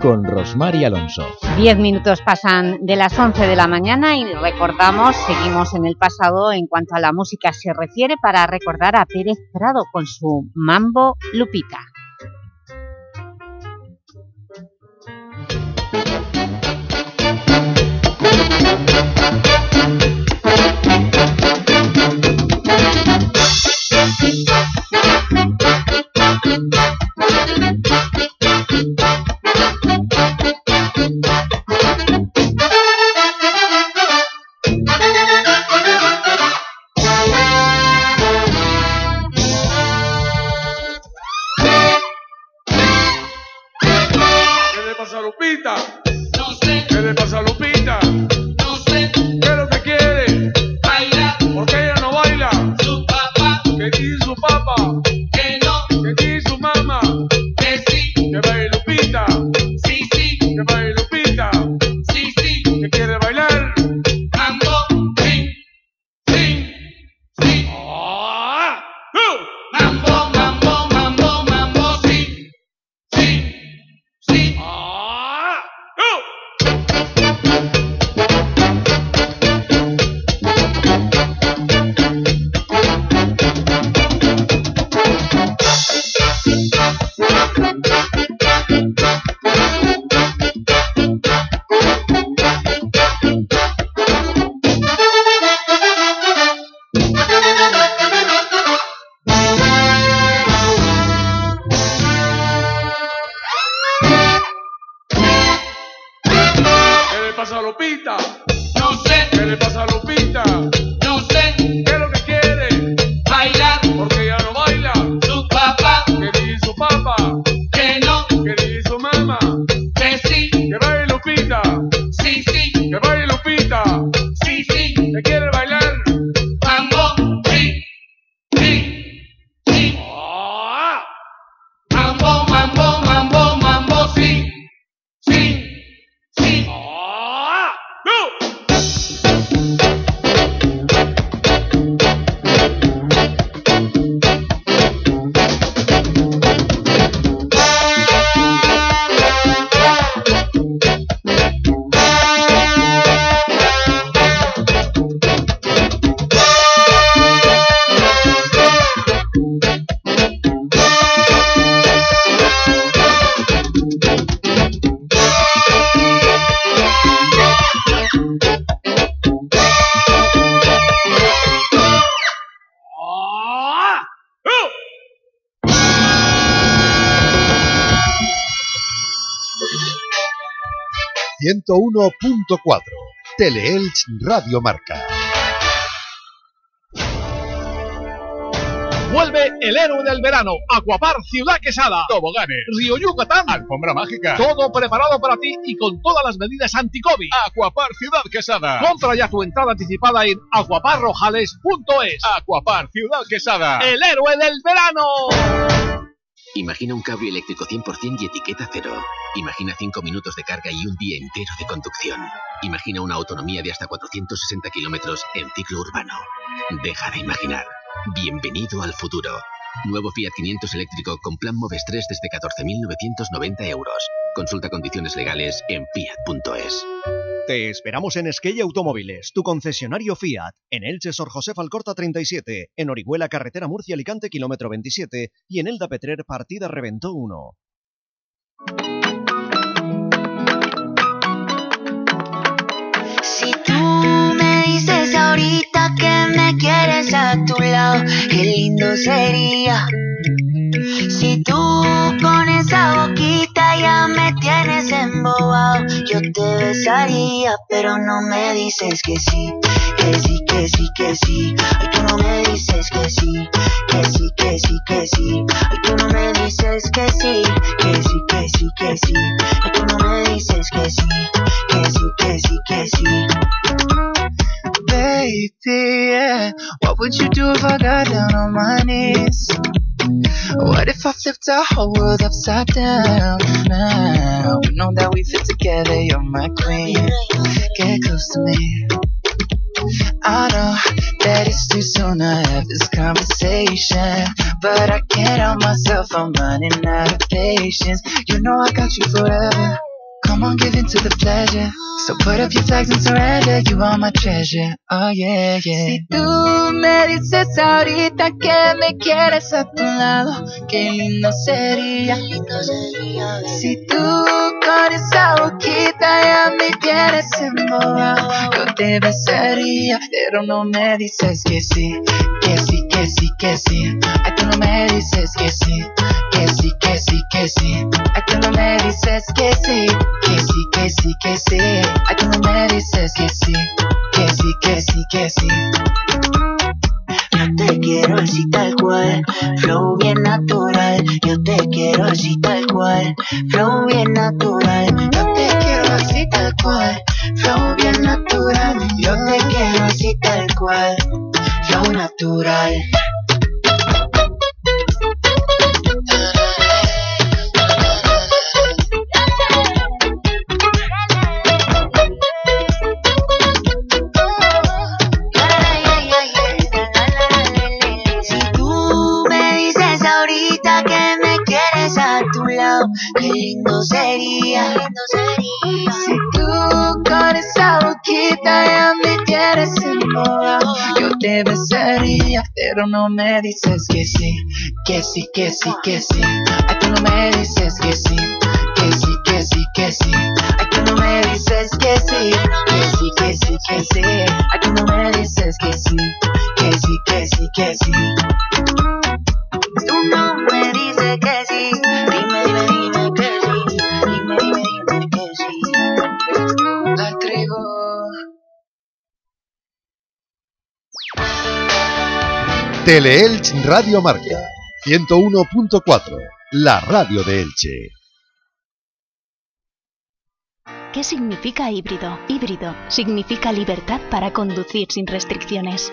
S1: con Rosmar y Alonso.
S2: Diez minutos pasan de las 11 de la mañana y recordamos, seguimos en el pasado en cuanto a la música se refiere para recordar a Pérez Prado con su Mambo Lupita.
S44: ¿Qué
S4: ...101.4... Teleelch Radio Marca.
S38: Vuelve el héroe del verano, Aquapar Ciudad Quesada, toboganes, Río Yucatán, alfombra mágica, todo preparado para ti y con todas las medidas anti-COVID. Aquapar Ciudad Quesada. Compra ya tu entrada anticipada en aquaparrojales.es. Aquapar Ciudad Quesada, el héroe del verano.
S45: Imagina un cable eléctrico 100% y etiqueta cero. Imagina 5 minutos de carga y un día entero de conducción. Imagina una autonomía de hasta 460 kilómetros en ciclo urbano. Deja de imaginar. Bienvenido al futuro. Nuevo Fiat 500 eléctrico con plan Moves 3 desde 14.990 euros. Consulta condiciones legales en fiat.es.
S5: Te esperamos en Esquella Automóviles, tu concesionario Fiat, en Elche Sor José Alcorta 37, en Orihuela Carretera Murcia Alicante kilómetro 27 y en Elda Petrer Partida Reventó 1.
S46: Si tú me dices ahorita que me quieres a tu lado, qué lindo sería. Si tú con esa tienes embobado. Yo te besaría, pero no me dices que sí. Que sí, que sí, que sí. Ay, tú no me dices que sí. Que sí, que sí, que sí. Ay, tú no me dices que sí. Que sí, que sí, que sí. Ay, tú no me dices que sí. Que sí, que sí, que sí.
S47: Baby, yeah. What would you do if I got down on my knees? What if I flipped our whole world upside down now? We know that we fit together, you're my queen. Get close to me. I know that it's too soon to have this conversation, but I can't help myself, I'm running out of patience. You know I got you forever. Come on, give in to the pleasure. So put up your flags and surrender. You are my treasure. Oh yeah, yeah. Si tú me dices ahorita que me quieres a tu lado, qué lindo sería. Si tú con esa boquita ya me tienes embobado, yo te besaría, pero no me dices que sí, que sí, que sí, que sí. Ay, tú no me dices que sí, que sí, que sí, que sí. Ay, tú no me dices que sí, que sí, que sí, que sí. Ay, tú me dices que sí, que sí, que sí, que sí.
S46: Yo te quiero así tal cual, flow bien natural. Yo te quiero así tal cual, flow bien natural. Yo te quiero así tal cual, flow bien natural. Yo te quiero así tal cual, flow natural. Tu lado, qué lindo sería.
S47: Si tú con esa boquita ya me tienes embobado, yo te besaría, pero no me dices que sí, que sí, que sí, que sí. Ay, tú no me dices que sí, que sí, que sí, que sí. Ay, tú no me dices que sí, que sí, que sí, que sí. Ay, tú no me dices que sí, que sí, que sí, que sí.
S4: Teleelch Radio Marca 101.4, la radio de Elche.
S39: ¿Qué significa híbrido? Híbrido significa libertad para conducir sin restricciones.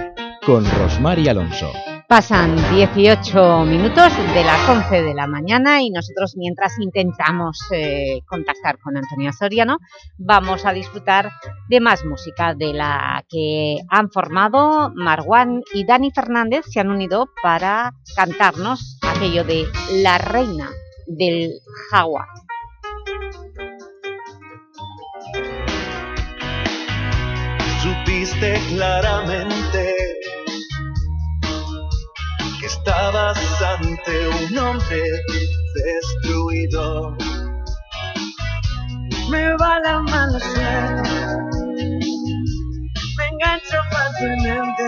S1: con Rosmar y Alonso.
S2: Pasan 18 minutos de las 11 de la mañana y nosotros mientras intentamos eh, contactar con Antonio Soriano vamos a disfrutar de más música de la que han formado Marwan y Dani Fernández se han unido para cantarnos aquello de La Reina del Jaguar.
S6: supiste claramente estabas ante un hombre destruido.
S47: Me va la mala suerte, me engancho fácilmente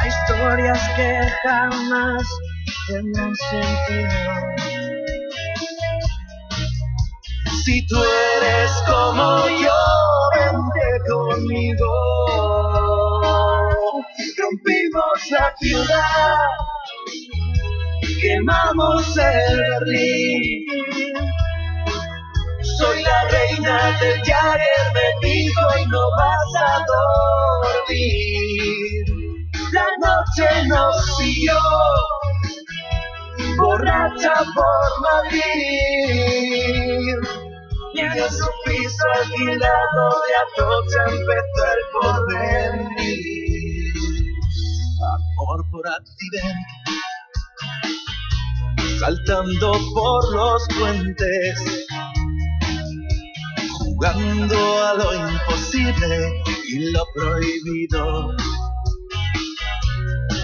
S47: a historias que jamás tendrán sentido.
S6: Si tú eres como yo, vente conmigo. La ciudad, quemamos el Berlín. Soy la reina del Jagger, me dijo y no vas a dormir. La noche nos siguió, borracha por Madrid. En su piso alquilado de Atocha empezó el porvenir. Amor por accidente, saltando por los puentes, jugando a lo imposible y lo prohibido.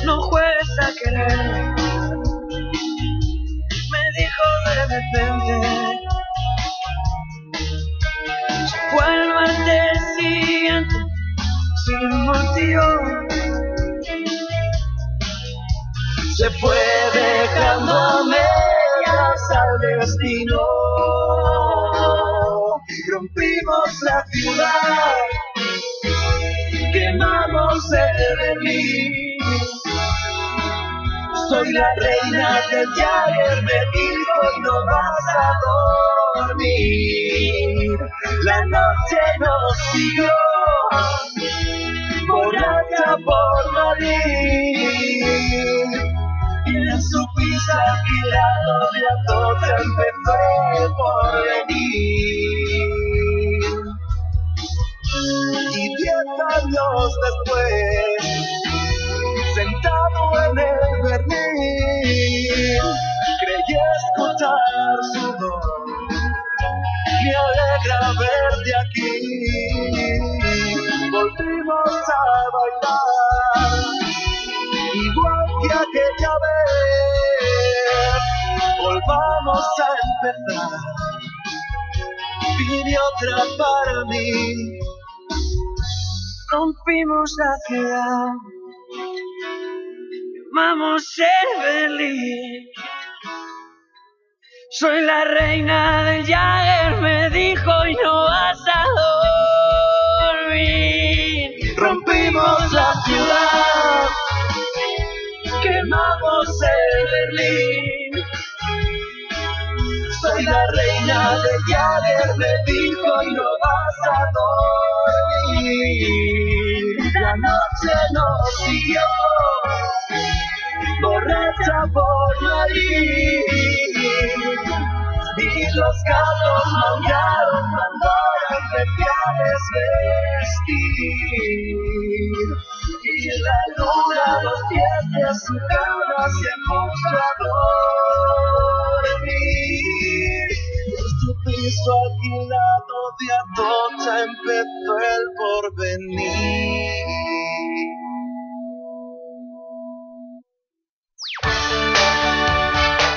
S6: No juegues a querer, me dijo de repente. Vuelvo al día siguiente sin motivo. Se fue dejando medias al destino. Rompimos la ciudad, quemamos el Berlín. Soy la reina del Jagger, me dijo y no vas a dormir. La noche nos siguió, borracha por Madrid. Y en su piso alquilado de Atocha empezó el porvenir. Y diez años después, sentado en el Berlín, creí escuchar su voz. Me alegra verte aquí. Volvimos a bailar, igual que aquella vez. Volvamos a empezar. Vine otra para mí. Rompimos la ciudad. Vamos a Berlín. Soy la reina del Jagger, me dijo, y no vas a dormir. Rompimos la ciudad, quemamos el Berlín. Soy la reina del Jagger, me dijo, y no vas a dormir. La noche nos siguió, borracha por Madrid. Y los gatos maullaron, mandaron especiales vestir. Y la luna los pies de su cama se puso a dormir. Su piso alquilado de Atocha empezó el porvenir.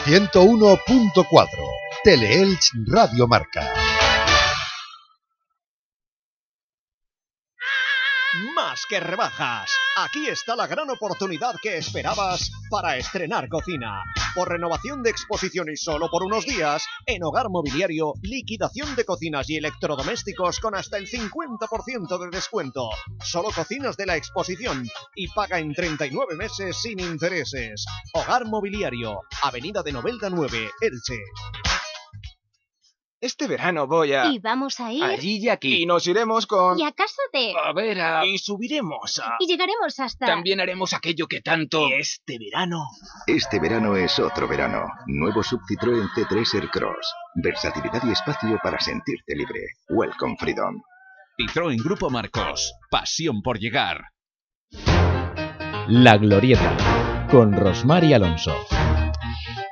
S4: 101.4 Teleelch Radio Marca.
S5: Más que rebajas. Aquí está la gran oportunidad que esperabas para estrenar cocina. Por renovación de exposición y solo por unos días, en Hogar Mobiliario, liquidación de cocinas y electrodomésticos con hasta el 50% de descuento. Solo cocinas de la exposición y paga en 39 meses sin intereses. Hogar Mobiliario, Avenida de Novelda 9, Elche.
S48: Este verano voy a...
S49: Y vamos a ir...
S48: Allí y aquí. Y nos iremos con...
S49: Y a casa de...
S48: A ver, a... Y subiremos a...
S49: Y llegaremos hasta...
S48: También haremos aquello que tanto... Este verano...
S50: Este verano es otro verano. Nuevo Sub Citroën C3 Aircross. Versatilidad y espacio para sentirte libre. Welcome Freedom.
S1: Citroën Grupo Marcos. Pasión por llegar. La Glorieta. Con Rosmar y Alonso.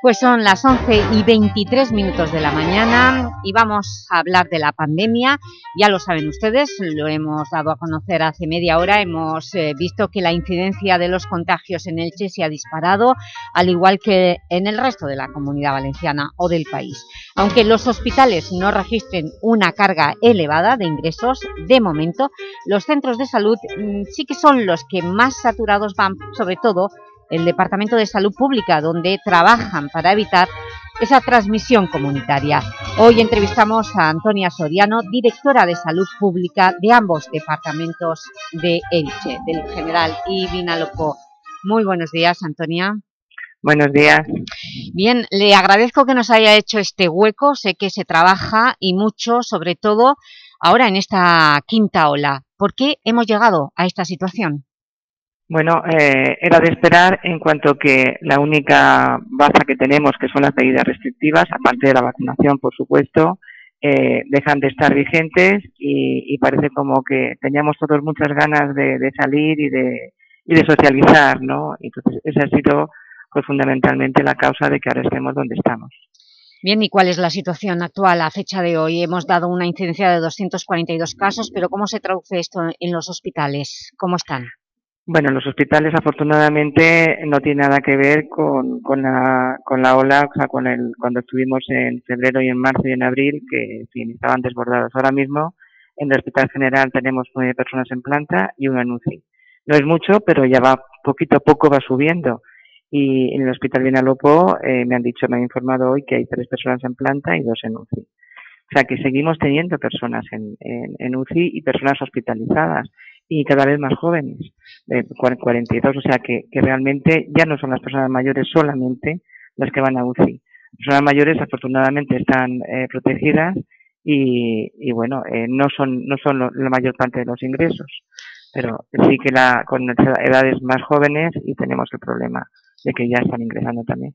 S2: Pues son las 11 y 23 minutos de la mañana y vamos a hablar de la pandemia. Ya lo saben ustedes, lo hemos dado a conocer hace media hora. Hemos eh, visto que la incidencia de los contagios en Elche se ha disparado, al igual que en el resto de la Comunidad Valenciana o del país. Aunque los hospitales no registren una carga elevada de ingresos, de momento, los centros de salud mm, sí que son los que más saturados van, sobre todo el Departamento de Salud Pública, donde trabajan para evitar esa transmisión comunitaria. Hoy entrevistamos a Antonia Soriano, directora de Salud Pública de ambos departamentos de Elche, del General y Vinalopó. Muy buenos días, Antonia.
S51: Buenos días.
S2: Bien, le agradezco que nos haya hecho este hueco. Sé que se trabaja y mucho, sobre todo ahora en esta quinta ola. ¿Por qué hemos llegado a esta situación?
S51: Bueno, eh, era de esperar en cuanto que la única baza que tenemos, que son las medidas restrictivas, aparte de la vacunación, por supuesto, eh, dejan de estar vigentes y, parece como que teníamos todos muchas ganas de, salir y de, y de socializar, ¿no? Entonces, ese ha sido pues fundamentalmente la causa de que ahora estemos donde estamos.
S2: Bien, ¿y cuál es la situación actual a fecha de hoy? Hemos dado una incidencia de 242 casos, pero ¿cómo se traduce esto en los hospitales? ¿Cómo están?
S51: Bueno, los hospitales afortunadamente no tiene nada que ver con, con, la, con la ola, o sea, con el, cuando estuvimos en febrero y en marzo y en abril, que en estaban desbordados. Ahora mismo en el Hospital General tenemos nueve personas en planta y una en UCI. No es mucho, pero ya va poquito a poco va subiendo y en el Hospital Vinalopó eh, me han dicho, me han informado hoy que hay tres personas en planta y dos en UCI. O sea que seguimos teniendo personas en, en, UCI y personas hospitalizadas y cada vez más jóvenes, de 42, o sea que, que realmente ya no son las personas mayores solamente las que van a UCI. Las personas mayores afortunadamente están eh, protegidas y, y bueno, eh, no son, no son la mayor parte de los ingresos, pero sí que la, con edades más jóvenes y tenemos el problema de que ya están ingresando también.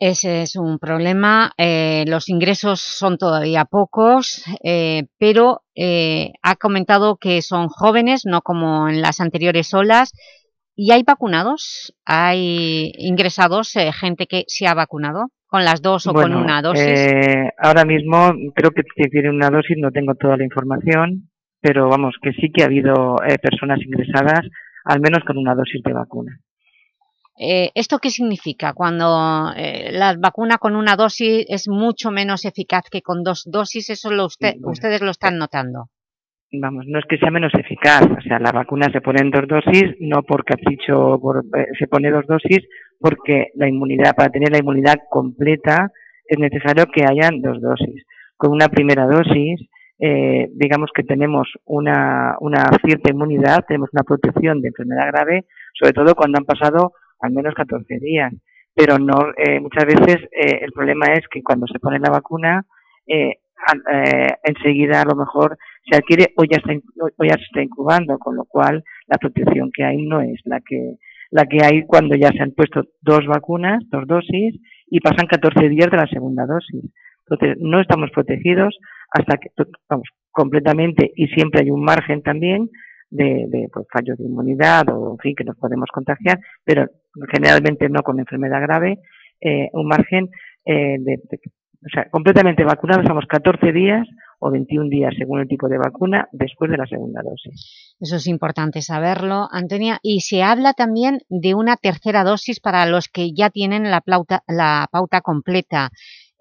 S2: Ese es un problema. Eh, los ingresos son todavía pocos, eh, pero eh, ha comentado que son jóvenes, no como en las anteriores olas. ¿Y hay vacunados? ¿Hay ingresados gente que se ha vacunado con las dos o con una dosis?
S51: ahora mismo creo que tiene una dosis, no tengo toda la información, pero vamos, que sí que ha habido personas ingresadas, al menos con una dosis de vacuna.
S2: Eh, ¿Esto qué significa? Cuando eh, la vacuna con una dosis es mucho menos eficaz que con dos dosis, ¿eso lo usted, ustedes lo están notando?
S51: Vamos, no es que sea menos eficaz, o sea, la vacuna se pone en dos dosis, no por capricho por, eh, se pone dos dosis, porque la inmunidad, para tener la inmunidad completa, es necesario que hayan dos dosis. Con una primera dosis, eh, digamos que tenemos una, una cierta inmunidad, tenemos una protección de enfermedad grave, sobre todo cuando han pasado al menos 14 días. Pero no, eh, muchas veces eh, el problema es que cuando se pone la vacuna, eh, enseguida a lo mejor se adquiere o ya, está, o ya se está incubando, con lo cual la protección que hay no es la que, la que hay cuando ya se han puesto dos vacunas, dos dosis, y pasan 14 días de la segunda dosis. Entonces, no estamos protegidos hasta que, vamos, completamente, y siempre hay un margen también de, de pues, fallos de inmunidad o, en fin, que nos podemos contagiar, pero generalmente no con enfermedad grave, eh, un margen eh, de, o sea, completamente vacunados, estamos 14 días o 21 días según el tipo de vacuna después de la segunda dosis.
S2: Eso es importante saberlo, Antonia. Y se habla también de una tercera dosis para los que ya tienen la, pauta, la pauta completa.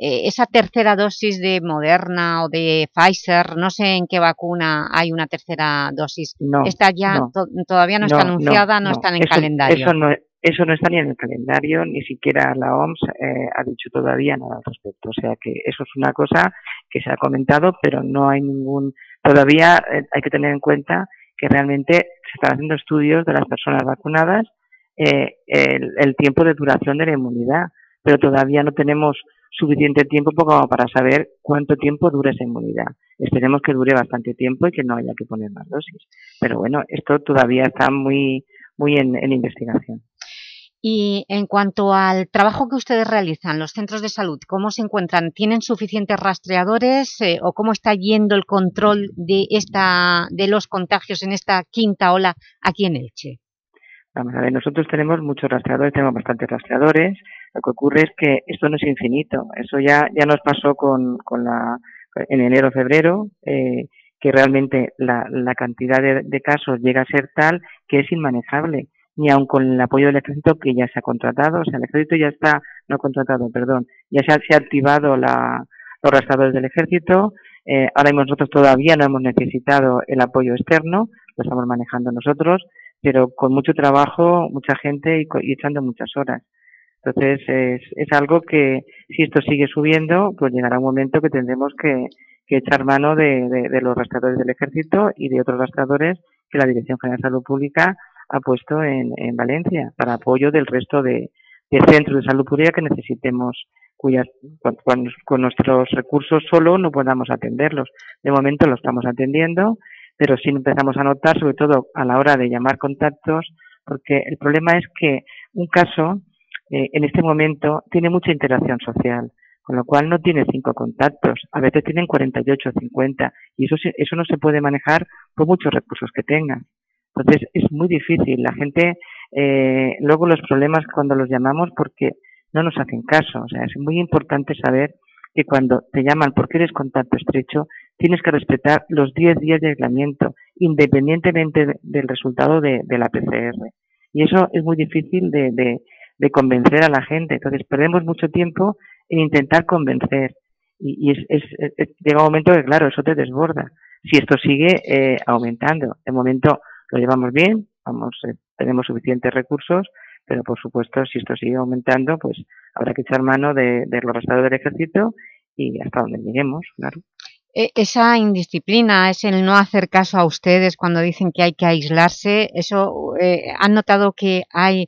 S2: Eh, esa tercera dosis de Moderna o de Pfizer, no sé en qué vacuna hay una tercera dosis.
S51: No,
S2: Esta ya todavía no, está anunciada, no, está en el calendario.
S51: Eso no, eso no está ni en el calendario, ni siquiera la OMS eh, ha dicho todavía nada al respecto. O sea que eso es una cosa que se ha comentado, pero no hay ningún... Todavía eh, hay que tener en cuenta que realmente se están haciendo estudios de las personas vacunadas, el, el tiempo de duración de la inmunidad, pero todavía no tenemos suficiente tiempo como para saber cuánto tiempo dura esa inmunidad. Esperemos que dure bastante tiempo y que no haya que poner más dosis. Pero bueno, esto todavía está muy, muy en, investigación.
S2: Y en cuanto al trabajo que ustedes realizan, los centros de salud, ¿cómo se encuentran? ¿Tienen suficientes rastreadores eh, o cómo está yendo el control de, esta, de los contagios en esta quinta ola aquí en Elche?
S51: Vamos a ver, nosotros tenemos muchos rastreadores, tenemos bastantes rastreadores, lo que ocurre es que esto no es infinito. Eso ya, ya nos pasó con, con la, en enero, febrero, eh, que realmente la, la cantidad de, de, casos llega a ser tal que es inmanejable, ni aun con el apoyo del ejército que ya se ha contratado, o sea, el ejército ya está, no contratado, perdón, ya se ha, se ha activado la, los rastreadores del ejército, eh, ahora mismo nosotros todavía no hemos necesitado el apoyo externo, lo estamos manejando nosotros, pero con mucho trabajo, mucha gente y, y echando muchas horas. Entonces, es, es algo que si esto sigue subiendo, pues llegará un momento que tendremos que, echar mano de, de, los rastreadores del ejército y de otros rastreadores que la Dirección General de Salud Pública ha puesto en, en Valencia para apoyo del resto de, centros de salud pública que necesitemos cuyas con, con, nuestros recursos solo no podamos atenderlos. De momento lo estamos atendiendo, pero sí empezamos a notar, sobre todo a la hora de llamar contactos, porque el problema es que un caso eh, en este momento tiene mucha interacción social, con lo cual no tiene cinco contactos, a veces tienen 48 o 50, y eso, eso no se puede manejar por muchos recursos que tengan. Entonces es muy difícil. La gente, eh, luego los problemas cuando los llamamos porque no nos hacen caso. O sea, es muy importante saber que cuando te llaman porque eres contacto estrecho, tienes que respetar los 10 días de aislamiento, independientemente de- del resultado de, de la PCR. Y eso es muy difícil de, de- de convencer a la gente. Entonces, perdemos mucho tiempo en intentar convencer. Y, es, es- llega un momento que, claro, eso te desborda. Si esto sigue eh, aumentando. De momento lo llevamos bien, vamos, eh, tenemos suficientes recursos, pero por supuesto, si esto sigue aumentando, pues habrá que echar mano de, de los resultados del ejército y hasta donde lleguemos, claro.
S2: E- Esa indisciplina, es el no hacer caso a ustedes cuando dicen que hay que aislarse, eso, eh, ¿han notado que hay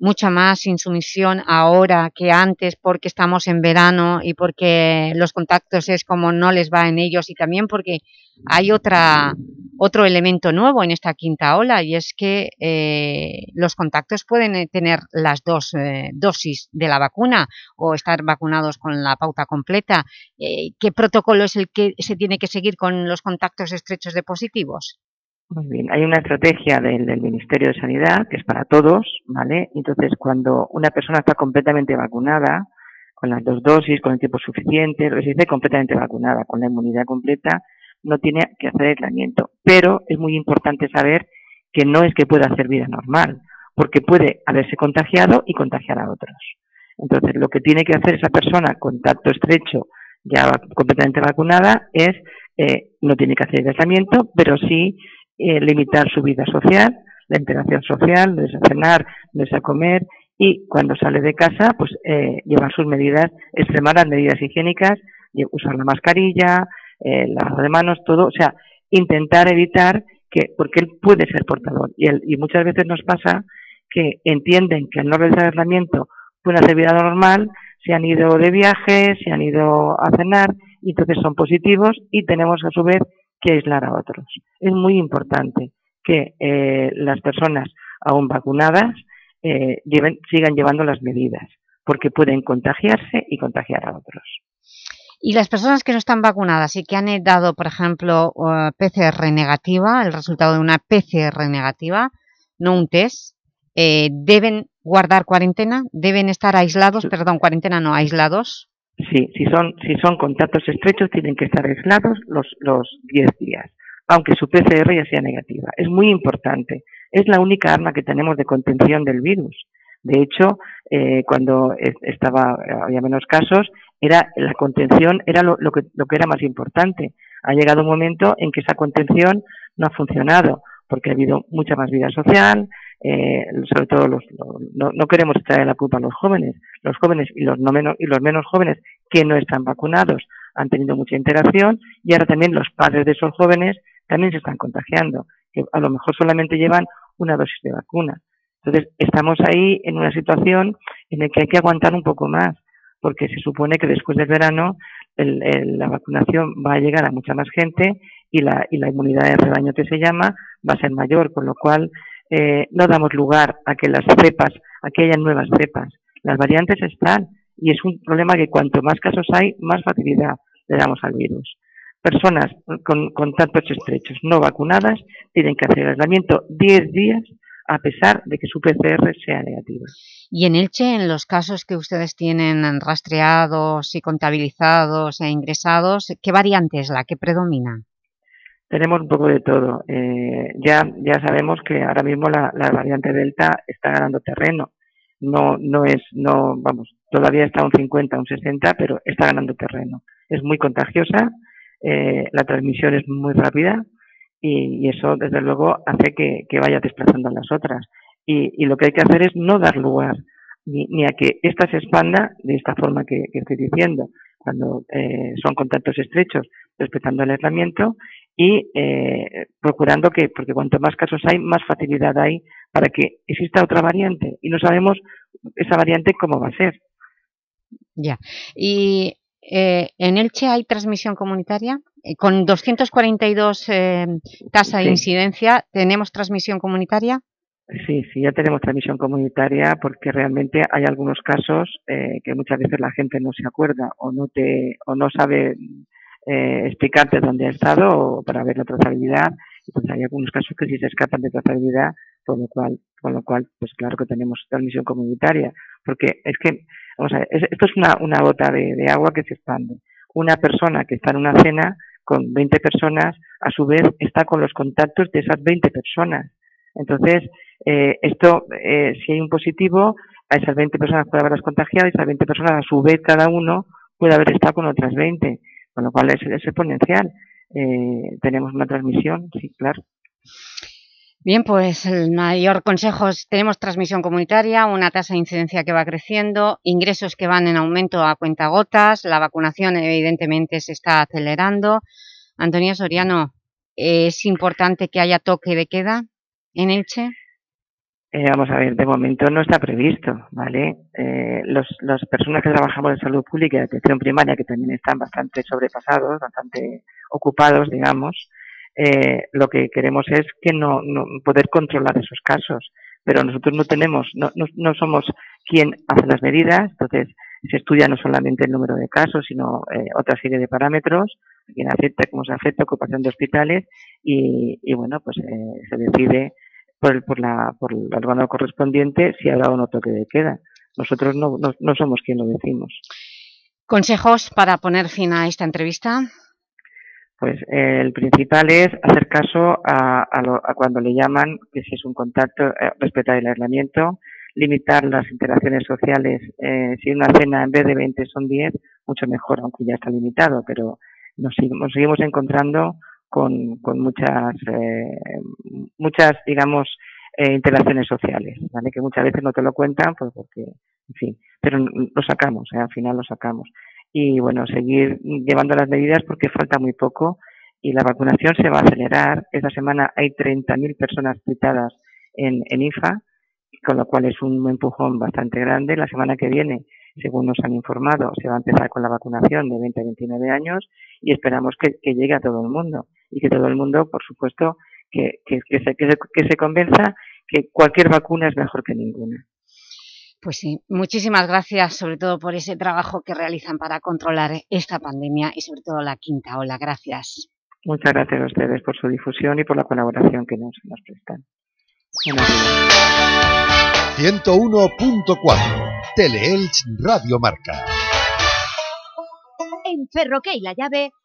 S2: mucha más insumisión ahora que antes porque estamos en verano y porque los contactos es como no les va en ellos y también porque hay otra, otro elemento nuevo en esta quinta ola y es que eh, los contactos pueden eh, tener las dos eh, dosis de la vacuna o estar vacunados con la pauta completa. ¿Qué protocolo es el que se tiene que seguir con los contactos estrechos de positivos?
S51: Muy bien, hay una estrategia del, del Ministerio de Sanidad que es para todos, ¿vale? Entonces, cuando una persona está completamente vacunada, con las dos dosis, con el tiempo suficiente, lo que se dice completamente vacunada, con la inmunidad completa, no tiene que hacer aislamiento. Pero es muy importante saber que no es que pueda hacer vida normal, porque puede haberse contagiado y contagiar a otros. Entonces, lo que tiene que hacer esa persona, contacto estrecho, ya completamente vacunada, es, eh, no tiene que hacer aislamiento, pero sí eh, limitar su vida social, la interacción social, irse a cenar, a comer y cuando sale de casa, pues eh, llevar sus medidas, extremar las medidas higiénicas, usar la mascarilla, eh, lavado de manos, todo, o sea, intentar evitar que, porque él puede ser portador y, él- y muchas veces nos pasa que entienden que al no realizar aislamiento pueden hacer vida normal, se han ido de viaje, se han ido a cenar y entonces son positivos y tenemos a su vez que aislar a otros. Es muy importante que eh, las personas aún vacunadas eh, lleven, sigan llevando las medidas, porque pueden contagiarse y contagiar a otros.
S2: Y las personas que no están vacunadas y que han dado, por ejemplo, PCR negativa, el resultado de una PCR negativa, no un test, eh, ¿deben guardar cuarentena? ¿Deben estar aislados? Perdón, cuarentena no, aislados.
S51: Sí, si son, si son contactos estrechos tienen que estar aislados los, los 10 días, aunque su PCR ya sea negativa. Es muy importante. Es la única arma que tenemos de contención del virus. De hecho, eh, cuando es- estaba, había menos casos, era la contención era lo, lo que, lo que era más importante. Ha llegado un momento en que esa contención no ha funcionado, porque ha habido mucha más vida social, eh, sobre todo los, no, no queremos echarle la culpa a los jóvenes, los jóvenes y los no menos y los menos jóvenes que no están vacunados han tenido mucha interacción y ahora también los padres de esos jóvenes también se están contagiando, que a lo mejor solamente llevan una dosis de vacuna. Entonces, estamos ahí en una situación en la que hay que aguantar un poco más, porque se supone que después del verano el- la vacunación va a llegar a mucha más gente y la, y la inmunidad de rebaño que se llama va a ser mayor, con lo cual eh, no damos lugar a que las cepas, a que haya nuevas cepas. Las variantes están y es un problema que cuanto más casos hay, más facilidad le damos al virus. Personas con contactos estrechos no vacunadas tienen que hacer aislamiento 10 días a pesar de que su PCR sea negativa.
S2: Y en Elche, en los casos que ustedes tienen rastreados y contabilizados e ingresados, ¿qué variante es la que predomina?
S51: Tenemos un poco de todo. Eh, ya, ya sabemos que ahora mismo la, la variante Delta está ganando terreno. No, no es, no, vamos, todavía está un 50, un 60, pero está ganando terreno. Es muy contagiosa, eh, la transmisión es muy rápida y, eso, desde luego, hace que, que vaya desplazando a las otras. Y, y lo que hay que hacer es no dar lugar ni, ni a que esta se expanda de esta forma que, que estoy diciendo, cuando eh, son contactos estrechos, respetando el aislamiento y eh, procurando que, porque cuanto más casos hay, más facilidad hay para que exista otra variante y no sabemos esa variante cómo va a ser.
S2: Ya. ¿Y eh, en Elche hay transmisión comunitaria? Eh, Con 242 eh, tasa de
S51: Sí.
S2: incidencia, ¿tenemos transmisión comunitaria?
S51: Sí, sí, ya tenemos transmisión comunitaria porque realmente hay algunos casos eh, que muchas veces la gente no se acuerda o no te o no sabe eh, explicarte dónde ha estado para ver la trazabilidad Entonces hay algunos casos que sí se escapan de trazabilidad, por lo cual, con lo cual, pues claro que tenemos transmisión comunitaria, porque es que, vamos a ver, es- esto es una, una gota de, de agua que se expande. Una persona que está en una cena con 20 personas, a su vez está con los contactos de esas 20 personas. Entonces, eh, esto, eh, si hay un positivo, a esas 20 personas puede haberlas contagiado y esas 20 personas, a su vez, cada uno puede haber estado con otras 20, con lo cual es, exponencial. Eh, tenemos una transmisión, sí, claro.
S2: Bien, pues el mayor consejo es, tenemos transmisión comunitaria, una tasa de incidencia que va creciendo, ingresos que van en aumento a cuentagotas, la vacunación evidentemente se está acelerando. Antonio Soriano, ¿es importante que haya toque de queda en Elche?
S51: Eh, vamos a ver, de momento no está previsto, ¿vale? Eh, los, las personas que trabajamos en salud pública y atención primaria, que también están bastante sobrepasados, bastante ocupados, digamos, eh, lo que queremos es que no, no poder controlar esos casos, pero nosotros no tenemos, no, no, no somos quien hace las medidas, entonces se estudia no solamente el número de casos, sino eh, otra serie de parámetros, quién afecta, cómo se afecta, ocupación de hospitales y, y bueno, pues eh, se decide por el, por, la, por el órgano correspondiente si habrá o no toque de queda. Nosotros no, no, no somos quien lo decimos.
S2: ¿Consejos para poner fin a esta entrevista?
S51: Pues eh, el principal es hacer caso a, a, lo, a, cuando le llaman, que si es un contacto, eh, respetar el aislamiento, limitar las interacciones sociales. Eh, si una cena en vez de 20 son 10, mucho mejor, aunque ya está limitado, pero nos, nos seguimos encontrando con, con muchas, eh, muchas, digamos, eh, interacciones sociales, ¿vale? Que muchas veces no te lo cuentan, pues porque, en fin, pero lo sacamos, ¿eh? al final lo sacamos. Y bueno, seguir llevando las medidas porque falta muy poco y la vacunación se va a acelerar. Esta semana hay 30.000 personas citadas en, en IFA, con lo cual es un empujón bastante grande. La semana que viene, según nos han informado, se va a empezar con la vacunación de 20 a 29 años y esperamos que, que llegue a todo el mundo y que todo el mundo, por supuesto, que, que, que, se, que, se, que se convenza que cualquier vacuna es mejor que ninguna.
S2: Pues sí, muchísimas gracias sobre todo por ese trabajo que realizan para controlar esta pandemia y sobre todo la quinta ola. Gracias.
S51: Muchas gracias a ustedes por su difusión y por la colaboración que nos, nos prestan.
S4: 101.4 Teleelch Radio Marca.
S9: En Ferroque y La Llave,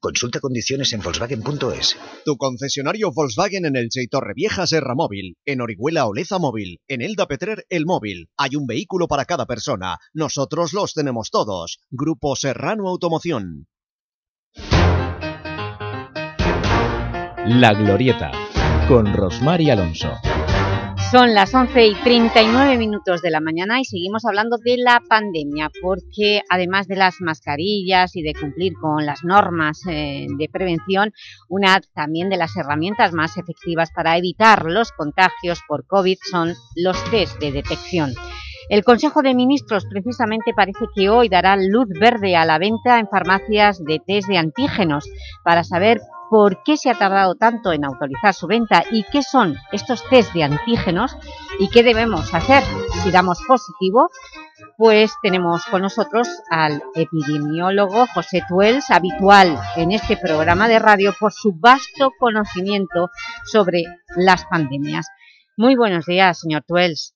S52: Consulta condiciones en Volkswagen.es.
S5: Tu concesionario Volkswagen en el Torrevieja Serra Móvil, en Orihuela Oleza Móvil, en Elda Petrer El Móvil. Hay un vehículo para cada persona. Nosotros los tenemos todos. Grupo Serrano Automoción.
S1: La Glorieta, con Rosmar y Alonso.
S2: Son las 11 y 39 minutos de la mañana y seguimos hablando de la pandemia porque además de las mascarillas y de cumplir con las normas eh, de prevención, una también de las herramientas más efectivas para evitar los contagios por COVID son los test de detección. El Consejo de Ministros precisamente parece que hoy dará luz verde a la venta en farmacias de test de antígenos para saber por qué se ha tardado tanto en autorizar su venta y qué son estos test de antígenos y qué debemos hacer si damos positivo, pues tenemos con nosotros al epidemiólogo José Tuels, habitual en este programa de radio por su vasto conocimiento sobre las pandemias. Muy buenos días, señor Tuels.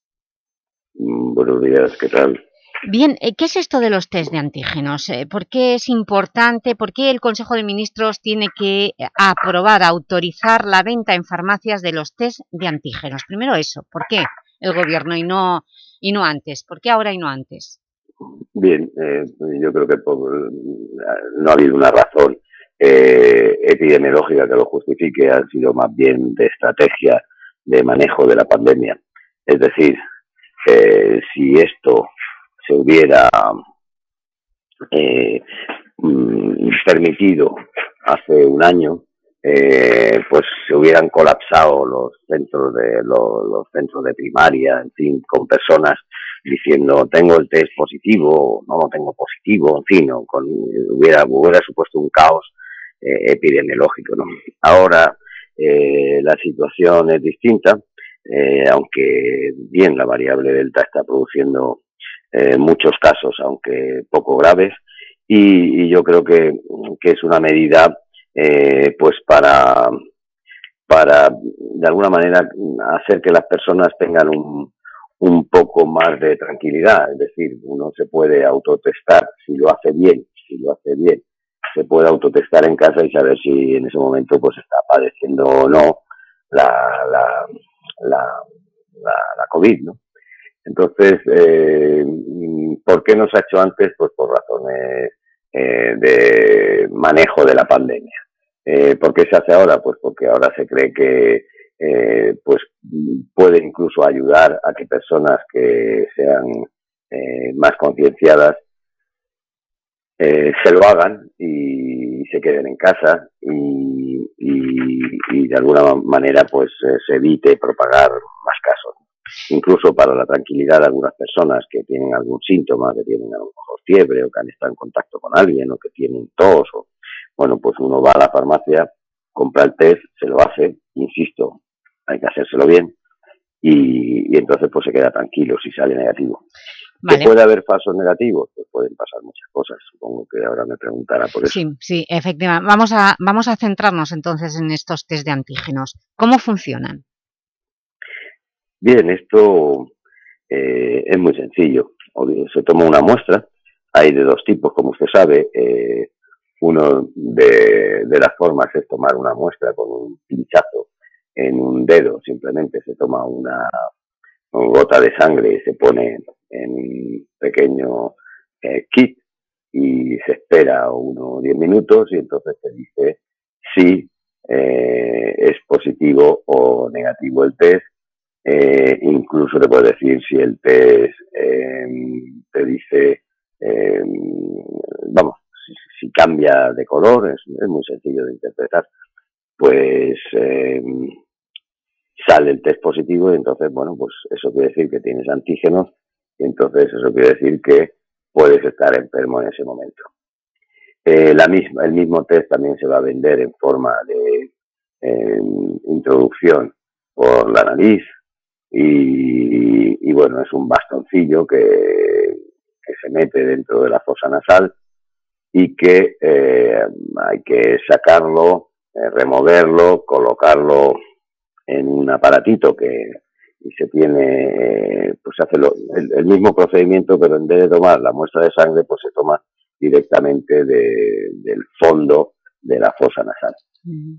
S53: Mm, buenos días, ¿qué tal?
S2: Bien, eh, ¿qué es esto de los test de antígenos? Eh, ¿Por qué es importante? ¿Por qué el Consejo de Ministros tiene que eh, aprobar, autorizar la venta en farmacias de los test de antígenos? Primero eso, ¿por qué el Gobierno y no, y no antes? ¿Por qué ahora y no antes?
S53: Bien, yo creo que no ha habido una razón epidemiológica que lo justifique, ha sido más bien de estrategia de manejo de la pandemia. Es decir, si esto se hubiera eh, mm, permitido hace un año, eh, pues se hubieran colapsado los centros de los, centros de primaria, en fin, con personas diciendo tengo el test positivo, no lo tengo positivo, en fin, con, hubiera, hubiera supuesto un caos eh, epidemiológico. ¿no? Ahora la situación es distinta, aunque bien la variable delta está produciendo eh, muchos casos, aunque poco graves, y, yo creo que, es una medida eh, pues para, para de alguna manera hacer que las personas tengan un, un poco más de tranquilidad, es decir, uno se puede autotestar si lo hace bien, si lo hace bien, se puede autotestar en casa y saber si en ese momento pues está padeciendo o no la, la, la, la COVID, ¿no? Entonces, eh, ¿por qué no se ha hecho antes? Pues por razones eh, de manejo de la pandemia. Eh, ¿Por qué se hace ahora? Pues porque ahora se cree que eh, pues puede incluso ayudar a que personas que sean eh, más concienciadas eh, se lo hagan y, se queden en casa y, y, y de alguna manera pues se evite propagar más casos incluso para la tranquilidad de algunas personas que tienen algún síntoma, que tienen a lo mejor fiebre o que han estado en contacto con alguien o que tienen tos. O, bueno, pues uno va a la farmacia, compra el test, se lo hace, insisto, hay que hacérselo bien y, entonces pues se queda tranquilo si sale negativo. ¿Que puede haber falsos negativos? Pues pueden pasar muchas cosas. Supongo que ahora me preguntará por eso.
S2: Sí, sí, efectivamente. Vamos a, vamos a centrarnos entonces en estos test de antígenos. ¿Cómo funcionan?
S53: Bien, esto eh, es muy sencillo. Se toma una muestra, hay de dos tipos, como usted sabe. Eh, uno de, las formas es tomar una muestra con un pinchazo en un dedo, simplemente se toma una, gota de sangre y se pone en un pequeño eh, kit y se espera uno o diez minutos y entonces se dice si es positivo o negativo el test eh, incluso te puedo decir si el test eh, te dice, eh, vamos, si, cambia de color, es, muy sencillo de interpretar, pues eh, sale el test positivo y entonces, bueno, pues eso quiere decir que tienes antígenos y entonces eso quiere decir que puedes estar enfermo en ese momento. Eh, la misma, el mismo test también se va a vender en forma de introducción por la nariz y, bueno, es un bastoncillo que, que, se mete dentro de la fosa nasal y que eh, hay que sacarlo, eh, removerlo, colocarlo en un aparatito que y se tiene, pues hace lo, el, mismo procedimiento, pero en vez de tomar la muestra de sangre, pues se toma directamente de, del fondo de la fosa nasal.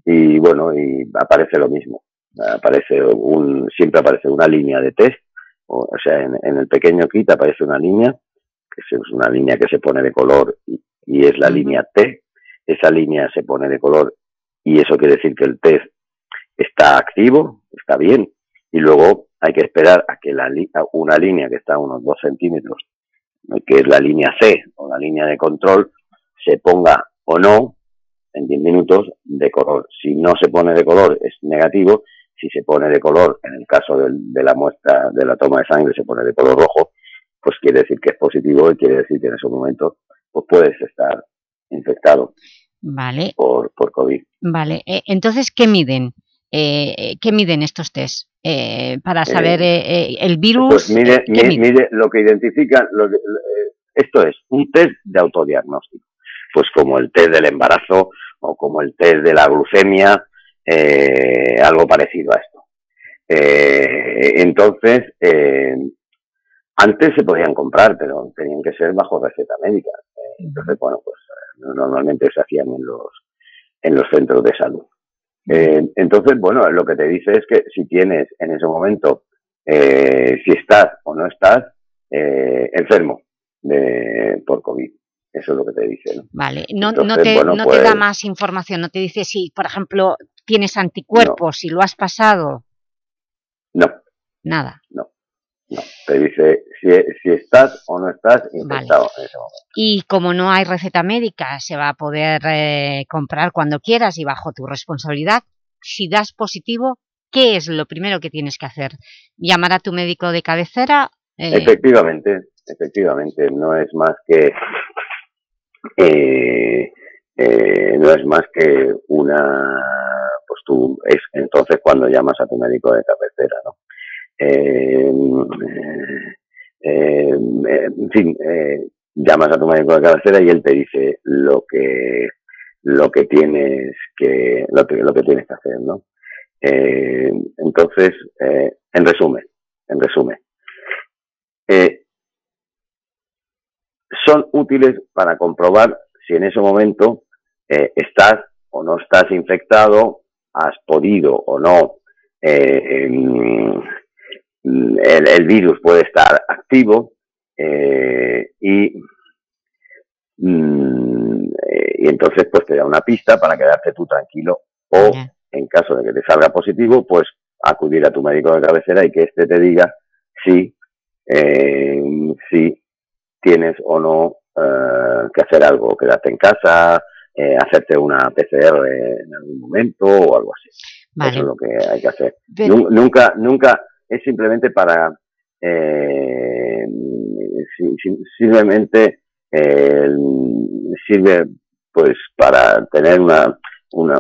S53: Y bueno, y aparece lo mismo aparece un, siempre aparece una línea de test, o, sea, en, el pequeño kit aparece una línea, que es una línea que se pone de color y, es la línea T, esa línea se pone de color y eso quiere decir que el test está activo, está bien, y luego hay que esperar a que la una línea que está a unos 2 centímetros, que es la línea C o la línea de control, se ponga o no en 10 minutos de color. Si no se pone de color es negativo, si se pone de color, en el caso de, la muestra de la toma de sangre se pone de color rojo, pues quiere decir que es positivo y quiere decir que en ese momento pues puedes estar infectado
S2: vale.
S53: por, por COVID.
S2: Vale, eh, entonces, ¿qué miden? Eh, ¿Qué miden estos test? Eh, para saber el virus...
S53: Pues mide, mide, lo que identifica... Lo esto es un test de autodiagnóstico pues como el test del embarazo o como el test de la glucemia, eh, algo parecido a esto. Eh, entonces, eh, antes se podían comprar, pero tenían que ser bajo receta médica. entonces, bueno, pues normalmente se hacían en los, en los centros de salud. entonces, bueno, lo que te dice es que si tienes en ese momento, si estás o no estás enfermo de, por COVID. Eso es lo que te dice, ¿no?
S2: Vale, no, no, te, no te da pues más información, no te dice si, por ejemplo, tienes anticuerpos, si lo has pasado.
S53: No.
S2: Nada.
S53: No. No, te dice si, si estás o no estás infectado en ese momento.
S2: Y como no hay receta médica, se va a poder eh, comprar cuando quieras y bajo tu responsabilidad. Si das positivo, ¿qué es lo primero que tienes que hacer? ¿Llamar a tu médico de cabecera?
S53: Eh, efectivamente, efectivamente. No es más que eh, no es más que una, tú, es entonces cuando llamas a tu médico de cabecera, ¿no? Eh, en fin, llamas a tu médico de cabecera y él te dice lo que lo que tienes que lo que, lo que tienes que hacer, ¿no? entonces, en resumen, en resumen, son útiles para comprobar si en ese momento eh, estás o no estás infectado, has podido o no, eh, el, virus puede estar activo eh, y, mm, y entonces pues te da una pista para quedarte tú tranquilo o en caso de que te salga positivo pues acudir a tu médico de cabecera y que éste te diga si, si tienes o no eh, que hacer algo, quedarte en casa, eh, hacerte una PCR en algún momento o algo así. Eso es lo que hay que hacer. Nunca, nunca es simplemente para, eh, simplemente sirve pues para tener una, una,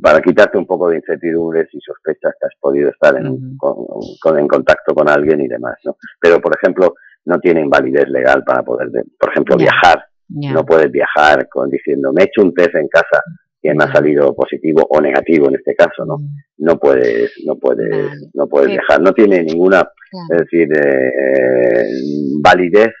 S53: para quitarte un poco de incertidumbre si sospechas que has podido estar en, con, en contacto con alguien y demás, ¿no? Pero, por ejemplo, no tienen validez legal para poder, por ejemplo, viajar. No puedes viajar con diciendo, me he hecho un test en casa y me ha salido positivo o negativo en este caso, ¿no? No puedes, no puedes, no puedes viajar. No tiene ninguna, es decir, eh, eh, validez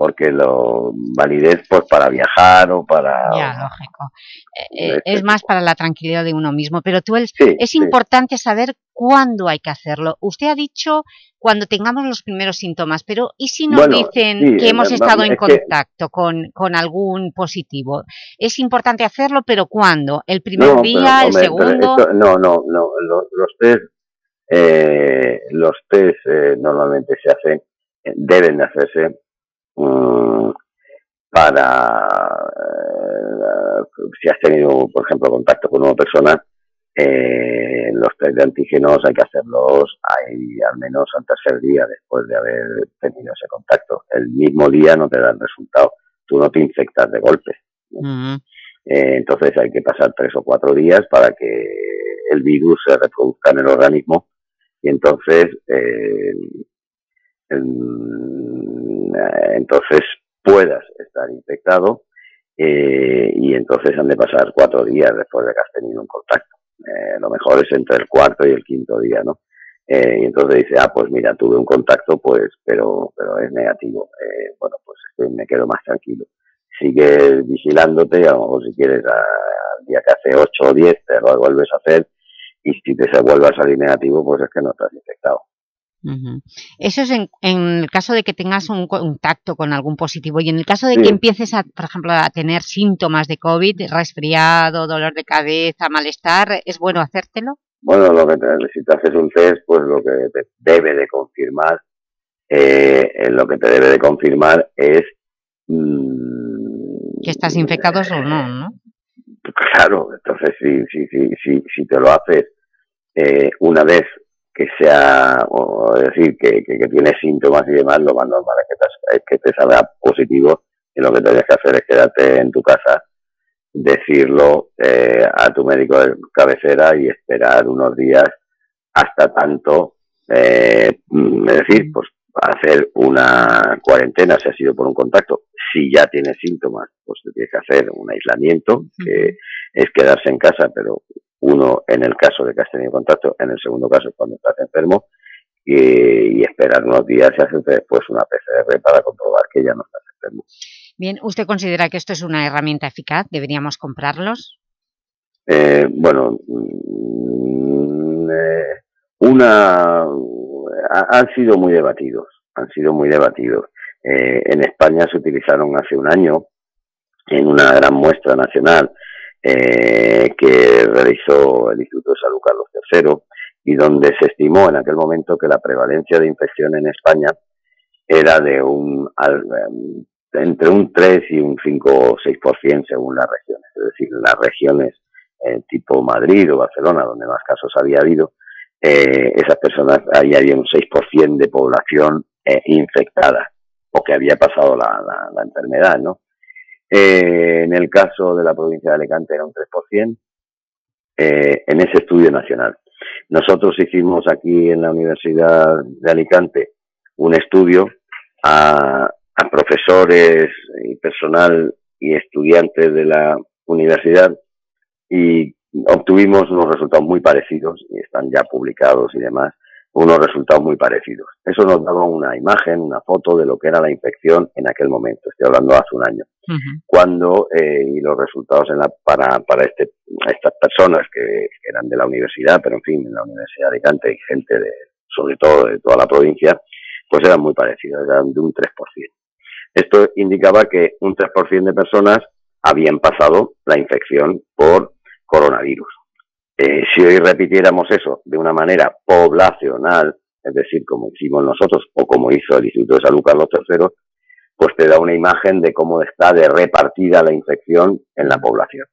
S53: porque lo validez pues para viajar o para...
S2: Ya, lógico. Eh, eh, es más para la tranquilidad de uno mismo, pero tú es importante saber cuándo hay que hacerlo. Usted ha dicho cuando tengamos los primeros síntomas, pero ¿y si nos dicen que hemos estado en contacto con, con, algún positivo? Es importante hacerlo, pero ¿cuándo? ¿El primer día, el segundo?
S53: no, no, no, los, los test, eh, los test normalmente se hacen, deben de hacerse Mm, para eh, si has tenido, por ejemplo, contacto con una persona, eh, los test de antígenos hay que hacerlos al menos al tercer día después de haber tenido ese contacto. El mismo día no te da el resultado, tú no te infectas de golpe. Eh, entonces hay que pasar tres o cuatro días para que el virus se reproduzca en el organismo y entonces eh, entonces puedas estar infectado eh, y entonces han de pasar cuatro días después de que has tenido un contacto. Eh, lo mejor es entre el cuarto y el quinto día, ¿no? Eh, y entonces dice, ah, pues mira, tuve un contacto, pues, pero, pero es negativo. bueno, pues me quedo más tranquilo. Sigue vigilándote, a lo mejor si quieres, al día que hace 8 o 10 te lo vuelves a hacer y si te vuelve a salir negativo, pues es que no estás infectado.
S2: Eso es en, el caso de que tengas un contacto con algún positivo y en el caso de que empieces, a, por ejemplo, a tener síntomas de COVID, resfriado, dolor de cabeza, malestar, ¿es bueno hacértelo?
S53: Bueno, lo que si te haces un test, pues lo que te debe de confirmar, eh, lo que te debe de confirmar es...
S2: Mm, que estás infectado o no, ¿no?
S53: Claro, entonces si, si, si, si, si te lo haces eh, una vez que sea, o decir, que, que, tienes síntomas y demás, lo más normal es que te, que te salga positivo y lo que tienes que hacer es quedarte en tu casa, decirlo eh, a tu médico de cabecera y esperar unos días hasta tanto, eh, es decir, pues hacer una cuarentena si ha sido por un contacto. Si ya tienes síntomas, pues te tienes que hacer un aislamiento, que es quedarse en casa, pero uno en el caso de que has tenido contacto, en el segundo caso cuando estás enfermo, y, esperar unos días y hacer después una PCR para comprobar que ya no estás enfermo.
S2: Bien, ¿usted considera que esto es una herramienta eficaz? ¿Deberíamos comprarlos?
S53: Eh, bueno, mm, eh, una han sido muy debatidos, han sido muy debatidos. Eh, en España se utilizaron hace un año en una gran muestra nacional eh, que realizó el Instituto de Salud Carlos III y donde se estimó en aquel momento que la prevalencia de infección en España era de un em, entre un 3 y un 5 o 6% según las regiones. Es decir, las regiones eh, tipo Madrid o Barcelona, donde más casos había habido, eh, esas personas, ahí había un 6% de población eh, infectada o que había pasado la, la, la enfermedad, ¿no? Eh, en el caso de la provincia de Alicante era un 3%, eh, en ese estudio nacional. Nosotros hicimos aquí en la Universidad de Alicante un estudio a, a profesores y personal y estudiantes de la universidad y obtuvimos unos resultados muy parecidos y están ya publicados y demás unos resultados muy parecidos. Eso nos daba una imagen, una foto de lo que era la infección en aquel momento. Estoy hablando hace un año. Cuando, eh, y los resultados en la, para, para este, estas personas que, eran de la universidad, pero en fin, en la Universidad de Alicante y gente de, sobre todo de toda la provincia, pues eran muy parecidos, eran de un 3%. Esto indicaba que un 3% de personas habían pasado la infección por coronavirus. Eh, si hoy repitiéramos eso de una manera poblacional, es decir, como hicimos nosotros o como hizo el Instituto de Salud Carlos III, pues te da una imagen de cómo está de repartida la infección en la población.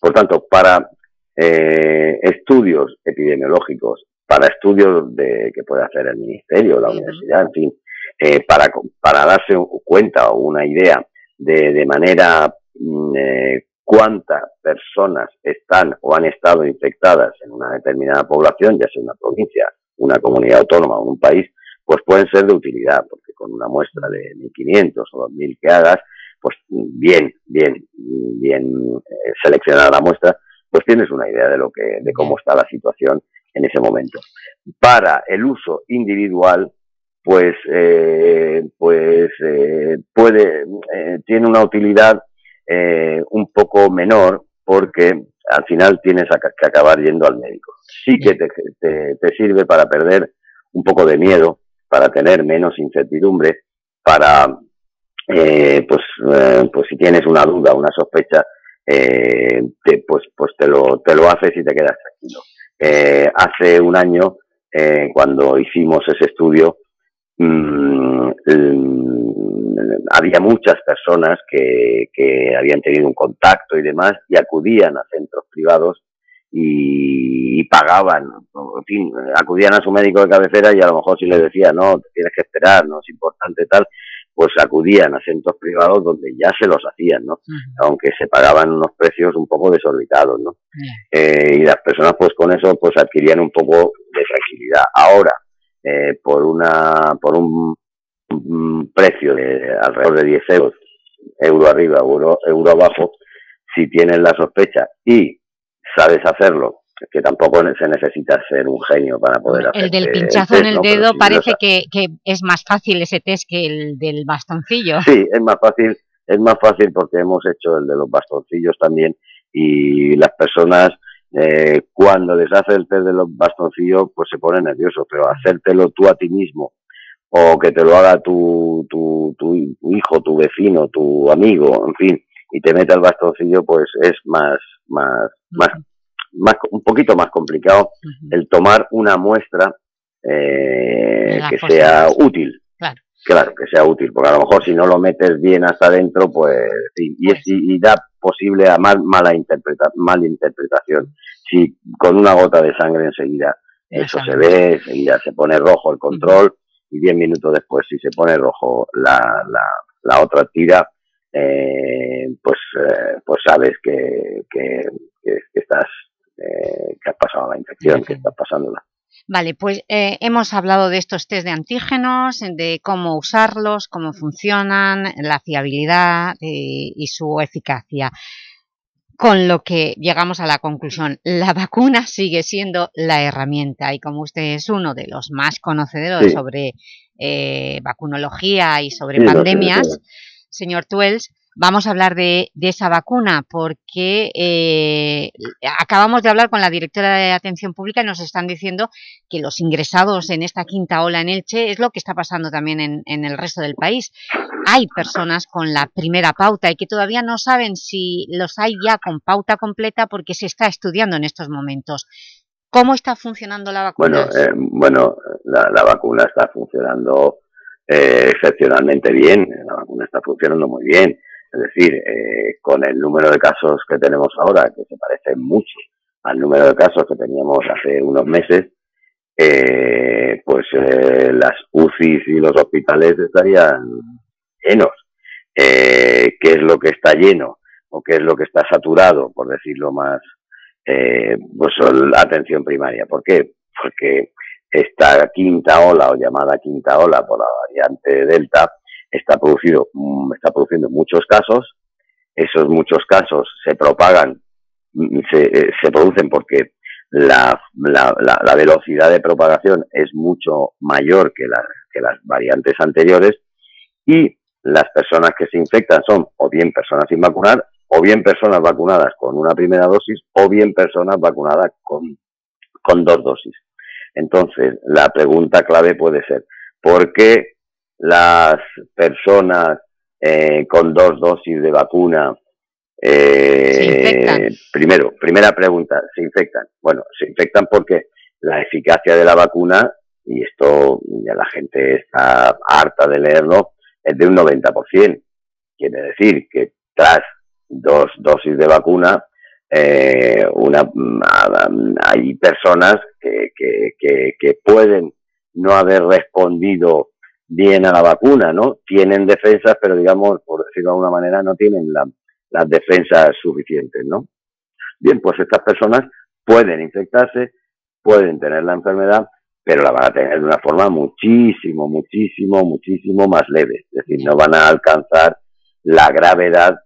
S53: Por tanto, para eh, estudios epidemiológicos, para estudios de que puede hacer el Ministerio, la universidad, en fin, eh, para, para darse cuenta o una idea de, de manera mm, eh, cuántas personas están o han estado infectadas en una determinada población, ya sea una provincia, una comunidad autónoma o un país, pues pueden ser de utilidad, porque con una muestra de 1.500 o 2.000 que hagas, pues bien, bien, bien eh, seleccionada la muestra, pues tienes una idea de lo que, de cómo está la situación en ese momento. Para el uso individual, pues, eh, pues eh, puede, eh, tiene una utilidad eh, un poco menor porque al final tienes que acabar yendo al médico. Sí que te, te, sirve para perder un poco de miedo, para tener menos incertidumbre, para, eh, pues, eh, pues si tienes una duda, una sospecha, eh, te, pues, pues te lo, te lo haces y te quedas tranquilo. Eh, hace un año, cuando hicimos ese estudio, mmm, había muchas personas que, que habían tenido un contacto y demás y acudían a centros privados y, pagaban, en fin, acudían a su médico de cabecera y a lo mejor si les decía, no, tienes que esperar, no es importante tal, pues acudían a centros privados donde ya se los hacían, ¿no? Aunque se pagaban unos precios un poco desorbitados, ¿no? Eh, y las personas pues con eso pues adquirían un poco de tranquilidad. Ahora, eh, por una, por un un precio de alrededor de 10 euros, euro arriba, euro, euro abajo, si tienes la sospecha y sabes hacerlo, que tampoco se necesita ser un genio para poder hacer
S2: El del pinchazo en el dedo parece que, que, es más fácil ese test que el del bastoncillo.
S53: Sí, es más fácil, es más fácil porque hemos hecho el de los bastoncillos también y las personas eh, cuando les hace el test de los bastoncillos pues se ponen nerviosos, pero hacértelo tú a ti mismo o que te lo haga tu, tu, tu, hijo, tu vecino, tu amigo, en fin, y te mete el bastoncillo, pues es más, más, más, más, un poquito más complicado el tomar una muestra eh, que sea útil.
S2: Claro.
S53: Claro, que sea útil, porque a lo mejor si no lo metes bien hasta adentro, pues, sí, y, es, y, da posible a mal, mala, interpreta, mala interpretación. Si con una gota de sangre enseguida eso se ve, enseguida se pone rojo el control y diez minutos después si se pone rojo la, la, la otra tira, eh, pues, eh, pues sabes que, que, que, estás, eh, que has pasado la infección, que estás pasándola.
S2: Vale, pues eh, hemos hablado de estos test de antígenos, de cómo usarlos, cómo funcionan, la fiabilidad eh, y su eficacia. Con lo que llegamos a la conclusión, la vacuna sigue siendo la herramienta y como usted es uno de los más conocedores
S53: Sí.
S2: sobre eh, vacunología y sobre
S53: Sí,
S2: pandemias, señor Tuels, vamos a hablar de, esa vacuna porque eh, acabamos de hablar con la directora de Atención Pública y nos están diciendo que los ingresados en esta quinta ola en Elche es lo que está pasando también en, en el resto del país. Hay personas con la primera pauta y que todavía no saben si los hay ya con pauta completa porque se está estudiando en estos momentos. ¿Cómo está funcionando la vacuna?
S53: Bueno, eh, bueno la, la vacuna está funcionando eh, excepcionalmente bien, la vacuna está funcionando muy bien. Es decir, eh, con el número de casos que tenemos ahora, que se parece mucho al número de casos que teníamos hace unos meses, eh, pues eh, las UCIs y los hospitales estarían llenos. Eh, ¿Qué es lo que está lleno? ¿O qué es lo que está saturado, por decirlo más? Eh, pues la atención primaria. ¿Por qué? Porque esta quinta ola o llamada quinta ola por la variante Delta está producido mm, está produciendo muchos casos esos muchos casos se propagan mm, se, eh, se producen porque la, velocidad de propagación es mucho mayor que, que las variantes anteriores y las personas que se infectan son o bien personas sin vacunar o bien personas vacunadas con una primera dosis o bien personas vacunadas con, con dos dosis. Entonces, la pregunta clave puede ser, ¿por qué las personas eh, con dos dosis de vacuna, eh, primero, primera pregunta, ¿se infectan? Bueno, se infectan porque la eficacia de la vacuna, y esto ya la gente está harta de leerlo, es de un 90%. Quiere decir que tras dos dosis de vacuna, eh, una, hay personas que, que, que, que pueden no haber respondido bien a la vacuna, ¿no? Tienen defensas, pero digamos, por decirlo de alguna manera, no tienen la, las defensas suficientes, ¿no? Bien, pues estas personas pueden infectarse, pueden tener la enfermedad, pero la van a tener de una forma muchísimo, muchísimo, muchísimo más leve. Es decir, no van a alcanzar la gravedad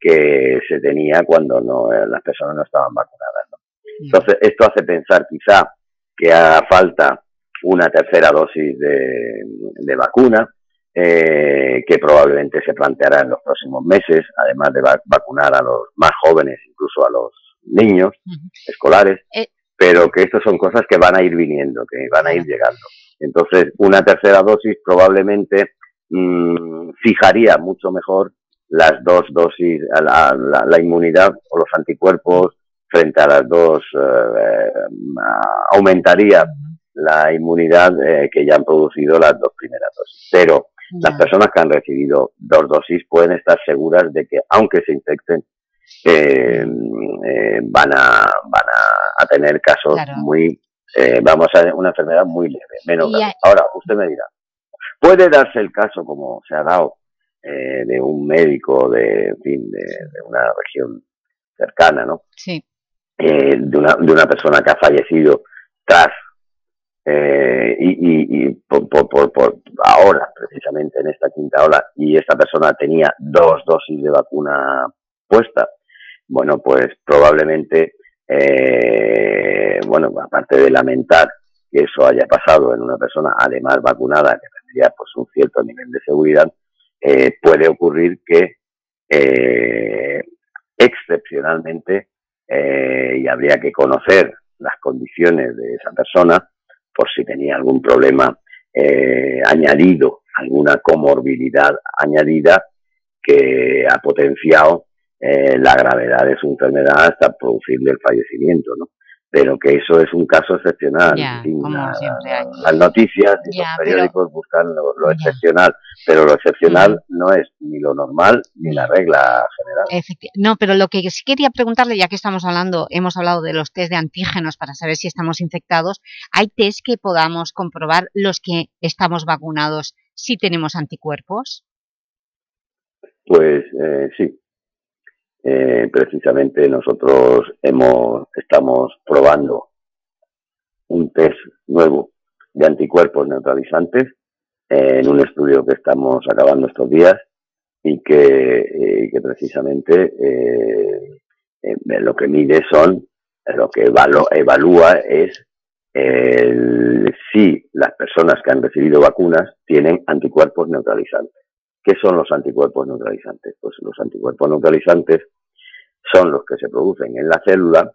S53: que se tenía cuando no, las personas no estaban vacunadas. ¿no? Entonces, esto hace pensar quizá que haga falta una tercera dosis de, de vacuna, eh, que probablemente se planteará en los próximos meses, además de va vacunar a los más jóvenes, incluso a los niños uh -huh. escolares, eh. pero que estas son cosas que van a ir viniendo, que van a ir llegando. Entonces, una tercera dosis probablemente mmm, fijaría mucho mejor las dos dosis, la, la, la, inmunidad o los anticuerpos frente a las dos, eh, aumentaría la inmunidad eh, que ya han producido las dos primeras dosis. Pero ya. las personas que han recibido dos dosis pueden estar seguras de que aunque se infecten, eh, eh, van, a, van a, a tener casos claro. muy, eh, vamos a una enfermedad muy leve, menos grave. Ahora, usted me dirá, puede darse el caso como se ha dado eh, de un médico de, en fin, de, de una región cercana, ¿no?
S2: Sí.
S53: De, una, de una persona que ha fallecido tras eh, y, y, y por, por, por, ahora, precisamente en esta quinta ola, y esta persona tenía dos dosis de vacuna puesta, bueno, pues probablemente, eh, bueno, aparte de lamentar que eso haya pasado en una persona, además vacunada, que tendría pues un cierto nivel de seguridad, eh, puede ocurrir que eh, excepcionalmente, y habría que conocer las condiciones de esa persona, por si tenía algún problema eh, añadido, alguna comorbilidad añadida que ha potenciado eh, la gravedad de su enfermedad hasta producirle el fallecimiento, ¿no? Pero que eso es un caso excepcional. La-
S2: siempre hay.
S53: las noticias y los
S2: pero-
S53: periódicos buscan lo, lo excepcional, pero lo excepcional no es ni lo normal ni la regla general.
S2: Efecti- No, pero lo que sí quería preguntarle, ya que estamos hablando, hemos hablado de los test de antígenos para saber si estamos infectados, ¿hay test que podamos comprobar los que estamos vacunados si tenemos anticuerpos?
S53: Pues eh, sí. Eh, precisamente nosotros hemos estamos probando un test nuevo de anticuerpos neutralizantes en un estudio que estamos acabando estos días y que, eh, precisamente eh, eh, lo que mide son, lo que evalúa es el- si las personas que han recibido vacunas tienen anticuerpos neutralizantes. ¿Qué son los anticuerpos neutralizantes? Pues los anticuerpos neutralizantes son los que se producen en la célula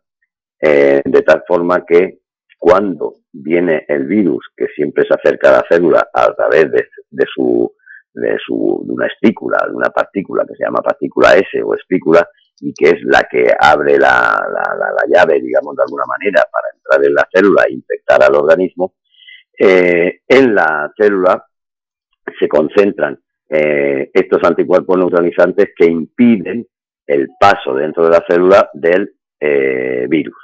S53: eh, de tal forma que cuando viene el virus que siempre se acerca a la célula a través de, de su de su de una espícula, de una partícula que se llama partícula S o espícula y que es la que abre la, la, la- la llave, digamos, de alguna manera para entrar en la célula e infectar al organismo, eh, en la célula se concentran eh, estos anticuerpos neutralizantes que impiden el paso dentro de la célula del eh, virus.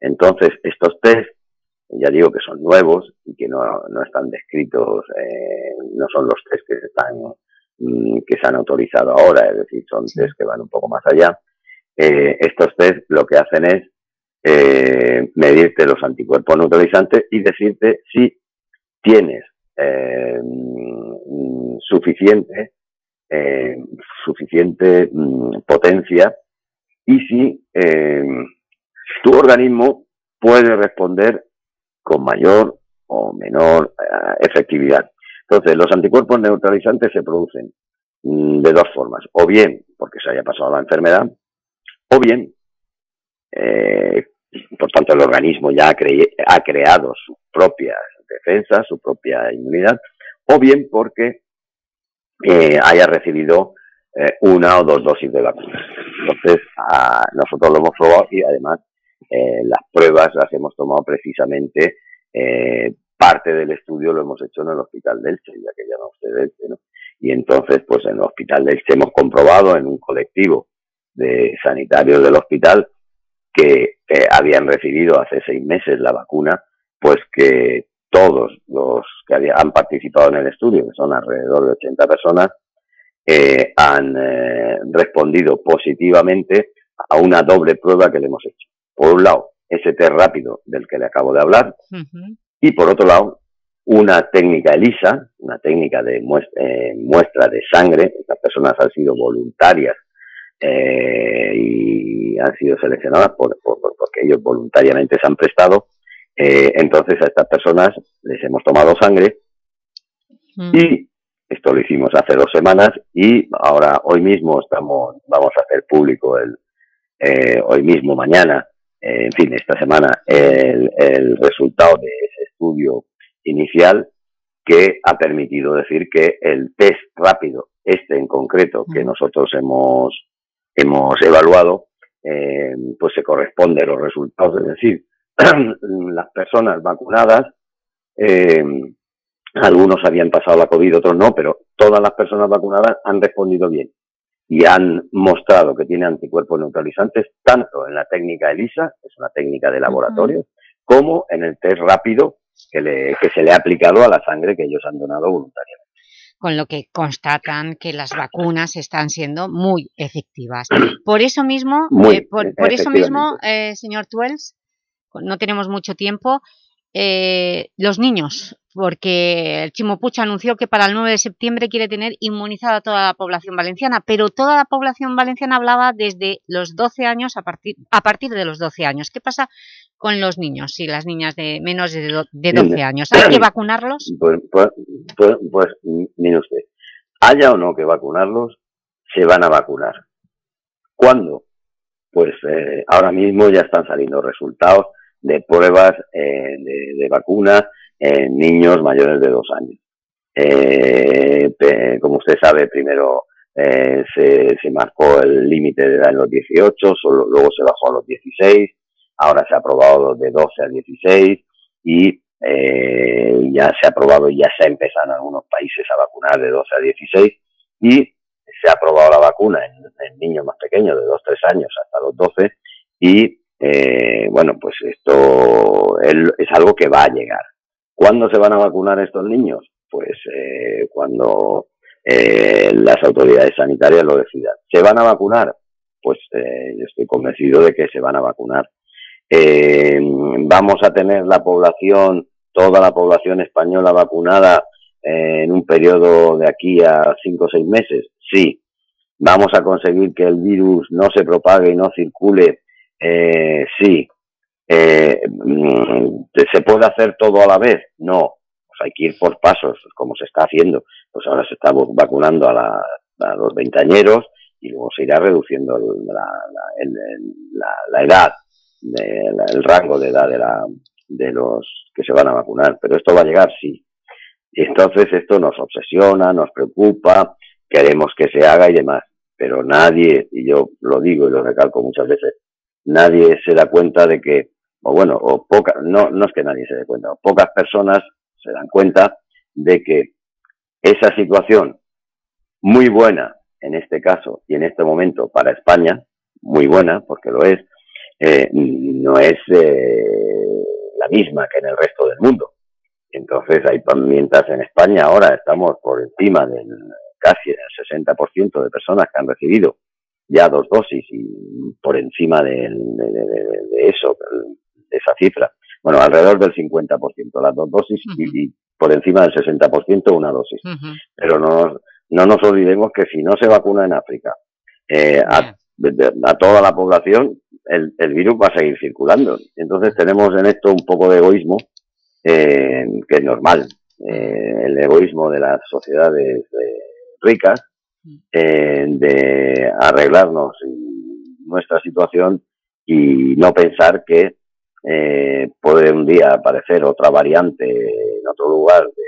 S53: Entonces, estos test, ya digo que son nuevos y que no, no están descritos, eh, no son los test que están mm, que se han autorizado ahora, es decir, son test que van un poco más allá. Estos test lo que hacen es medirte los anticuerpos neutralizantes y decirte si tienes suficiente eh, suficiente mm, potencia y si eh, tu organismo puede responder con mayor o menor eh, efectividad. Entonces, los anticuerpos neutralizantes se producen mm, de dos formas, o bien porque se haya pasado la enfermedad, o bien, eh, por tanto, el organismo ya ha, cre- ha creado sus propias defensas, su propia inmunidad, o bien porque eh, haya recibido eh, una o dos dosis de vacuna. Entonces, a- nosotros lo hemos probado y además eh, las pruebas las hemos tomado precisamente, eh, parte del estudio lo hemos hecho en el Hospital de Elche, ya que llama usted Elche, ¿no? Y entonces, pues en el Hospital de Elche hemos comprobado en un colectivo de sanitarios del hospital que habían recibido hace seis meses la vacuna, pues que todos los que había- han participado en el estudio, que son alrededor de 80 personas, eh, han eh, respondido positivamente a una doble prueba que le hemos hecho. Por un lado, ese test rápido del que le acabo de hablar, y por otro lado, una técnica ELISA, una técnica de muestra, muestra de sangre. Estas personas han sido voluntarias eh, y han sido seleccionadas por, por- por- porque ellos voluntariamente se han prestado. Eh, entonces a estas personas les hemos tomado sangre y esto lo hicimos hace dos semanas y ahora hoy mismo estamos vamos a hacer público el eh, hoy mismo mañana eh, en fin esta semana el, el resultado de ese estudio inicial que ha permitido decir que el test rápido este en concreto que nosotros hemos hemos evaluado eh, pues se corresponde a los resultados es decir las personas vacunadas eh, algunos habían pasado la COVID, otros no, pero todas las personas vacunadas han respondido bien y han mostrado que tienen anticuerpos neutralizantes tanto en la técnica ELISA, que es una técnica de laboratorio, como en el test rápido que, le- que se le ha aplicado a la sangre que ellos han donado voluntariamente.
S2: con lo que constatan que las vacunas están siendo muy efectivas. Por eso mismo,
S53: Muy,
S2: eh, por, por eso mismo, eh, señor Tuels, no tenemos mucho tiempo, eh, los niños, porque el Chimopuch anunció que para el 9 de septiembre quiere tener inmunizada a toda la población valenciana, pero toda la población valenciana hablaba desde los 12 años, a partir, a partir de los 12 años. ¿Qué pasa con los niños y las niñas de menos de, do- de 12 años? ¿Hay que vacunarlos?
S53: Pues, pues, pues, pues, mire usted, haya o no que vacunarlos, se van a vacunar. ¿Cuándo? Pues eh, ahora mismo ya están saliendo resultados de pruebas eh, de, de vacunas en niños mayores de dos años. Eh, como usted sabe, primero eh, se, se marcó el límite de edad en los 18, solo, luego se bajó a los 16 ahora se ha aprobado de 12 a 16 y ya se ha aprobado y ya se ha empezado en algunos países a vacunar de 12 a 16 y se ha aprobado la vacuna en, niños más pequeños de 2-3 años hasta los 12 y eh, bueno, pues esto es algo que va a llegar. ¿Cuándo se van a vacunar estos niños? Pues eh, cuando eh, las autoridades sanitarias lo decidan. ¿Se van a vacunar? Pues yo estoy convencido de que se van a vacunar. vamos a tener la población, toda la población española vacunada en un periodo de aquí a 5 o 6 meses. Sí. Vamos a conseguir que el virus no se propague y no circule eh, sí. Eh, mm, ¿Se puede hacer todo a la vez? No. Pues hay que ir por pasos, como se está haciendo. Pues ahora se está vacunando a, la, los veintañeros y luego se irá reduciendo la, la, edad, el rango de edad de, la, de los que se van a vacunar. Pero esto va a llegar, sí. Y entonces esto nos obsesiona, nos preocupa, queremos que se haga y demás. Pero nadie, y yo lo digo y lo recalco muchas veces, nadie se da cuenta de que, o bueno, o poca, no, no es que nadie se dé cuenta, pocas personas se dan cuenta de que esa situación muy buena en este caso y en este momento para España, muy buena porque lo es, eh, no es eh, la misma que en el resto del mundo. Entonces, hay, mientras en España ahora estamos por encima del casi el 60% de personas que han recibido ya dos dosis y por encima de, eso, de esa cifra. Bueno, alrededor del 50%, las dos dosis y, por encima del 60% una dosis. Pero no, no nos olvidemos que si no se vacuna en África eh, a, toda la población, el, el, virus va a seguir circulando. Entonces tenemos en esto un poco de egoísmo, eh, que es normal. Eh, el egoísmo de las sociedades ricas, eh, de arreglarnos nuestra situación y no pensar que eh, puede un día aparecer otra variante en otro lugar de,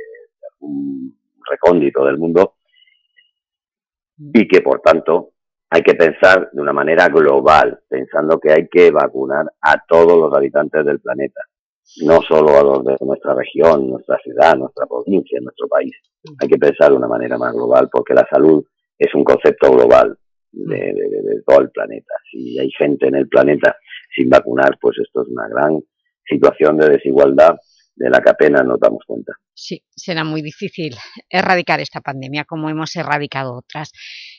S53: un recóndito del mundo y que por tanto hay que pensar de una manera global, pensando que hay que vacunar a todos los habitantes del planeta, no solo a los de nuestra región, nuestra ciudad, nuestra provincia, nuestro país. Hay que pensar de una manera más global porque la salud es un concepto global de, todo el planeta. Si hay gente en el planeta sin vacunar, pues esto es una gran situación de desigualdad de la que apenas nos damos cuenta.
S2: Sí, será muy difícil erradicar esta pandemia como hemos erradicado otras.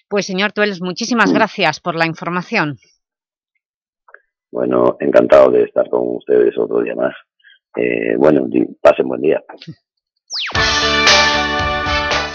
S2: Pues señor Tueles, muchísimas gracias por la información.
S53: Bueno, encantado de estar con ustedes otro día más. Eh, bueno, pasen buen día.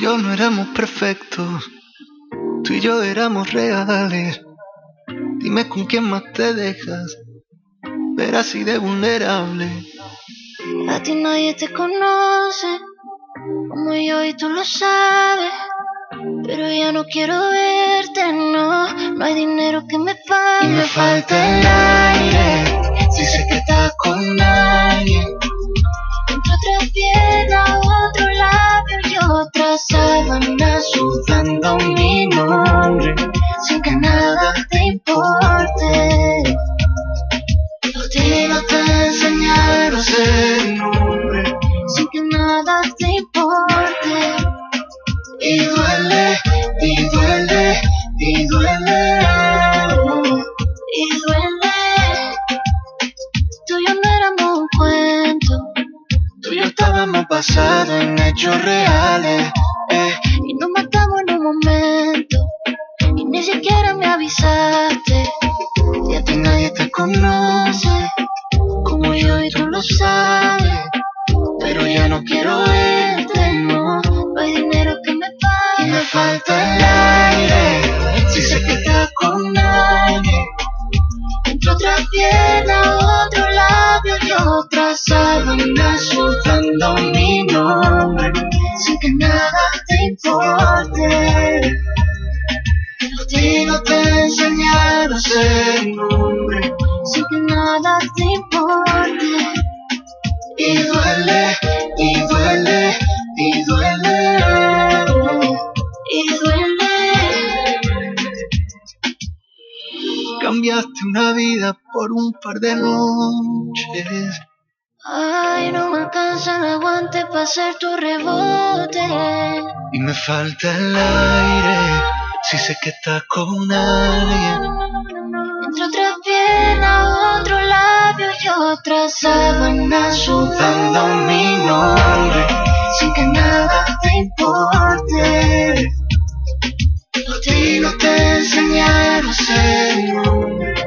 S54: Y yo no éramos perfectos, tú y yo éramos reales. Dime con quién más te dejas ver así de vulnerable.
S33: A ti nadie te conoce como yo y tú lo sabes. Pero ya no quiero verte, no. No hay dinero que me falte.
S54: Y me falta el aire. Si sé que estás con alguien.
S33: Entre otra pierna, otro labio yo otra sábana sudando mi nombre sin que nada te importe. Por ti no te enseñaron a nombre sin que nada te importe. Y duele, y duele, y duele.
S54: Hemos basado en hechos reales. eh.
S33: Y nos matamos en un momento y ni siquiera me avisaste.
S54: Y a ti nadie te conoce como yo y tú lo sabes. Pero ya no quiero verte, no.
S33: No hay dinero que me pague.
S54: Y me falta el aire. Si sé que estás con alguien.
S33: Entre otra pierna, otro labio y otra sábana
S54: Soltando mi nombre.
S33: sin que nada te importe.
S54: Ti te enseñaron a ser.
S33: Sin que nada te importe.
S54: Y duele, y duele, y duele.
S33: Y duele.
S54: Cambiaste una vida por un par de noches.
S33: Ay, no me alcanza el aguante para hacer tu rebote.
S54: Y me falta el aire. Si sé que estás con alguien.
S33: Entre otra pierna, otro labio y otra sábana
S54: Sudando mi nombre.
S33: sin que nada te importe.
S54: A ti no te enseñaron a ser hombre.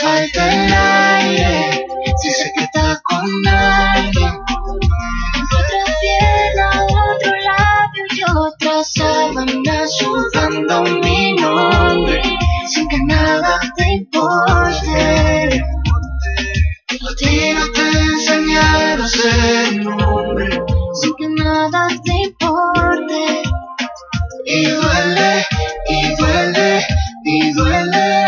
S54: Falta el aire. Si sé que estás con alguien.
S33: Otra pierna, otro labio y otra sábana
S54: Sudando mi nombre.
S33: sin que nada te importe.
S54: A ti no te enseñaron a ser un hombre.
S33: Sin que nada te importe.
S54: Y duele, y duele,
S33: y duele.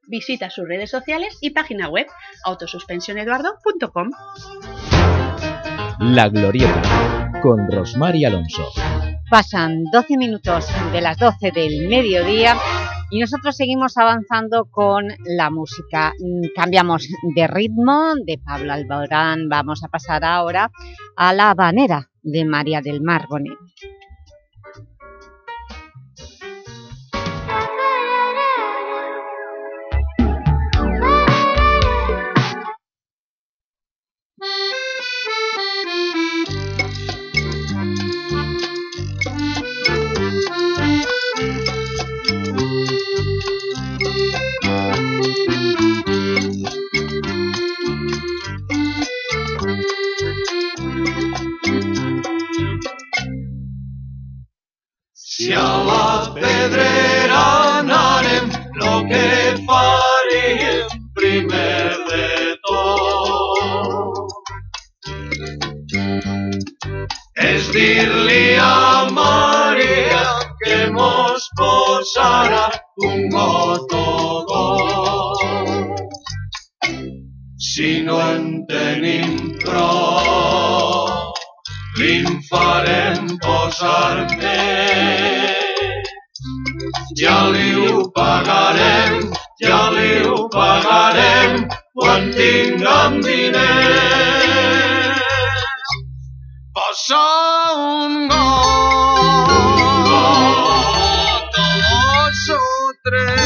S22: Visita sus redes sociales y página web autosuspensioneduardo.com.
S1: La Glorieta, con Rosmar y Alonso.
S2: Pasan 12 minutos de las 12 del mediodía y nosotros seguimos avanzando con la música. Mm, Cambiamos de ritmo, de Pablo Alborán vamos a pasar ahora a La Habanera de María del Mar Bonet.
S42: És dir-li a Maria que mos posarà un got o dos. Si no en tenim prou, li'n farem posar més. Ja li ho pagarem, ja li ho pagarem quan tinguem diners. Passa un got, dos o tres,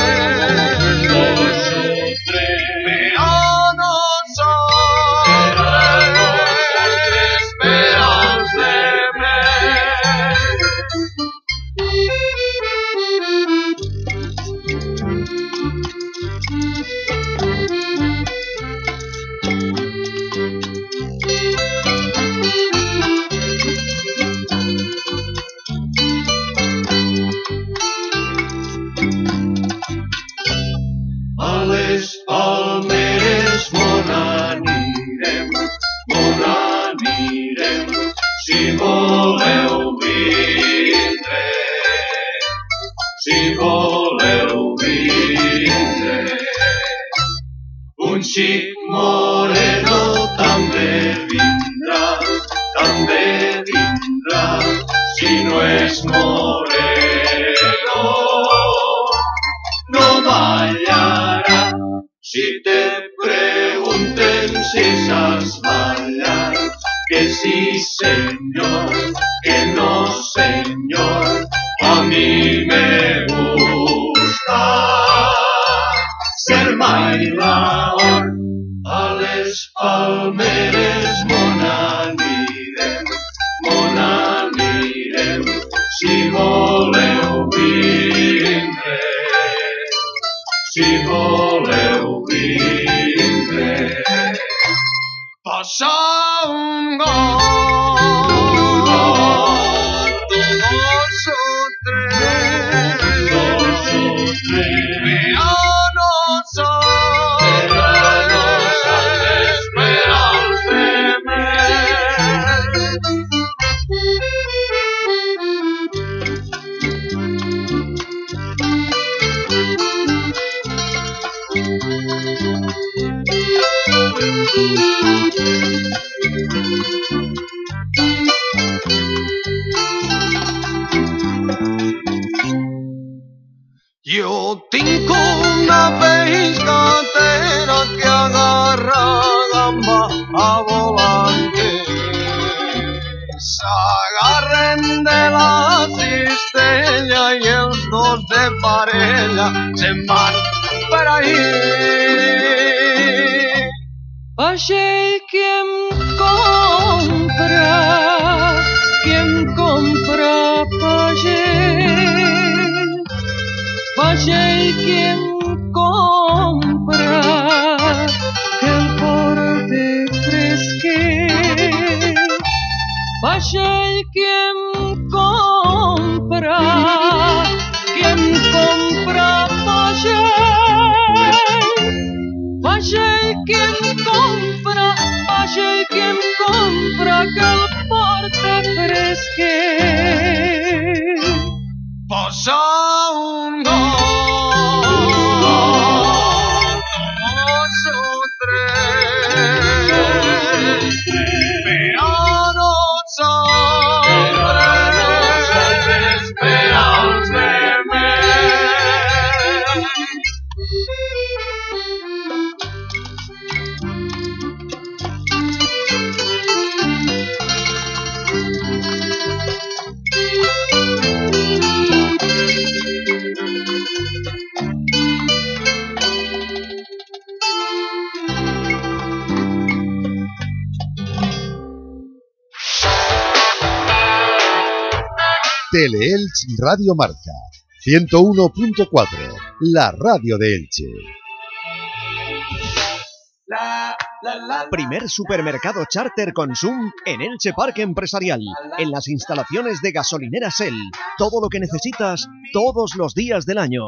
S4: Radio Marca 101.4, la radio de Elche.
S5: Primer supermercado charter Consum en Elche Parque Empresarial, en las instalaciones de gasolinera Shell. Todo lo que necesitas todos los días del año.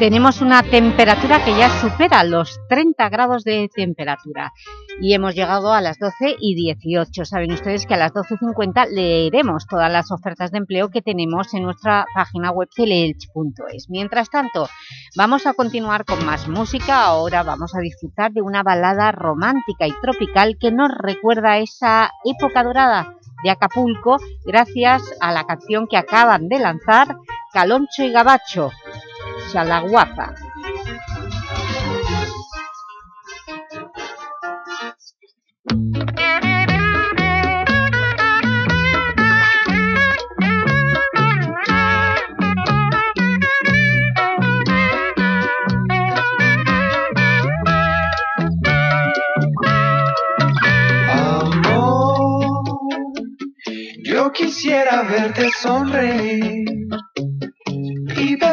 S2: Tenemos una temperatura que ya supera los 30 grados de temperatura y hemos llegado a las 12 y 18. Saben ustedes que a las 12.50 leeremos todas las ofertas de empleo que tenemos en nuestra página web teleelch.es. Mientras tanto, vamos a continuar con más música. Ahora vamos a disfrutar de una balada romántica y tropical que nos recuerda esa época dorada de Acapulco gracias a la canción que acaban de lanzar Caloncho y Gabacho.
S26: Amor, yo quisiera verte sonreír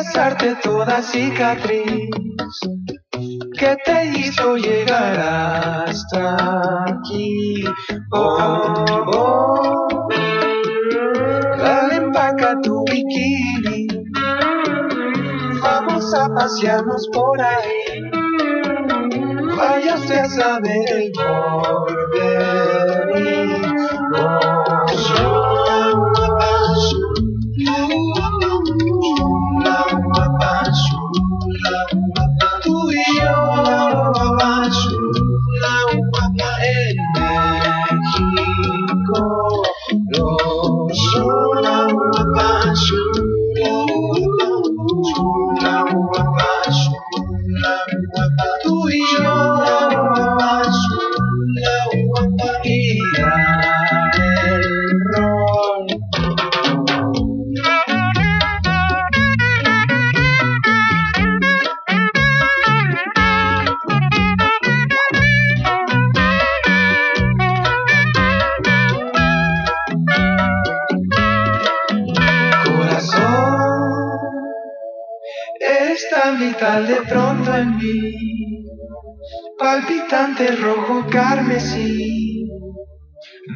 S26: y besarte toda cicatriz que te hizo llegar hasta aquí. Oh, oh. bikini. Vamos a pasearnos por ahí. Vaya usted a saber el porvenir. Tú en de pronto en mí, palpitante rojo carmesí.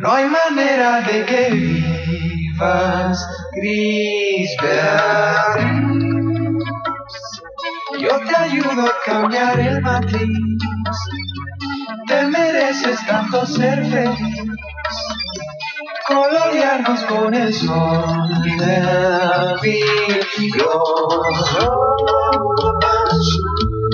S26: No hay manera de que vivas gris. Yo te ayudo a cambiar el matriz. Te mereces tanto ser feliz. Colorearnos con el sol del vidrio.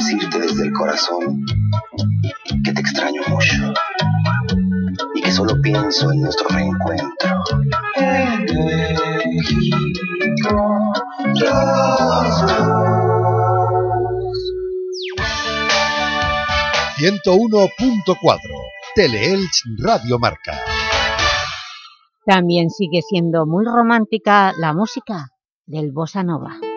S55: decirte desde el corazón que te extraño mucho y que solo pienso en nuestro reencuentro.
S26: En México, los
S4: 101.4 Teleelch Radio Marca.
S2: También sigue siendo muy romántica la música del Bossa Nova.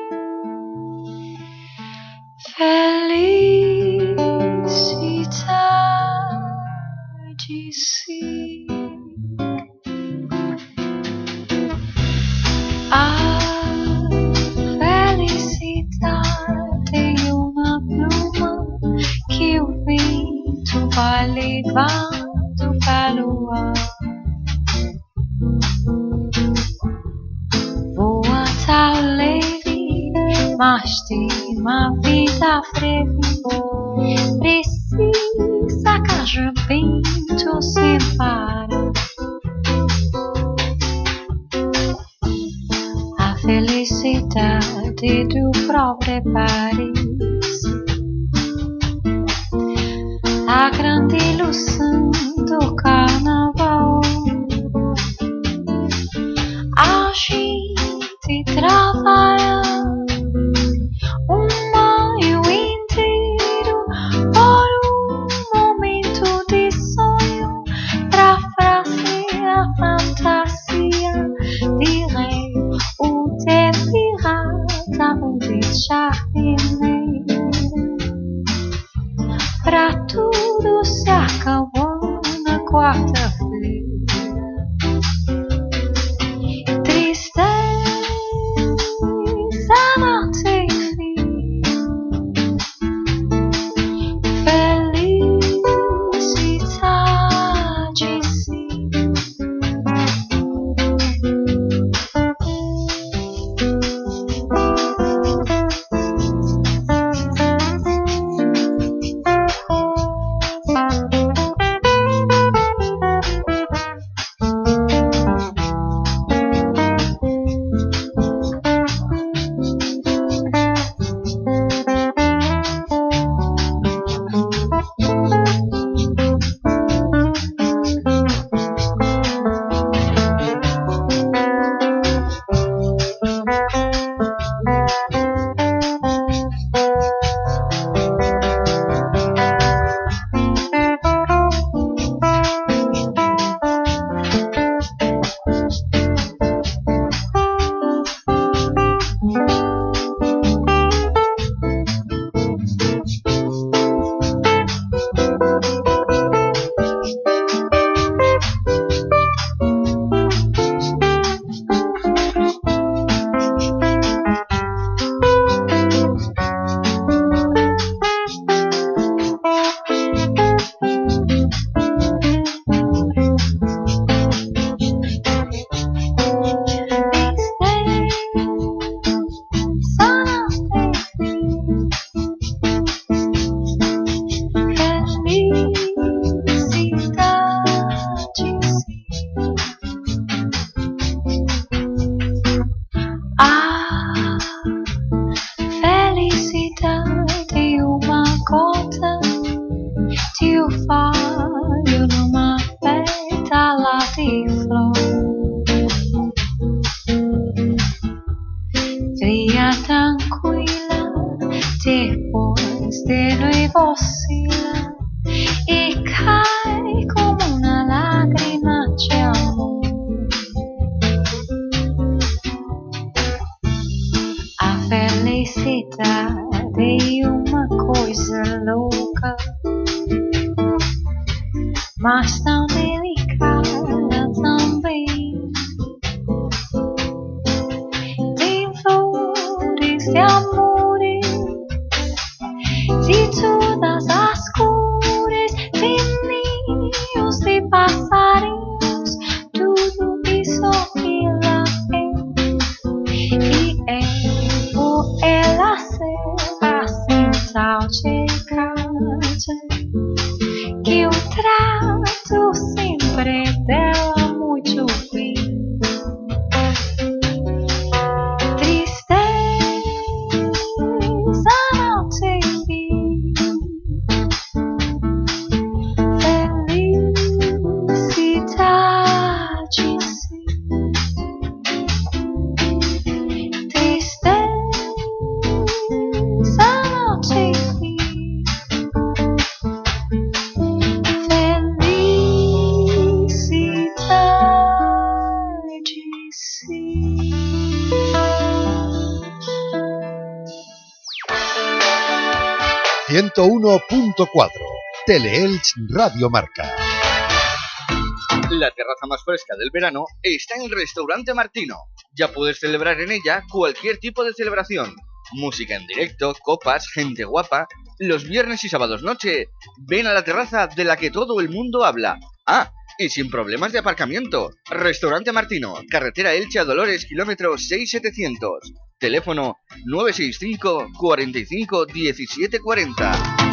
S56: Felicidade, sim. A felicidade tem uma pluma que o vento vai levando para o ar. Voa tal leve, mas tem uma vida breve. Precisa que haja vento sem parar. A felicidade do próprio Paris. A grande ilusão do carnaval.
S4: Teleelch Radio Marca.
S57: La terraza más fresca del verano está en el restaurante Martino. Ya puedes celebrar en ella cualquier tipo de celebración. Música en directo, copas, gente guapa. Los viernes y sábados noche, ven a la terraza de la que todo el mundo habla. Ah, y sin problemas de aparcamiento. Restaurante Martino, carretera Elche a Dolores, kilómetro 6700. Teléfono 965 45 17 40.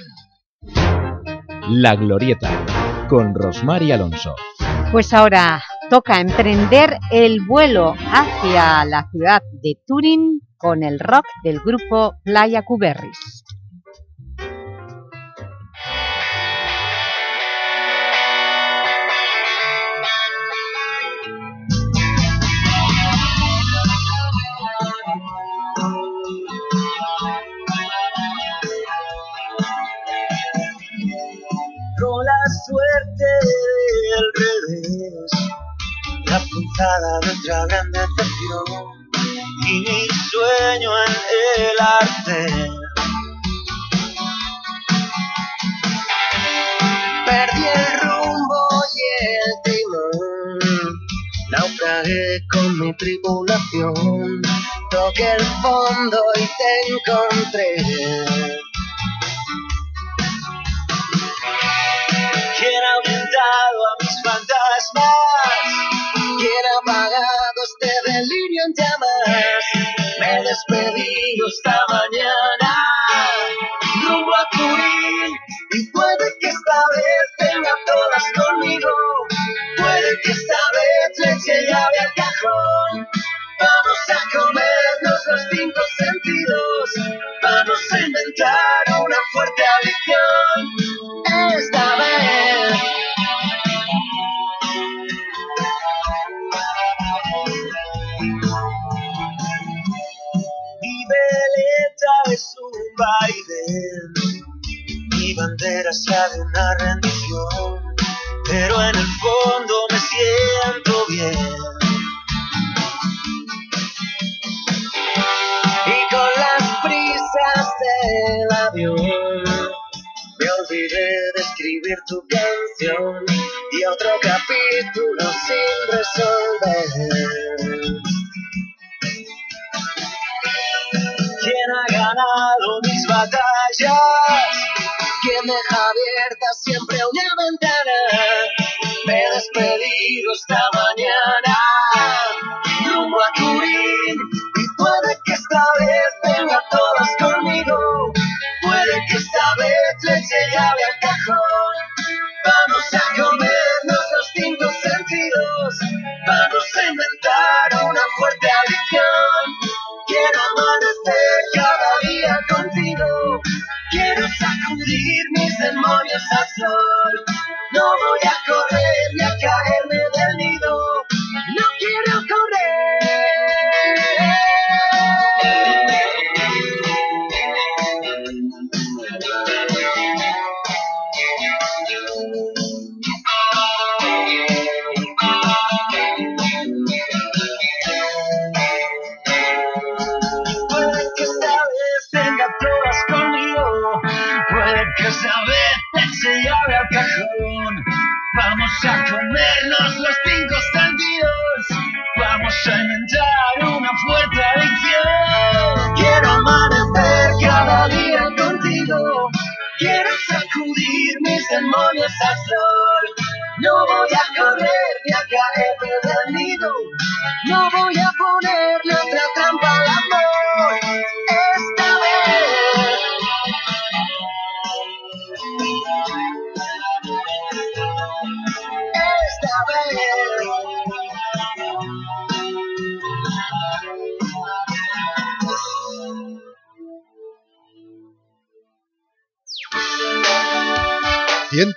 S1: La Glorieta, con Rosmar y Alonso.
S2: Pues ahora toca emprender el vuelo hacia la ciudad de Turín con el rock del grupo Playa Cuberris.
S26: Suerte al revés, la puntada de otra gran y mi sueño en el arte. Perdí el rumbo y el timón, naufragué con mi tripulación, toqué el fondo y te encontré. Aumentado a sabe una rendición, pero en el fondo me siento bien. Y con las prisas del avión, me olvidé de escribir tu canción abierta siempre una ventana? Me he despedido esta mañana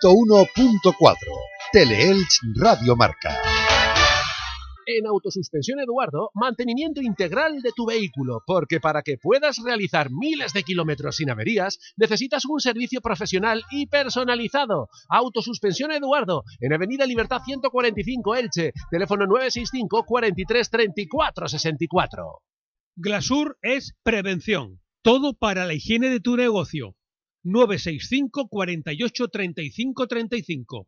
S4: 101.4 Teleelch Radio Marca.
S24: En Autosuspensión Eduardo, mantenimiento integral de tu vehículo, porque para que puedas realizar miles de kilómetros sin averías, necesitas un servicio profesional y personalizado. Autosuspensión Eduardo, en Avenida Libertad 145 Elche, teléfono 965 43 34 64. Glasur es prevención, todo para la higiene de tu negocio. 965 48 35 35.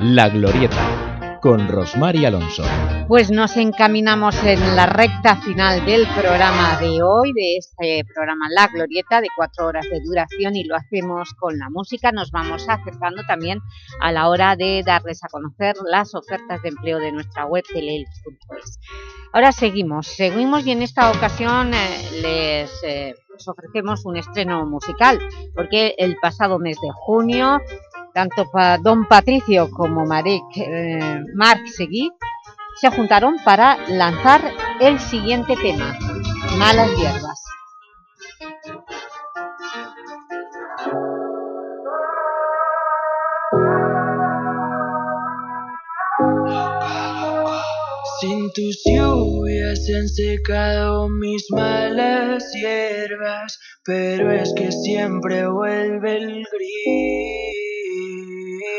S1: La Glorieta, con Rosmar y Alonso.
S2: Pues nos encaminamos en la recta final del programa de hoy, de este programa La Glorieta, de cuatro horas de duración, y lo hacemos con la música. Nos vamos acercando también a la hora de darles a conocer las ofertas de empleo de nuestra web, teleelch.es. Ahora seguimos, seguimos y en esta ocasión eh, les... eh, os ofrecemos un estreno musical, porque el pasado mes de junio, tanto pa Don Patricio como Marek, eh, Marc Seguí se juntaron para lanzar el siguiente tema, Malas Hierbas.
S26: Sin tus lluvias se han secado mis malas hierbas, pero es que siempre vuelve el gris.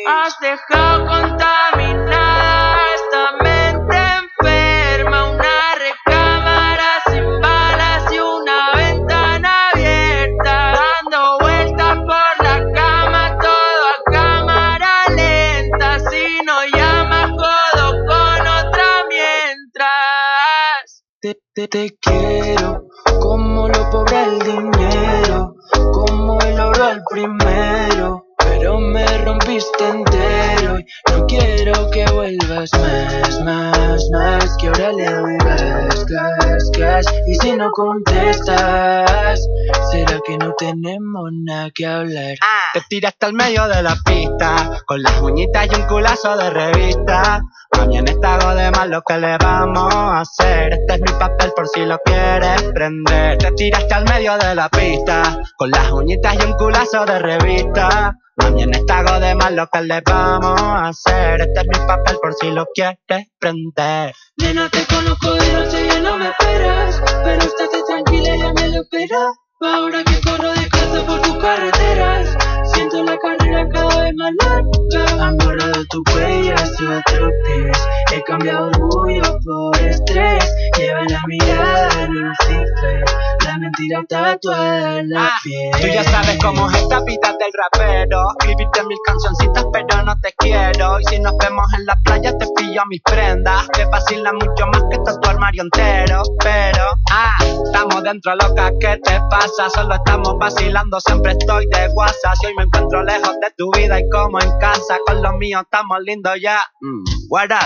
S26: Has dejado contaminada esta mente enferma, una recámara sin balas y una ventana abierta, dando vueltas por la cama, todo a cámara lenta, si no llamas codo con otra mientras. Te, te, te quiero, como lo pobre el dinero, como el oro al primero. Pero me rompiste entero y no quiero que vuelvas más, más, más Que ahora le doy gas, gas, gas. Y si no contestas, ¿será que no tenemos nada que hablar?
S58: Te tiraste al medio de la pista Con las uñitas y un culazo de revista. Mañana está de más lo que le vamos a hacer Este es mi papel por si lo quieres prender. Te tiraste al medio de la pista Con las uñitas y un culazo de revista Mañana está de más lo que le vamos a hacer. Este es mi papel por si lo quieres prender.
S26: Nena, te conozco de noche y ya no me esperas. Pero estate tranquila, ya me lo esperaba Ahora que corro descalzo por tus carreteras Siento la carrera cada vez más larga. Han borrado tu huella hacia otros pies. He cambiado orgullo por estrés. Lleva la mirada Lucifer La
S59: mentira tatuada en la
S58: Ah,
S59: piel.
S58: Tú ya sabes cómo es esta vida del rapero. Escribirte mil cancioncitas, pero no te quiero. Y si nos vemos en la playa, te pillo mis prendas. Te vacila mucho más que todo tu armario entero. Pero, ah, estamos dentro, loca, ¿qué te pasa? Solo estamos vacilando, siempre estoy de WhatsApp. Si hoy me encuentro lejos de tu vida y como en casa, con los míos estamos lindos ya. Mm,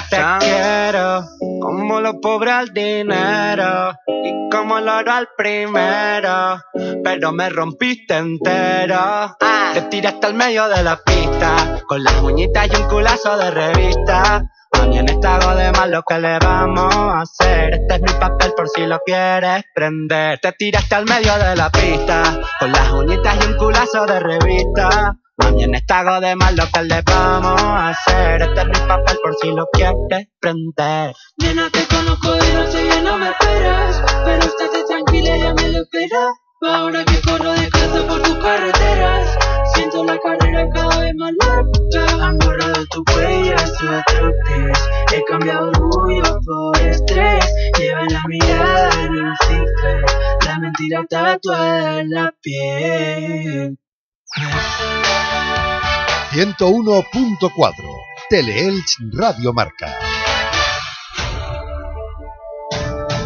S58: te quiero, como lo pobre al dinero. Y como el oro al pero me rompiste entero. Te tiraste al medio de la pista, con las uñitas y un culazo de revista. Mami, en esta hago de más lo que le vamos a hacer. Este es mi papel por si lo quieres prender. Te tiraste al medio de la pista, con las uñitas y un culazo de revista. Mami, en esta hago de más lo que le vamos a hacer. Este es mi papel por si lo quieres prender.
S59: Nena, te conozco de noche, ya no me esperas. Pero estate ya me lo espera. Ahora que corro descalzo por tus carreteras, siento la carrera cada vez más larga. Han borrado tu huella, tus atroces. He cambiado orgullo por estrés. Lleva la mirada en un cifre, la mentira tatuada en la piel.
S4: 101.4 Teleelch Radio Marca.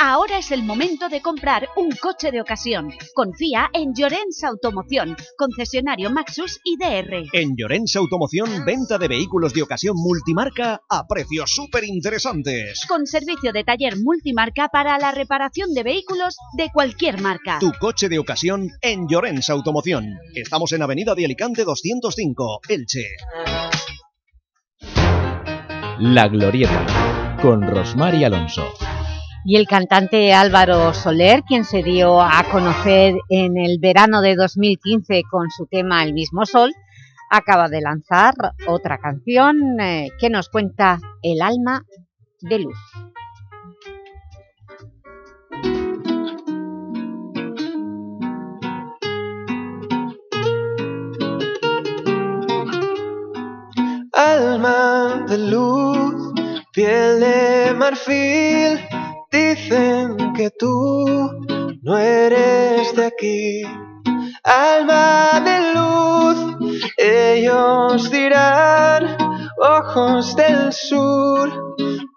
S9: Ahora es el momento de comprar un coche de ocasión. Confía en Llorens Automoción, concesionario Maxus y DR.
S5: En Llorens Automoción, venta de vehículos de ocasión multimarca a precios súper interesantes.
S9: Con servicio de taller multimarca para la reparación de vehículos de cualquier marca.
S5: Tu coche de ocasión en Llorens Automoción. Estamos en Avenida de Alicante 205, Elche.
S1: La Glorieta, con Rosmar y Alonso.
S2: Y el cantante Álvaro Soler, quien se dio a conocer en el verano de 2015 con su tema El mismo sol, acaba de lanzar otra canción eh, que nos cuenta El alma de luz.
S26: Alma de luz, piel de marfil, dicen que tú no eres de aquí. Alma de luz, ellos dirán, ojos del sur,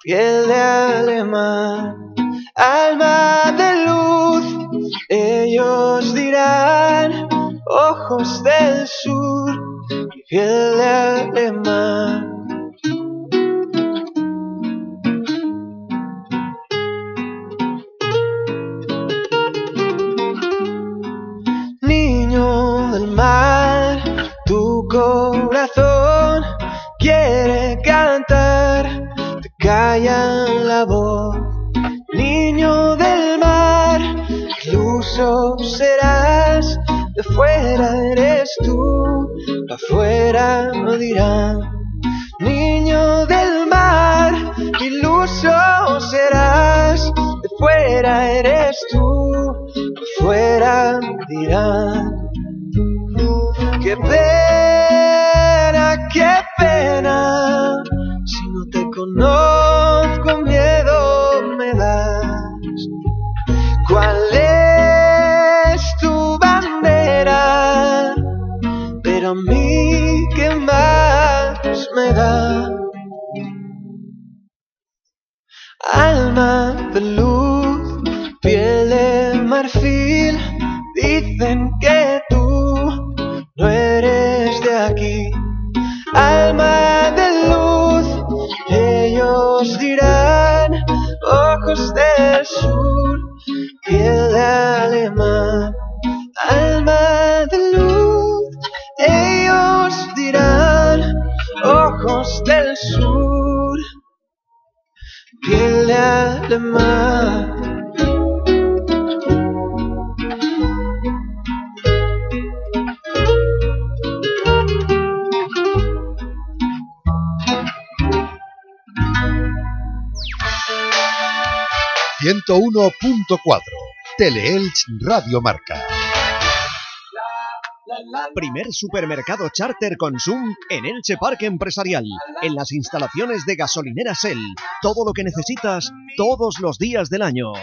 S26: piel de alemán. Alma de luz, ellos dirán, ojos del sur, piel de alemán. Corazón quiere cantar, te callan la voz. Niño del mar, iluso serás, de fuera eres tú, afuera no dirán. Niño del mar, iluso serás, de fuera eres tú, de fuera dirán. Pena, qué pena, si no te conozco miedo me das. ¿Cuál es tu bandera? Pero a mí, ¿qué más me da? Alma de luz, piel de marfil, dicen que sur, piel alemán. Alma de luz, ellos dirán, ojos del sur, piel alemán.
S4: 101.4 Teleelch Radio Marca.
S5: Primer supermercado charter Consum en Elche Parque Empresarial, en las instalaciones de gasolinera Shell. Todo lo que necesitas todos los días del año.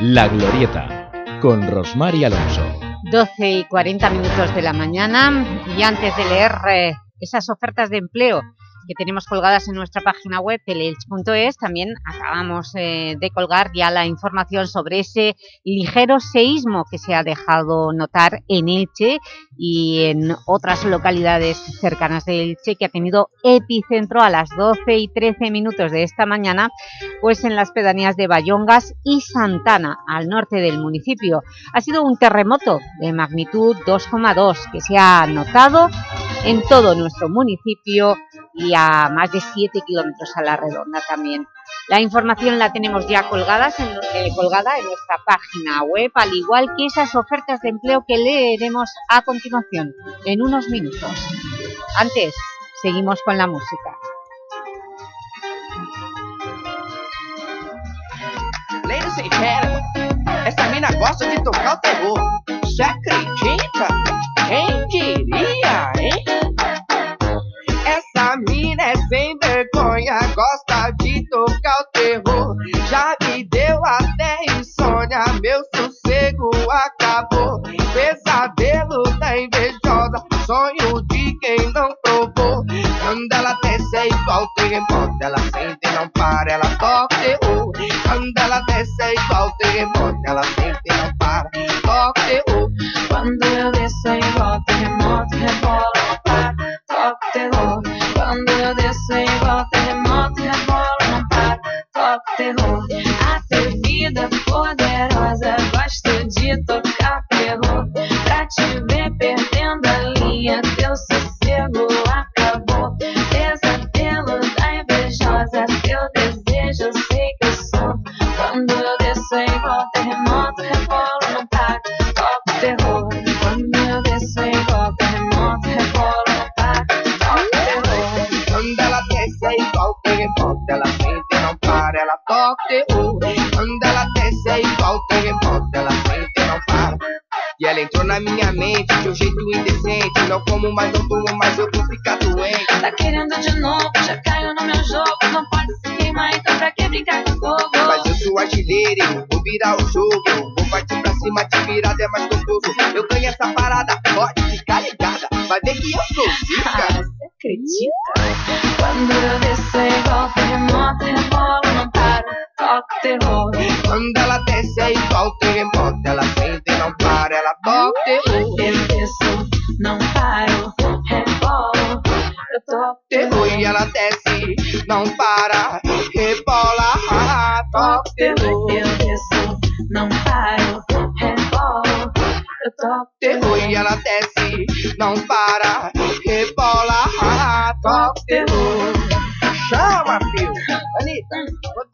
S1: La Glorieta, con Rosmar y Alonso.
S2: 12 y 40 minutos de la mañana y antes de leer eh, esas ofertas de empleo que tenemos colgadas en nuestra página web teleelch.es. También acabamos eh, de colgar ya la información sobre ese ligero seísmo que se ha dejado notar en Elche y en otras localidades cercanas de Elche que ha tenido epicentro a las 12 y 13 minutos de esta mañana pues en las pedanías de Bayongas y Santana, al norte del municipio. Ha sido un terremoto de magnitud 2,2 que se ha notado en todo nuestro municipio y a más de 7 kilómetros a la redonda también. La información la tenemos ya colgadas en, eh, colgada en nuestra página web, al igual que esas ofertas de empleo que leeremos a continuación, en unos minutos. Antes, seguimos con la música.
S58: Ladies and gentlemen, essa mina gosta de tocar terror. Acredita? Quem diria, gosta de tocar o terror. Já me deu até insônia, meu sossego acabou. Pesadelo da invejosa, sonho de quem não provou. Quando ela desce é igual terremoto, ela sente e não para, ela toca terror. Quando ela desce é igual terremoto, ela sente e não para, toca terror.
S60: Quando eu desço é igual terremoto, rebola, toca o Quando
S58: ela desce é igual terremoto, ela sente e não para. E ela entrou na minha mente de um jeito indecente. Não como mais, não tomo mais, eu vou ficar doente.
S60: Tá querendo de novo, já caiu no meu jogo. Não pode se queimar, então pra que brincar com fogo?
S58: Mas eu sou artilheiro, vou virar o jogo. Vou partir pra cima, de virada é mais gostoso. Eu ganho essa parada, pode ficar ligada. Vai ver que eu sou zica.
S60: Você acredita? Quando eu é igual terremoto, rebola, o terror.
S58: Quando ela desce é igual terremoto, ela sente e não para, ela toca o terror.
S60: Eu desço, não paro, rebolo, eu toco o
S58: terror e ela desce, não para, rebola, toca o terror.
S60: Eu desço, não paro, rebolo, eu toco o
S58: terror e ela desce, não para, rebola, toca o terror. Chama, filho! Anitta.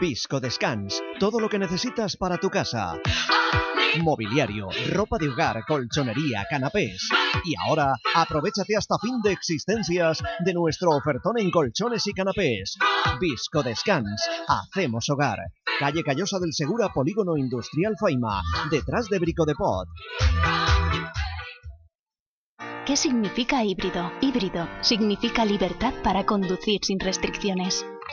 S5: Visco Descans, todo lo que necesitas para tu casa. Mobiliario, ropa de hogar, colchonería, canapés. Y ahora, aprovechate hasta fin de existencias de nuestro ofertón en colchones y canapés. Visco Descans, hacemos hogar. Calle Callosa del Segura, Polígono Industrial Faima, detrás de Brico de Pot.
S61: ¿Qué significa híbrido? Híbrido significa libertad para conducir sin restricciones.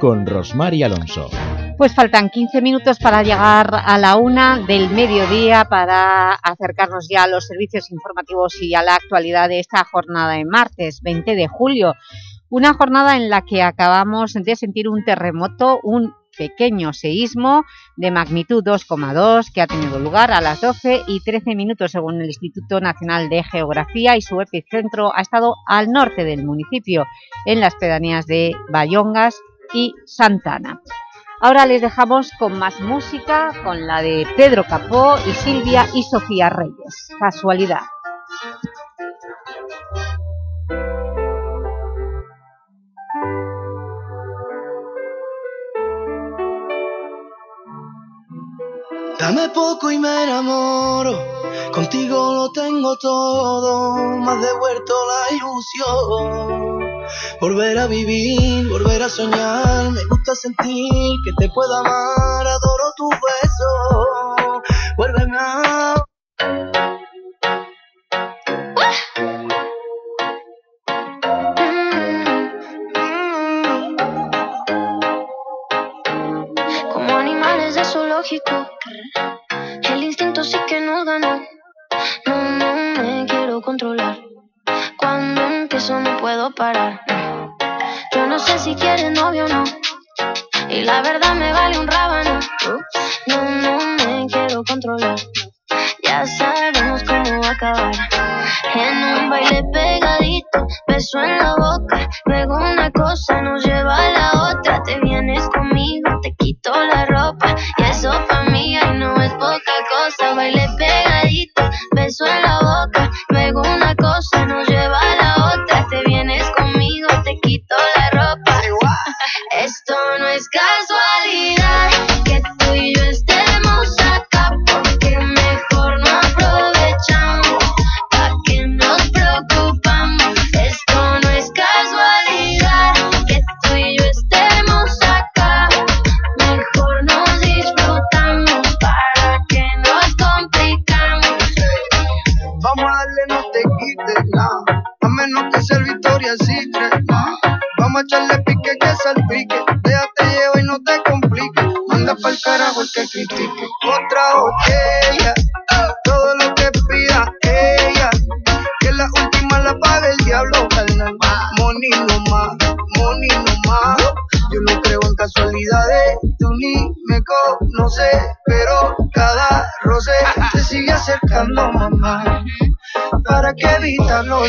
S1: con Rosmar y Alonso.
S2: Pues faltan 15 minutos para llegar a la una del mediodía para acercarnos ya a los servicios informativos y a la actualidad de esta jornada de martes 20 de julio. Una jornada en la que acabamos de sentir un terremoto, un pequeño seísmo de magnitud 2,2 que ha tenido lugar a las 12 y 13 minutos según el Instituto Nacional de Geografía y su epicentro ha estado al norte del municipio, en las pedanías de Bayongas y Santana. Ahora les dejamos con más música, con la de Pedro Capó y Silvia y Sofía Reyes. Casualidad.
S54: Dame poco y me enamoro, contigo lo tengo todo, has devuelto la ilusión. Volver a vivir, volver a soñar, me gusta sentir que te puedo amar, adoro tu beso. Vuélveme a...
S33: Como animales de zoológico, el instinto sí que nos ganó. No, no me quiero controlar. Empiezo no puedo parar. Yo no sé si quieres novio o no. Y la verdad me vale un rábano. No, no me quiero controlar. Ya sabemos cómo va a acabar. En un baile pegadito, beso en la boca. Luego una cosa nos lleva a la otra. Te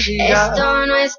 S33: Esto no es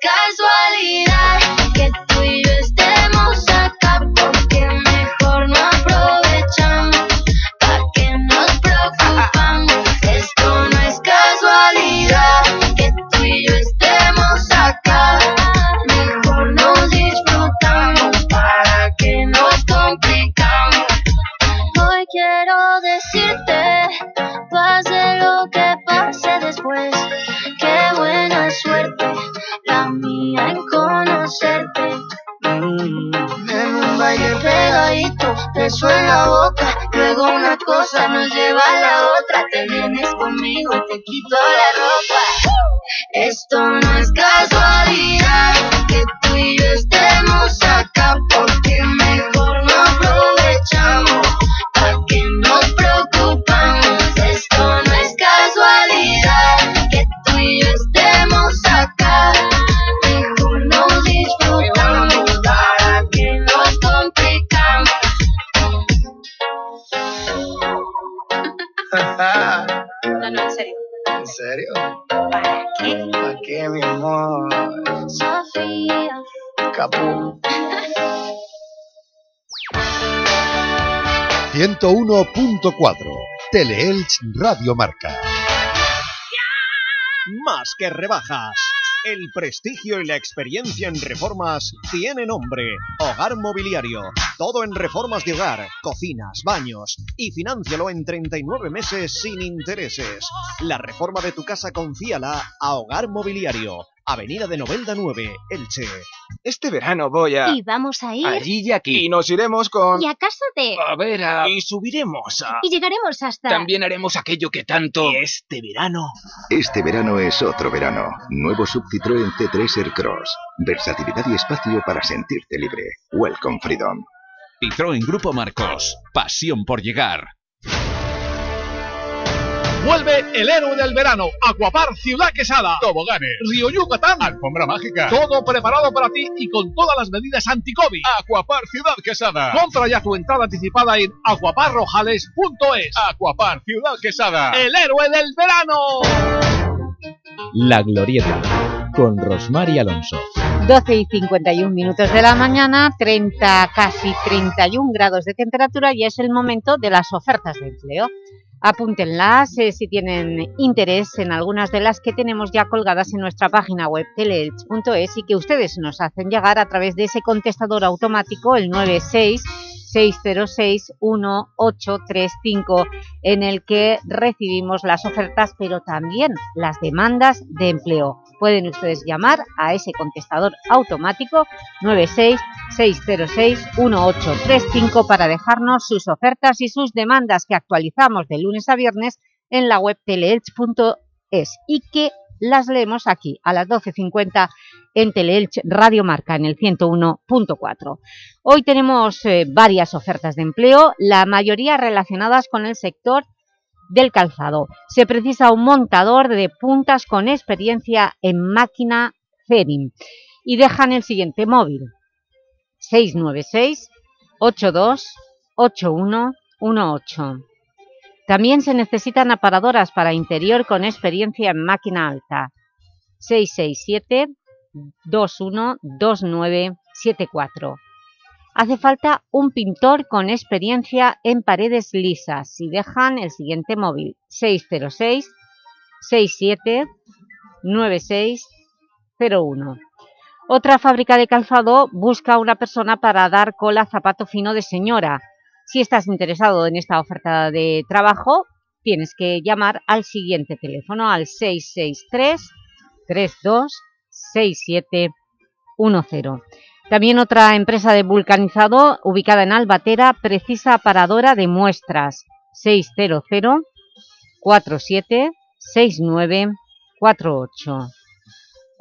S4: 101.4 Teleelch Radio Marca.
S5: Más que rebajas. El prestigio y la experiencia en reformas tiene nombre. Hogar Mobiliario. Todo en reformas de hogar, cocinas, baños. Y financialo en 39 meses sin intereses. La reforma de tu casa confíala a Hogar Mobiliario. Avenida de Novelda 9, Elche.
S62: Este verano voy a...
S63: Y vamos a ir...
S62: Allí y aquí. Y nos iremos con...
S63: Y a casa de...
S62: A ver, a... Y subiremos a...
S63: Y llegaremos hasta...
S62: También haremos aquello que tanto...
S5: Y este verano...
S64: Este verano es otro verano. Nuevo Sub Citroën C3 Aircross. Versatilidad y espacio para sentirte libre. Welcome Freedom.
S1: Citroën Grupo Marcos. Pasión por llegar.
S65: Vuelve el héroe del verano, Acuapar Ciudad Quesada, Toboganes, Río Yucatán, Alfombra Mágica, todo preparado para ti y con todas las medidas anti-COVID. Acuapar Ciudad Quesada. Compra ya tu entrada anticipada en acuaparrojales.es. Acuapar Ciudad Quesada, el héroe del verano.
S1: La Glorieta, con Rosmar y Alonso.
S2: 12 y 51 minutos de la mañana, 30, casi 31 grados de temperatura y es el momento de las ofertas de empleo. Apúntenlas si tienen interés en algunas de las que tenemos ya colgadas en nuestra página web teleelch.es y que ustedes nos hacen llegar a través de ese contestador automático, el 96 606-1835 en el que recibimos las ofertas pero también las demandas de empleo. Pueden ustedes llamar a ese contestador automático 96-606-1835 para dejarnos sus ofertas y sus demandas que actualizamos de lunes a viernes en la web teleelch.es y que las leemos aquí a las 12.50 en Teleelch Radio Marca en el 101.4. Hoy tenemos eh, varias ofertas de empleo, la mayoría relacionadas con el sector del calzado. Se precisa un montador de puntas con experiencia en máquina Ferim y dejan el siguiente móvil 696 82 8118. También se necesitan aparadoras para interior con experiencia en máquina alta. 667-212974. Hace falta un pintor con experiencia en paredes lisas. Si dejan el siguiente móvil, 606 67 9601. Otra fábrica de calzado busca una persona para dar cola zapato fino de señora si estás interesado en esta oferta de trabajo, tienes que llamar al siguiente teléfono, al 663-326710. También otra empresa de vulcanizado ubicada en Albatera precisa paradora de muestras 600 47 6948.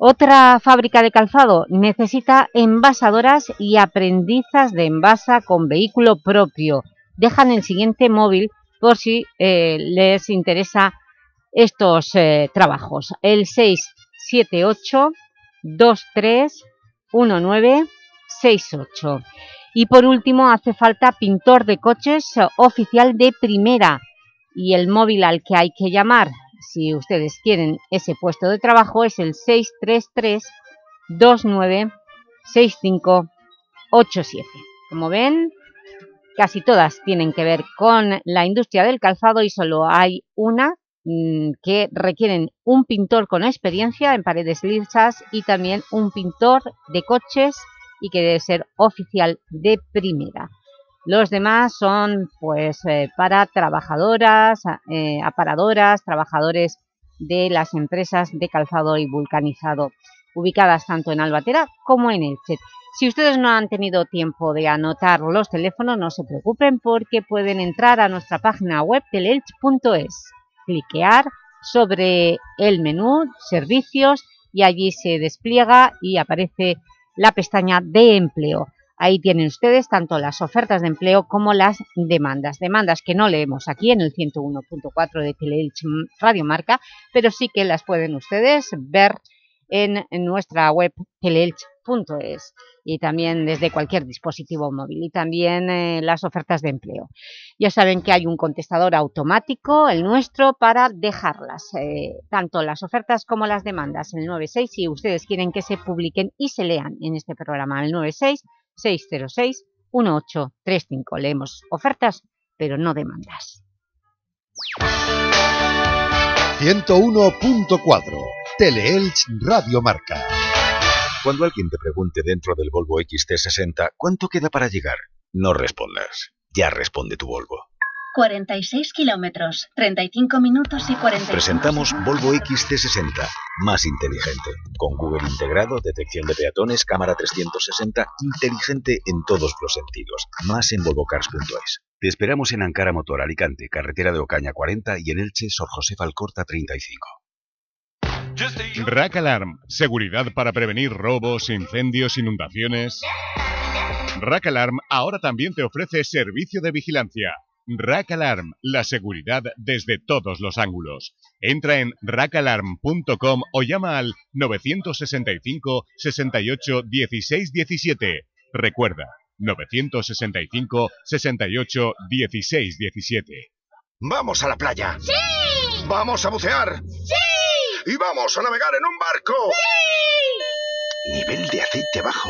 S2: Otra fábrica de calzado necesita envasadoras y aprendizas de envasa con vehículo propio. Dejan el siguiente móvil por si eh, les interesa estos eh, trabajos. El 678-231968. Y por último hace falta pintor de coches oficial de primera y el móvil al que hay que llamar si ustedes quieren ese puesto de trabajo, es el 633-296587. Como ven, casi todas tienen que ver con la industria del calzado y solo hay una mm, que requieren un pintor con experiencia en paredes lisas y también un pintor de coches y que debe ser oficial de primera. Los demás son pues eh, para trabajadoras, eh, aparadoras, trabajadores de las empresas de calzado y vulcanizado, ubicadas tanto en Albatera como en Elche. Si ustedes no han tenido tiempo de anotar los teléfonos, no se preocupen porque pueden entrar a nuestra página web teleelch.es, cliquear sobre el menú Servicios y allí se despliega y aparece la pestaña de empleo. Ahí tienen ustedes tanto las ofertas de empleo como las demandas. Demandas que no leemos aquí en el 101.4 de Teleelch Radio Marca, pero sí que las pueden ustedes ver en, nuestra web teleelch.es y también desde cualquier dispositivo móvil y también eh, las ofertas de empleo. Ya saben que hay un contestador automático, el nuestro, para dejarlas, eh, tanto las ofertas como las demandas, el 96, si ustedes quieren que se publiquen y se lean en este programa, el 96 606-1835. Leemos ofertas, pero no demandas.
S4: 101.4 Teleelch Radio Marca.
S64: Cuando alguien te pregunte dentro del Volvo XT60 cuánto queda para llegar, no respondas. Ya responde tu Volvo.
S61: 46 kilómetros, 35 minutos y 45
S66: Presentamos Volvo XC60, más inteligente. Con Google integrado, detección de peatones, cámara 360, inteligente en todos los sentidos. Más en volvocars.es. Te esperamos en Ankara Motor Alicante, carretera de Ocaña 40 y en Elche, Sor José Alcorta 35.
S67: Rack Alarm, seguridad para prevenir robos, incendios, inundaciones. Rack Alarm ahora también te ofrece servicio de vigilancia. Rack Alarm, la seguridad desde todos los ángulos. Entra en rackalarm.com o llama al 965 68 16 17. Recuerda, 965 68 16 17.
S68: ¡Vamos a la playa!
S63: ¡Sí!
S68: ¡Vamos a bucear!
S63: ¡Sí!
S68: ¡Y vamos a navegar en un barco!
S63: ¡Sí!
S64: Nivel de aceite bajo.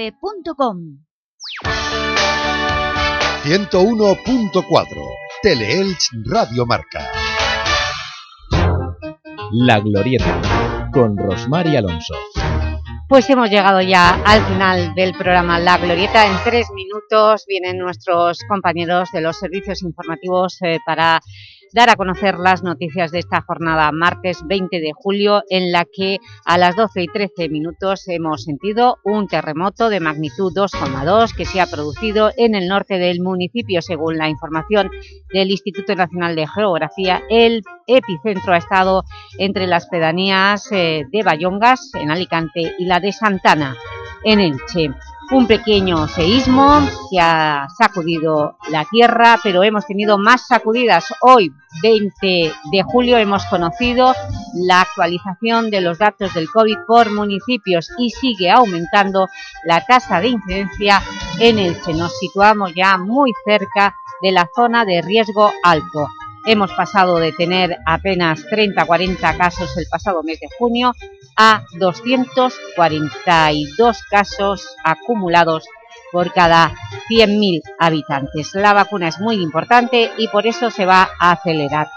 S4: 101.4 Teleelch Radio Marca.
S1: La Glorieta con Rosmar y Alonso.
S2: Pues hemos llegado ya al final del programa La Glorieta. En tres minutos vienen nuestros compañeros de los servicios informativos eh, para dar a conocer las noticias de esta jornada martes 20 de julio en la que a las 12 y 13 minutos hemos sentido un terremoto de magnitud 2,2 que se ha producido en el norte del municipio según la información del Instituto Nacional de Geografía. El epicentro ha estado entre las pedanías eh, de Bayongas en Alicante y la de Santana en Elche un pequeño seísmo que ha sacudido la tierra, pero hemos tenido más sacudidas. Hoy, 20 de julio, hemos conocido la actualización de los datos del COVID por municipios y sigue aumentando la tasa de incidencia en el que nos situamos ya muy cerca de la zona de riesgo alto. Hemos pasado de tener apenas 30-40 casos el pasado mes de junio a 242 casos acumulados por cada 100.000 habitantes. La vacuna es muy importante y por eso se va a acelerar.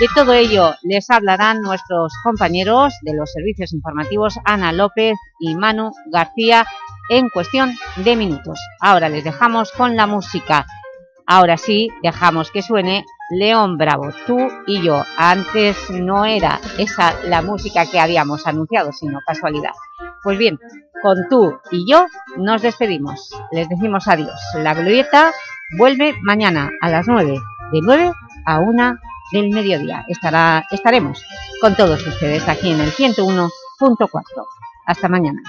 S2: De todo ello les hablarán nuestros compañeros de los servicios informativos Ana López y Manu García en cuestión de minutos. Ahora les dejamos con la música. Ahora sí, dejamos que suene León Bravo, tú y yo. Antes no era esa la música que habíamos anunciado, sino casualidad. Pues bien, con tú y yo nos despedimos. Les decimos adiós. La glorieta vuelve mañana a las 9, de 9 a 1 del mediodía. Estará, estaremos con todos ustedes aquí en el 101.4. Hasta mañana.